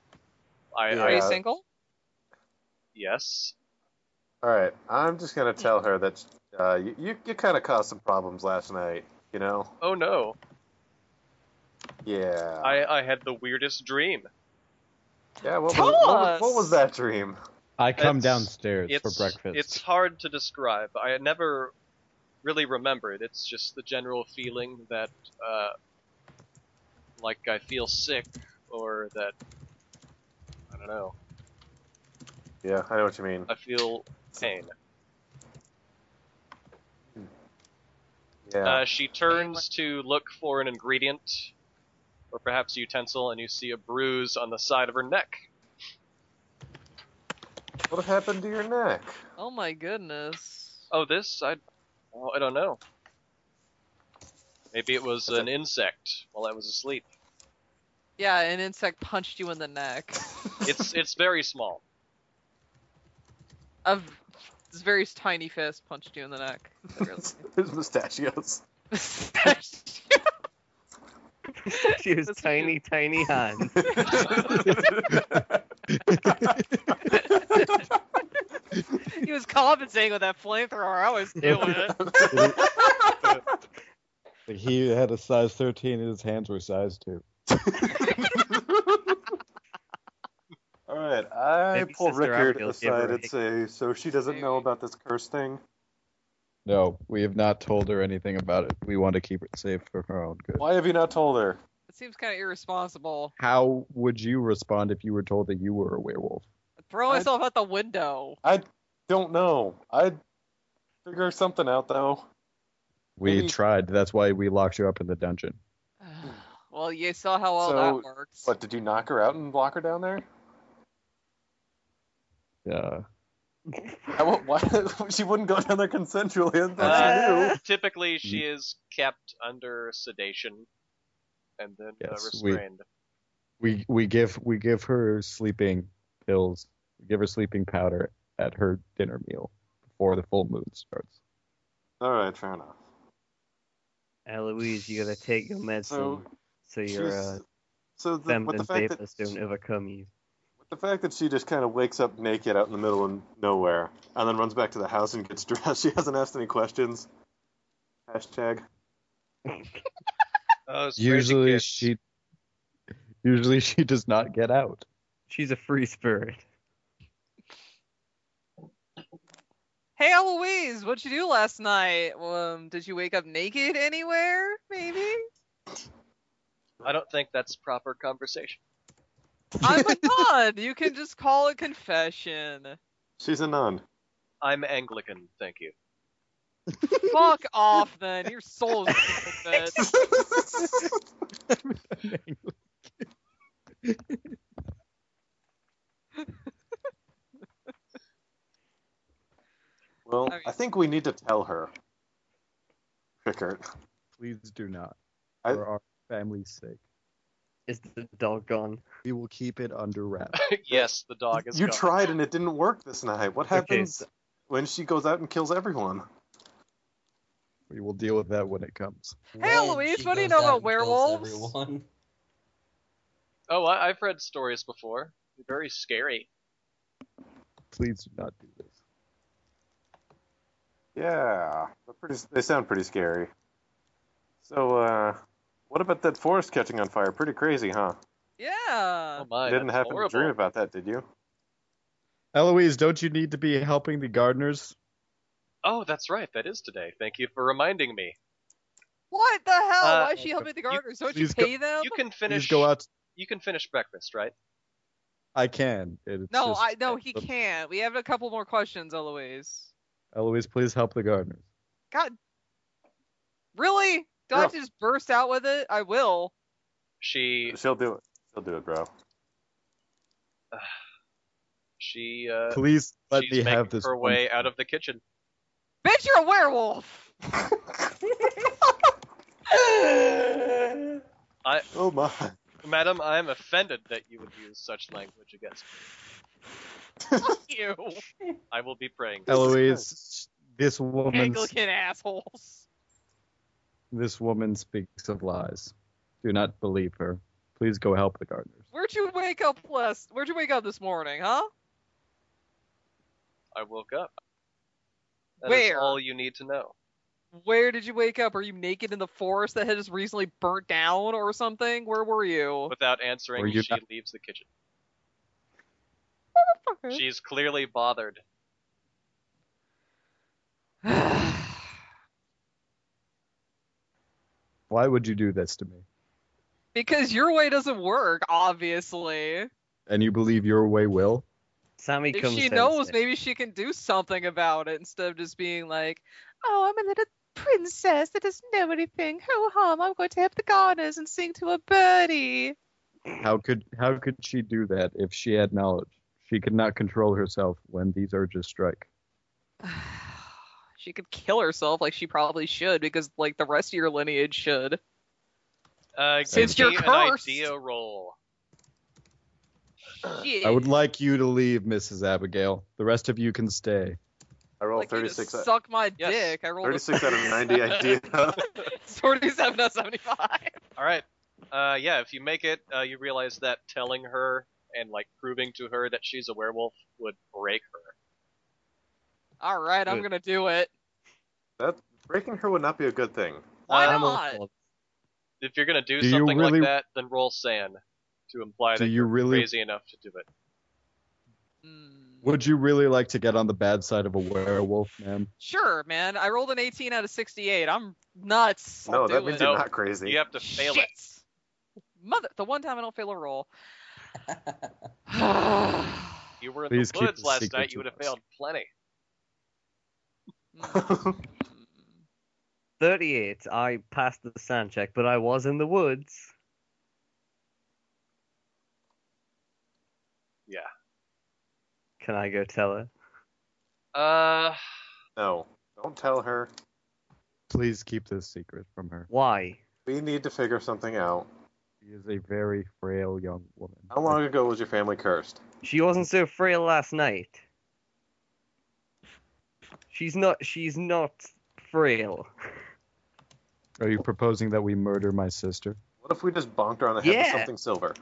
I, Yeah. Are you Uh, single? yes. All right, I'm just gonna tell her that uh, you you, you kind of caused some problems last night. You know? Oh no, Yeah. I, I had the weirdest dream. yeah. What Tell was, what, was, us! what was that dream? I come It's- downstairs for It's breakfast. it's hard to describe. I never really remember it. It's just the general feeling that uh, like I feel sick or that I don't know. Yeah, I know what you mean. I feel pain. Yeah. Uh, she turns to look for an ingredient, or perhaps a utensil, and you see a bruise on the side of her neck. what happened to your neck? Oh my goodness. Oh, this? I, well, I don't know. Maybe it was That's an insect while I was asleep. Yeah, an insect punched you in the neck. [LAUGHS] It's it's very small. A v- this very tiny fist punched you in the neck. [LAUGHS] His mustachios. [LAUGHS] [LAUGHS] She was That's tiny, tiny hands. [LAUGHS] he was compensating with that flamethrower. I was doing it. [LAUGHS] he had a size 13 and his hands were size 2. All right, I Maybe pull Sister Rickard Abigail gave her aside and say, "So she doesn't know about this curse thing." No, we have not told her anything about it. We want to keep it safe for her own good. Why have you not told her? It seems kind of irresponsible. How would you respond if you were told that you were a werewolf? Throw I- myself out the window. I don't know. I'd figure something out though. We Maybe- tried. That's why we locked you up in the dungeon. [SIGHS] well, you saw how well So, that works. What did you knock her out and lock her down there? Yeah. How, why, [LAUGHS] she wouldn't go down there consensually. I thought Uh, she typically, she is kept under sedation and then uh, Yes, we- restrained. We we give we give her sleeping pills. We give her sleeping powder at her dinner meal before the full moon starts. All right, fair enough. Eloise, you gotta take your medicine so, your uh, so the, feminine the fact that vapors don't overcome you. With the fact that she just kind of wakes up naked out in the middle of nowhere and then runs back to the house and gets [LAUGHS] dressed, she hasn't asked any questions. Hashtag. [LAUGHS] Oh, Usually she usually she does not get out. She's a free spirit. Hey, Eloise, what'd you do last night? Um, did you wake up naked anywhere? Maybe. I don't think that's proper conversation. I'm a nun. You can just call it confession. She's a nun. I'm Anglican, thank you. Fuck off, then. Your soul is a. [LAUGHS] Well, I mean- I think we need to tell her. Rickard. Please do not. I- For our family's sake. Is the dog gone? We will keep it under wraps. [LAUGHS] yes, the dog is gone. You gone. tried and it didn't work this night. What Okay, happens so- when she goes out and kills everyone? We will deal with that when it comes. Hey, When Eloise, she what do you know about werewolves? Oh, I, I've read stories before. They're very scary. Please do not do this. Yeah, they're pretty. They sound pretty scary. So, uh, what about that forest catching on fire? Pretty crazy, huh? Yeah. Oh my, didn't that's happen horrible. to dream about that, did you? Eloise, don't you need to be helping the gardeners? Oh, that's right. That is today. Thank you for reminding me. What the hell? Uh, Why is she helping the gardeners? Don't you please go- pay them? You can finish. go out. You can finish breakfast, right? I can. It's No, just- I no, he can't. We have a couple more questions, Eloise. Eloise, please help the gardeners. God, really? Do I have Yeah. to just burst out with it? I will. She She'll do it. She'll do it, bro. [SIGHS] she uh Please let she's me making have this. her one way out of the kitchen. Bitch, you're a werewolf. [LAUGHS] I Oh my. madam, I am offended that you would use such language against me. Fuck [LAUGHS] you, I will be praying. Eloise, this woman, Anglican assholes. This woman speaks of lies. Do not believe her. Please go help the gardeners. Where'd you wake up last? Where'd you wake up this morning, huh? I woke up. That is Where? all you need to know. Where did you wake up? Are you naked in the forest that had just recently burnt down or something? Where were you? Without answering, you she not- leaves the kitchen. She's clearly bothered. [SIGHS] [SIGHS] [SIGHS] Why would you do this to me? because your way doesn't work, obviously. And you believe your way will? Sammy If comes she knows, sick. maybe she can do something about it instead of just being like, "Oh, I'm a little princess that doesn't know anything. Ho hum! I'm going to help the gardeners and sing to a birdie." How could how could she do that if she had knowledge? She could not control herself when these urges strike. [SIGHS] [SIGHS] [SIGHS] she could kill herself like she probably should because like the rest of your lineage should. Uh, Since give you're me an cursed. idea roll. Shit. I would like you to leave, Mrs. Abigail. The rest of you can stay. I rolled like you to 36, out- suck my Yes. dick. I rolled 36 out of 90 idea. [LAUGHS] 47 out of 75. All right. Uh, yeah, if you make it, uh, you realize that telling her and like proving to her that she's a werewolf would break her. All right, I'm gonna do it. that breaking her would not be a good thing. Why I'm not? If you're gonna do, Do you something really- like that, then roll sand to imply Do that you you're really crazy enough to do it. Mm, would you really like to get on the bad side of a werewolf, man? Sure, man. I rolled an 18 out of 68. I'm nuts. No, I'll that means it. you're not crazy. You have to fail Shit. it. Mother, the one time I don't fail a roll. [SIGHS] You were in Please the woods last night. You would have failed plenty. Mm. [LAUGHS] 38. I passed the sand check, but I was in the woods. Yeah. Can I go tell her? Uh, no, don't tell her. Please keep this secret from her. Why? We need to figure something out. She is a very frail young woman. How long ago was your family cursed? She wasn't so frail last night. She's not. She's not frail. Are you proposing that we murder my sister? What if we just bonked her on the head with something silver?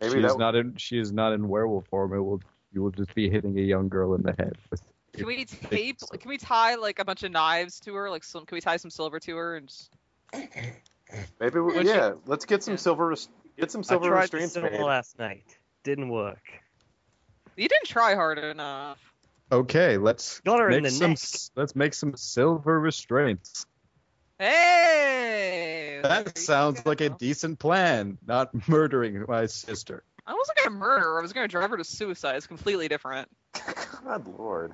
Maybe she that is not in. She is not in werewolf form. It will. You will just be hitting a young girl in the head with. Can we tape? Can we tie like a bunch of knives to her? Like some? Can we tie some silver to her and just? Maybe we, Would you- yeah. Let's get some Yeah. silver. Get some silver I silver tried the restraints silver last night. Didn't work. You didn't try hard enough. Okay, let's Got her in make the some. neck. Let's make some silver restraints. Hey. That sounds like a decent plan. Not [LAUGHS] murdering my sister. I wasn't gonna murder her. I was gonna drive her to suicide. It's completely different. [LAUGHS] God lord.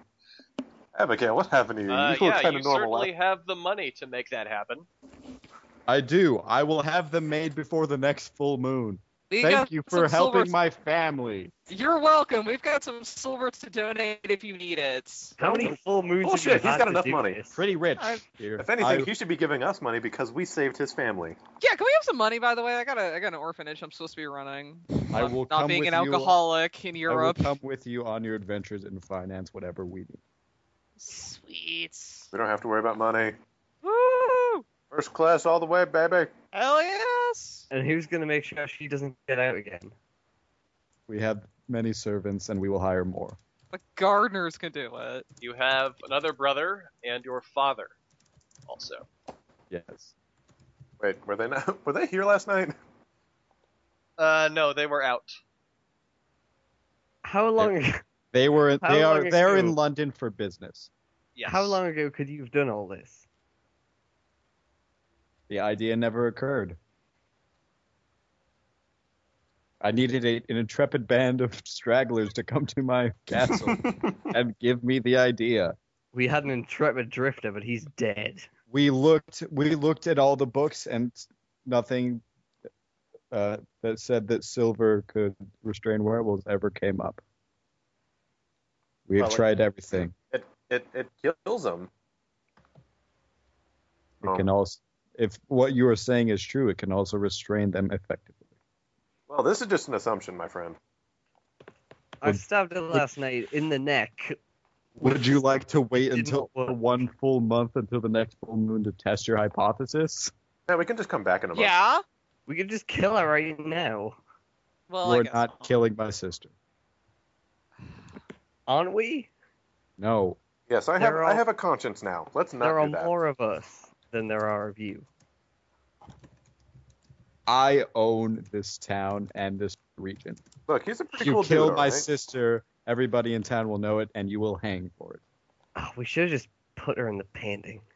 Abigail, what happened to you? uh, you were yeah, kind you of normal. certainly have the money to make that happen. I do. I will have them made before the next full moon. We Thank you for helping my family. You're welcome. We've got some silver to donate if you need it. How many oh, full moons Bullshit, have you he's had got enough money. this? Pretty rich I- If anything, I- he should be giving us money because we saved his family. Yeah, can we have some money, by the way? I got a I got an orphanage I'm supposed to be running. I will not come being with an you- alcoholic in I will Europe. come with you on your adventures in finance, whatever we need. Sweet. We don't have to worry about money. Woo! First class all the way, baby. Hell yes! And who's gonna make sure she doesn't get out again? We have many servants, and we will hire more. The gardeners can do it. You have another brother and your father, also. Yes. Wait, were they not? Were they here last night? Uh, no, they were out. How long? They were. How They are. They're in London for business. Yes. How long ago could you have done all this? The idea never occurred. I needed a, an intrepid band of [LAUGHS] stragglers to come to my castle [LAUGHS] and give me the idea. We had an intrepid drifter, but he's dead. We looked we looked at all the books and nothing uh, that said that silver could restrain werewolves ever came up. We have Well, it- tried everything. It it it kills them. It can also, if what you are saying is true, it can also restrain them effectively. Well, this is just an assumption, my friend. I Would- stabbed it last night in the neck. Would you like to wait until one full month until the next full moon to test your hypothesis? Yeah, we can just come back in a month. Yeah. We could just kill her right now, Well, I You're guess not killing my sister. aren't we? No. Yes, I have They're I have a conscience now. Let's not there are do that. more of us than there are of you. I own this town and this region. Look, he's a pretty If you cool kill dude, my alright? sister, everybody in town will know it, and you will hang for it. Oh, we should have just put her in the painting. [LAUGHS]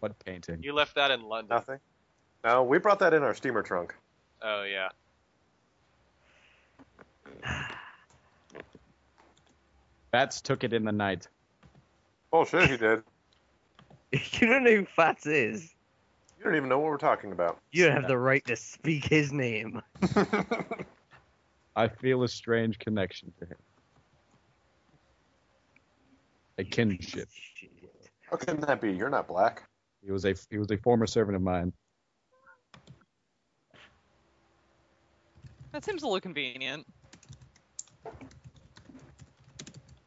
What painting? You left that in London. Nothing. No, we brought that in our steamer trunk. Oh yeah. [SIGHS] Bats took it in the night. Oh shit, he did. [LAUGHS] you don't know who Fats is. You don't even know what we're talking about. You don't have the right to speak his name. [LAUGHS] I feel a strange connection to him. A kinship. Shit. How can that be? You're not black. He was a he was a former servant of mine. that seems a little convenient. He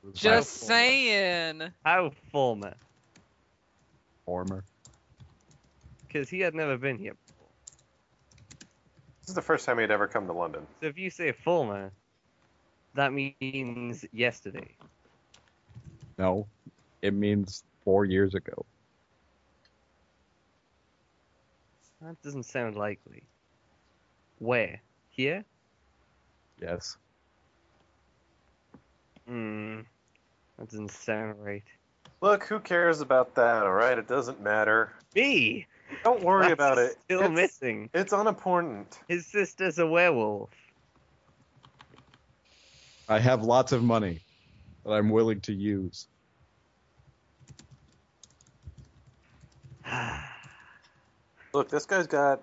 was my Just saying. How former? former. Because he had never been here. This is the first time he'd ever come to London. So if you say former, that means yesterday. No, it means four years ago. That doesn't sound likely. Where? Here? Yes. Hmm. That doesn't sound right. Look, who cares about that, alright? It doesn't matter. Me! Don't [LAUGHS] worry That's about it. Still it's, missing. it's unimportant. His sister's a werewolf. I have lots of money that I'm willing to use. [SIGHS] Look, this guy's got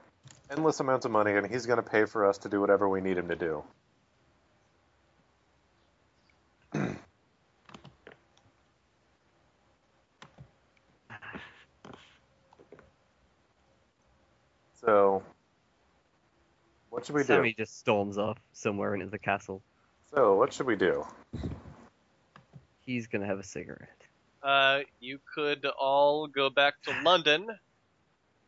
endless amounts of money, and he's going to pay for us to do whatever we need him to do. so, what should we do? Sammy just storms off somewhere into the castle. So, what should we do? He's gonna have a cigarette. Uh, you could all go back to London.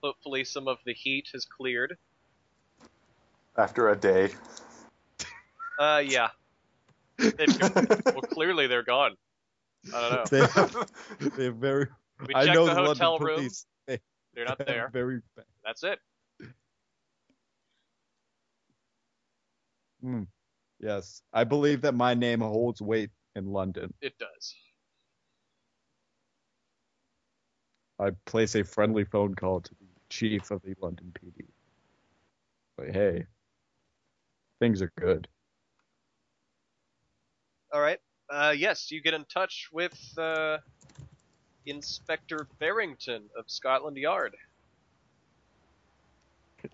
Hopefully, some of the heat has cleared. After a day. Uh, yeah. Well, clearly they're gone. I don't know. They have, they have very. We I checked know the the hotel London room. police. They They're not [LAUGHS] there. Very. That's it. Hmm. Yes, I believe that my name holds weight in London. It does. I place a friendly phone call to the chief of the London PD. Like, hey, things are good. All right. Uh, yes, you get in touch with uh, Inspector Barrington of Scotland Yard.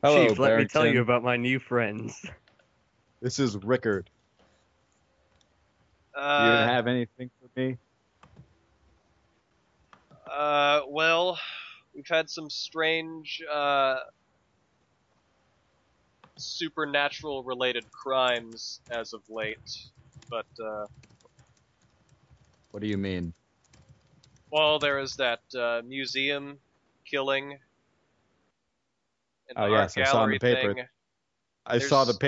Hello, Chief, let me tell you about my new friends. This is Rickard. Do you Uh, have anything for me? uh, well, we've had some strange uh, supernatural related crimes as of late, but uh, What do you mean? well, there is that uh, museum killing. And Oh, art yes, I saw in the paper. thing. I saw the There's-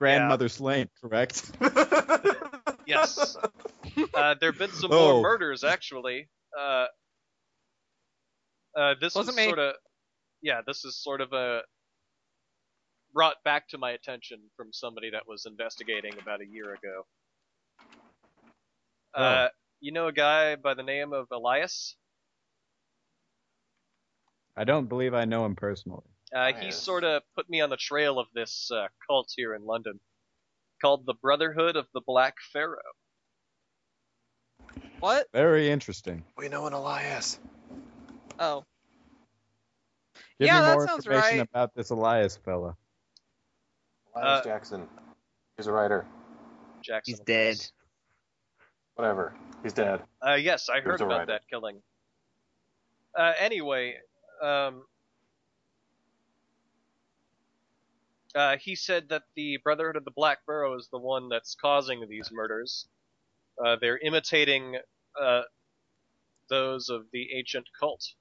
paper. Grandmother slain, correct? [LAUGHS] Yes. Uh, there have been some Oh. more murders, actually. Uh, uh, this Wasn't is sort of, yeah, this is sort of a brought back to my attention from somebody that was investigating about a year ago. Uh, you know a guy by the name of Elias? I don't believe I know him personally. Uh, he sort of put me on the trail of this uh, cult here in London called the Brotherhood of the Black Pharaoh. What? Very interesting. We know an Elias. Oh. Give Yeah, me that more sounds information right. about this Elias fella. Elias Uh, Jackson. He's a writer. Jackson. He's dead. Whatever. He's dead. Uh, yes, I heard a about writer. that killing. Uh, anyway, um, uh, he said that the Brotherhood of the Black Pharaoh is the one that's causing these murders. Uh, they're imitating uh, those of the ancient cult.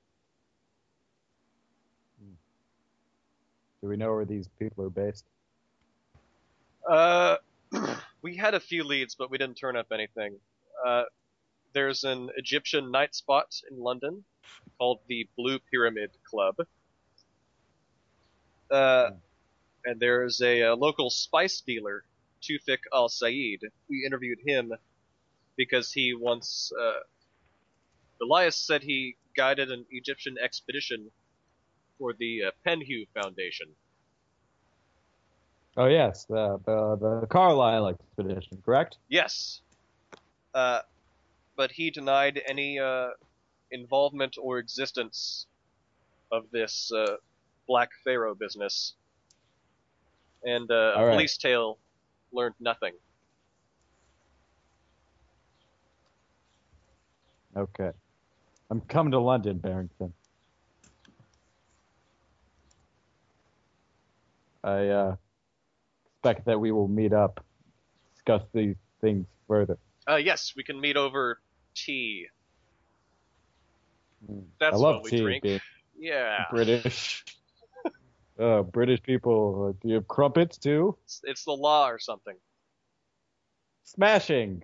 Do we know where these people are based? Uh, [CLEARS THROAT] we had a few leads, but we didn't turn up anything. Uh, there's an Egyptian night spot in London called the Blue Pyramid Club. Uh, and there's a, uh local spice dealer, Tufik Al Said. We interviewed him because he once, uh, Elias said he guided an Egyptian expedition for the uh, Penhew Foundation. Oh yes, the the, the Carlyle expedition, correct? Yes. Uh, but he denied any uh, involvement or existence of this uh, Black Pharaoh business. And uh, a right. police tale learned nothing. Okay. I'm coming to London, Barrington. I uh, expect that we will meet up, discuss these things further. Uh, yes, we can meet over tea. Mm. That's I love what we tea, drink. Yeah. British. Uh, British people, uh, do you have crumpets too? It's, it's the law or something. Smashing.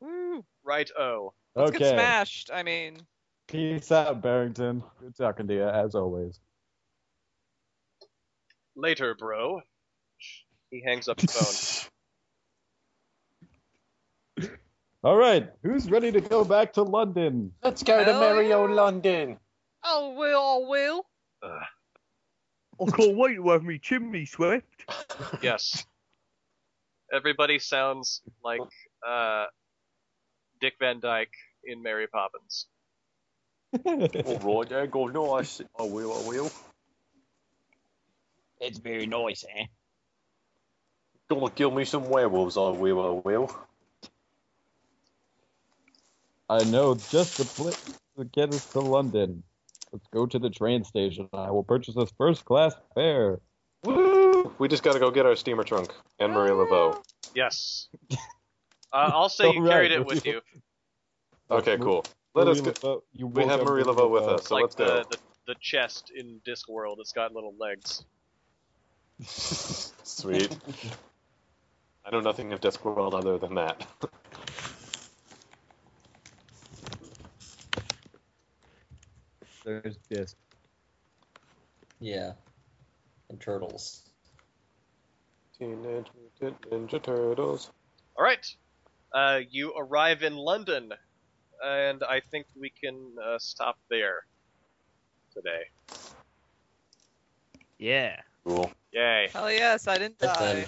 Woo. Right, oh. Let's okay. get smashed. I mean, Peace out, Barrington. Good talking to you, as always. Later, bro. He hangs up the phone. [LAUGHS] All right, who's ready to go back to London? Let's go to merry old London. oh, will, oh, will. I can't wait to have me chimney swept. [LAUGHS] Yes. Everybody sounds like uh, Dick Van Dyke in Mary Poppins. All right, yeah, go nice. I will, I will. It's very nice, eh? Gonna kill me some werewolves, I will, I will. I know just the place to get us to London. Let's go to the train station. I will purchase us first class fare. Woo! We just gotta go get our steamer trunk and Marie Laveau. Yes. [LAUGHS] Uh, I'll say you All right. carried it with you. Okay, cool. Let us go. go. You We have Marie Laveau with us, so like let's go. the, the, the chest in Discworld. It's got little legs. Sweet. [LAUGHS] I know nothing of Discworld other than that. [LAUGHS] There's this. Yeah. And turtles. Teenage Mutant Ninja Turtles. All right. Uh, you arrive in London, and I think we can uh, stop there today. Yeah. Cool. Yay. Hell yes, I didn't die. done.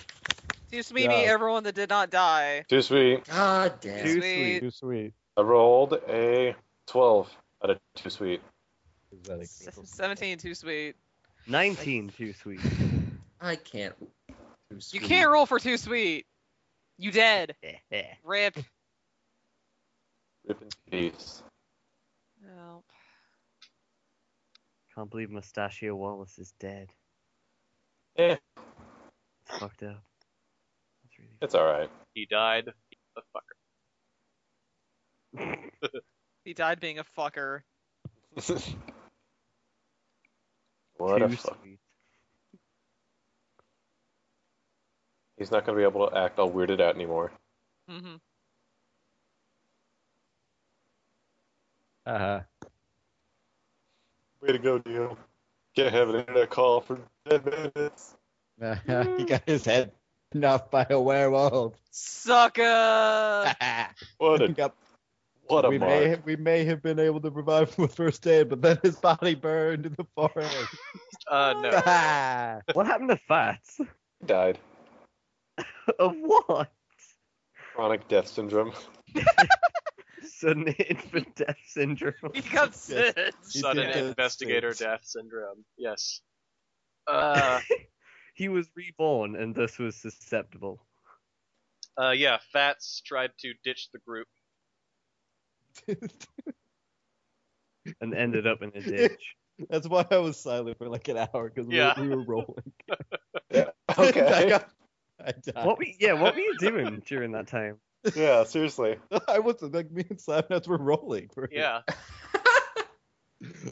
Excuse me, me, Yeah. everyone that did not die. Too sweet. God damn. Too Sweet. Too sweet. I rolled a 12 out of too sweet. Is that S- acceptable? 17, too sweet. 19 too sweet. [LAUGHS] I can't. Too You can't roll for too sweet. You dead. [LAUGHS] Rip. Rip in peace. No. Can't believe Mustachio Wallace is dead. Eh, It's fucked up. That's really it's alright. He died. A fucker. He died being a fucker. [LAUGHS] what too a fuck. sweet. He's not gonna be able to act all weirded out anymore. hmm Uh-huh. Way to go, Dio. Can't have an internet call for 10 minutes. [LAUGHS] he got his head knocked by a werewolf. Sucker! [LAUGHS] What a got What a we mark. may we may have been able to provide him with first aid, but then his body burned in the forest. Uh, no. [LAUGHS] Ah. What happened to Fats? Died. [LAUGHS] of what? Chronic death syndrome. [LAUGHS] Sudden infant death syndrome. He got sick. He Sudden did investigator sick. death syndrome. Yes. Uh, he was reborn and thus was susceptible. uh, yeah. Fats tried to ditch the group. [LAUGHS] and ended up in a ditch. That's why I was silent for like an hour because Yeah. we, we were rolling. Yeah. [LAUGHS] [LAUGHS] I, Okay. got, I died. What? Were, yeah, what were you doing during that time? yeah, seriously. I wasn't like me and Slapnuts were rolling. For Yeah.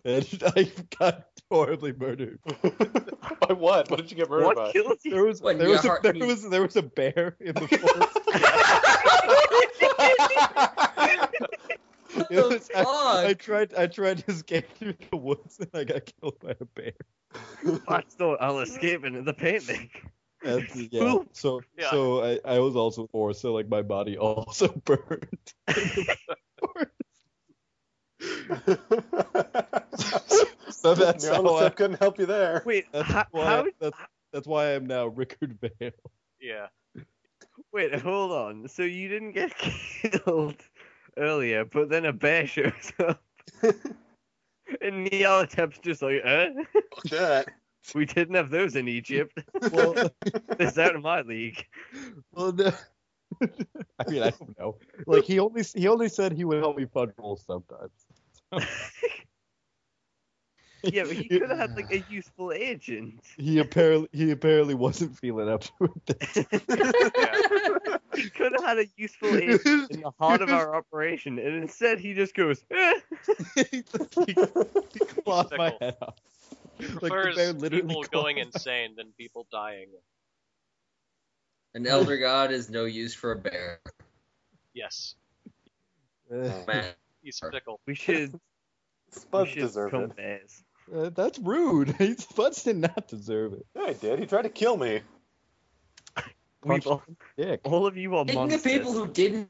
and I got horribly murdered. By what? What did you get murdered What by? killed you? There was What, there was, a, there was there was a bear in the forest. What It the was- [LAUGHS] I, I tried I tried to escape through the woods and I got killed by a bear. Fats thought I'll escape into the painting. That's, yeah. So Yeah. so I, I was also forced, so like my body also [LAUGHS] burned. so that's how I, couldn't help you there. Wait, that's how, why how that's, that's why I'm now Rickard Vane. Yeah. Wait, hold on. So you didn't get [LAUGHS] killed earlier, but then a bear shows [LAUGHS] up. and Nyarlathotep's just like, eh? Fuck that. [LAUGHS] We didn't have those in Egypt. [LAUGHS] Well, It's out of my league. well no. I mean I don't know. Like he only he only said he would help me fund rolls sometimes. Yeah, but he could have had like a useful agent. He apparently he apparently wasn't feeling up to it. He could have had a useful [LAUGHS] agent in the heart of our operation, and instead he just goes, eh. [LAUGHS] he, he clawed my head off. He Like, the prefers bear literally people going my- insane than people dying. An elder god is no use for a bear. Yes. Man. He's fickle. we should, Spuds should deserved it. Uh, that's rude. [LAUGHS] He's Fuds did not deserve it. Yeah, he did. He tried to kill me. We've all, Dick. all of you are Speaking monsters. of people who didn't,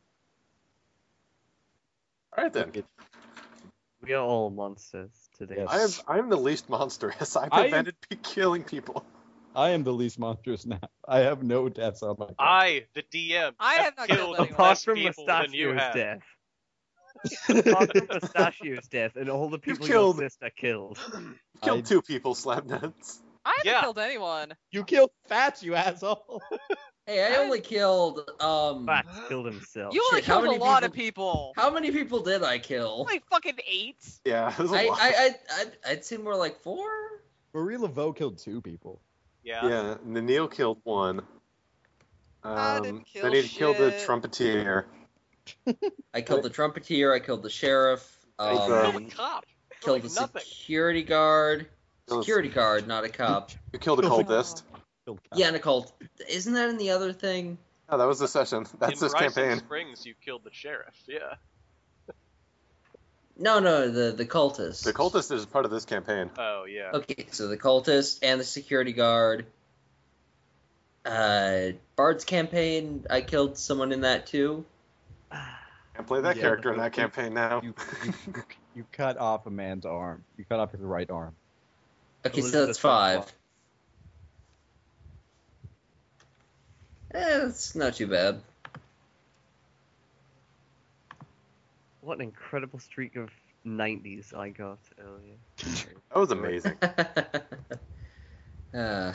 All right then. We are all monsters today. Yes. I am I am the least monstrous. [LAUGHS] I I am- prevented pe- killing people. I am the least monstrous now. I have no deaths on my. card. I, the DM, I have not killed killed anyone. Apart less from people than you have. death. [LAUGHS] Apart from Mustachio's death and all the people you killed- your sister killed. Killed I- two people, slap nuts. I haven't Yeah. killed anyone. You killed Fats, you asshole. [LAUGHS] hey, I only killed um. Fats killed himself. You only Shit, how killed a many lot of people. How many people did I kill? Like fucking eight. Yeah, [LAUGHS] it was a I, lot. I, I, I'd, I'd say more like four. Marie Laveau killed two people. Yeah. yeah, and Neil killed one. I Um, didn't kill then he killed the shit. trumpeter. [LAUGHS] I killed the trumpeter. I killed the sheriff. Like, Um, Killed a cop. For killed like the nothing. security guard. Security guard, not a cop. You killed a Killed- [LAUGHS] cultist. Killed Kyle. Yeah, and a cult. Isn't that in the other thing? No, that was the session. That's In this Rising campaign. Springs, you killed the sheriff. Yeah. No, no, the the cultist. The cultist is part of this campaign. Oh yeah. Okay, so the cultist and the security guard. Uh, Bard's campaign. I killed someone in that too. Can't play that Yeah, character in but that campaign now. You, you, you cut off a man's arm. You cut off his right arm. Okay, so Elizabeth that's five. Eh, that's not too bad. What an incredible streak of 90s I got earlier. That was amazing. [LAUGHS] uh,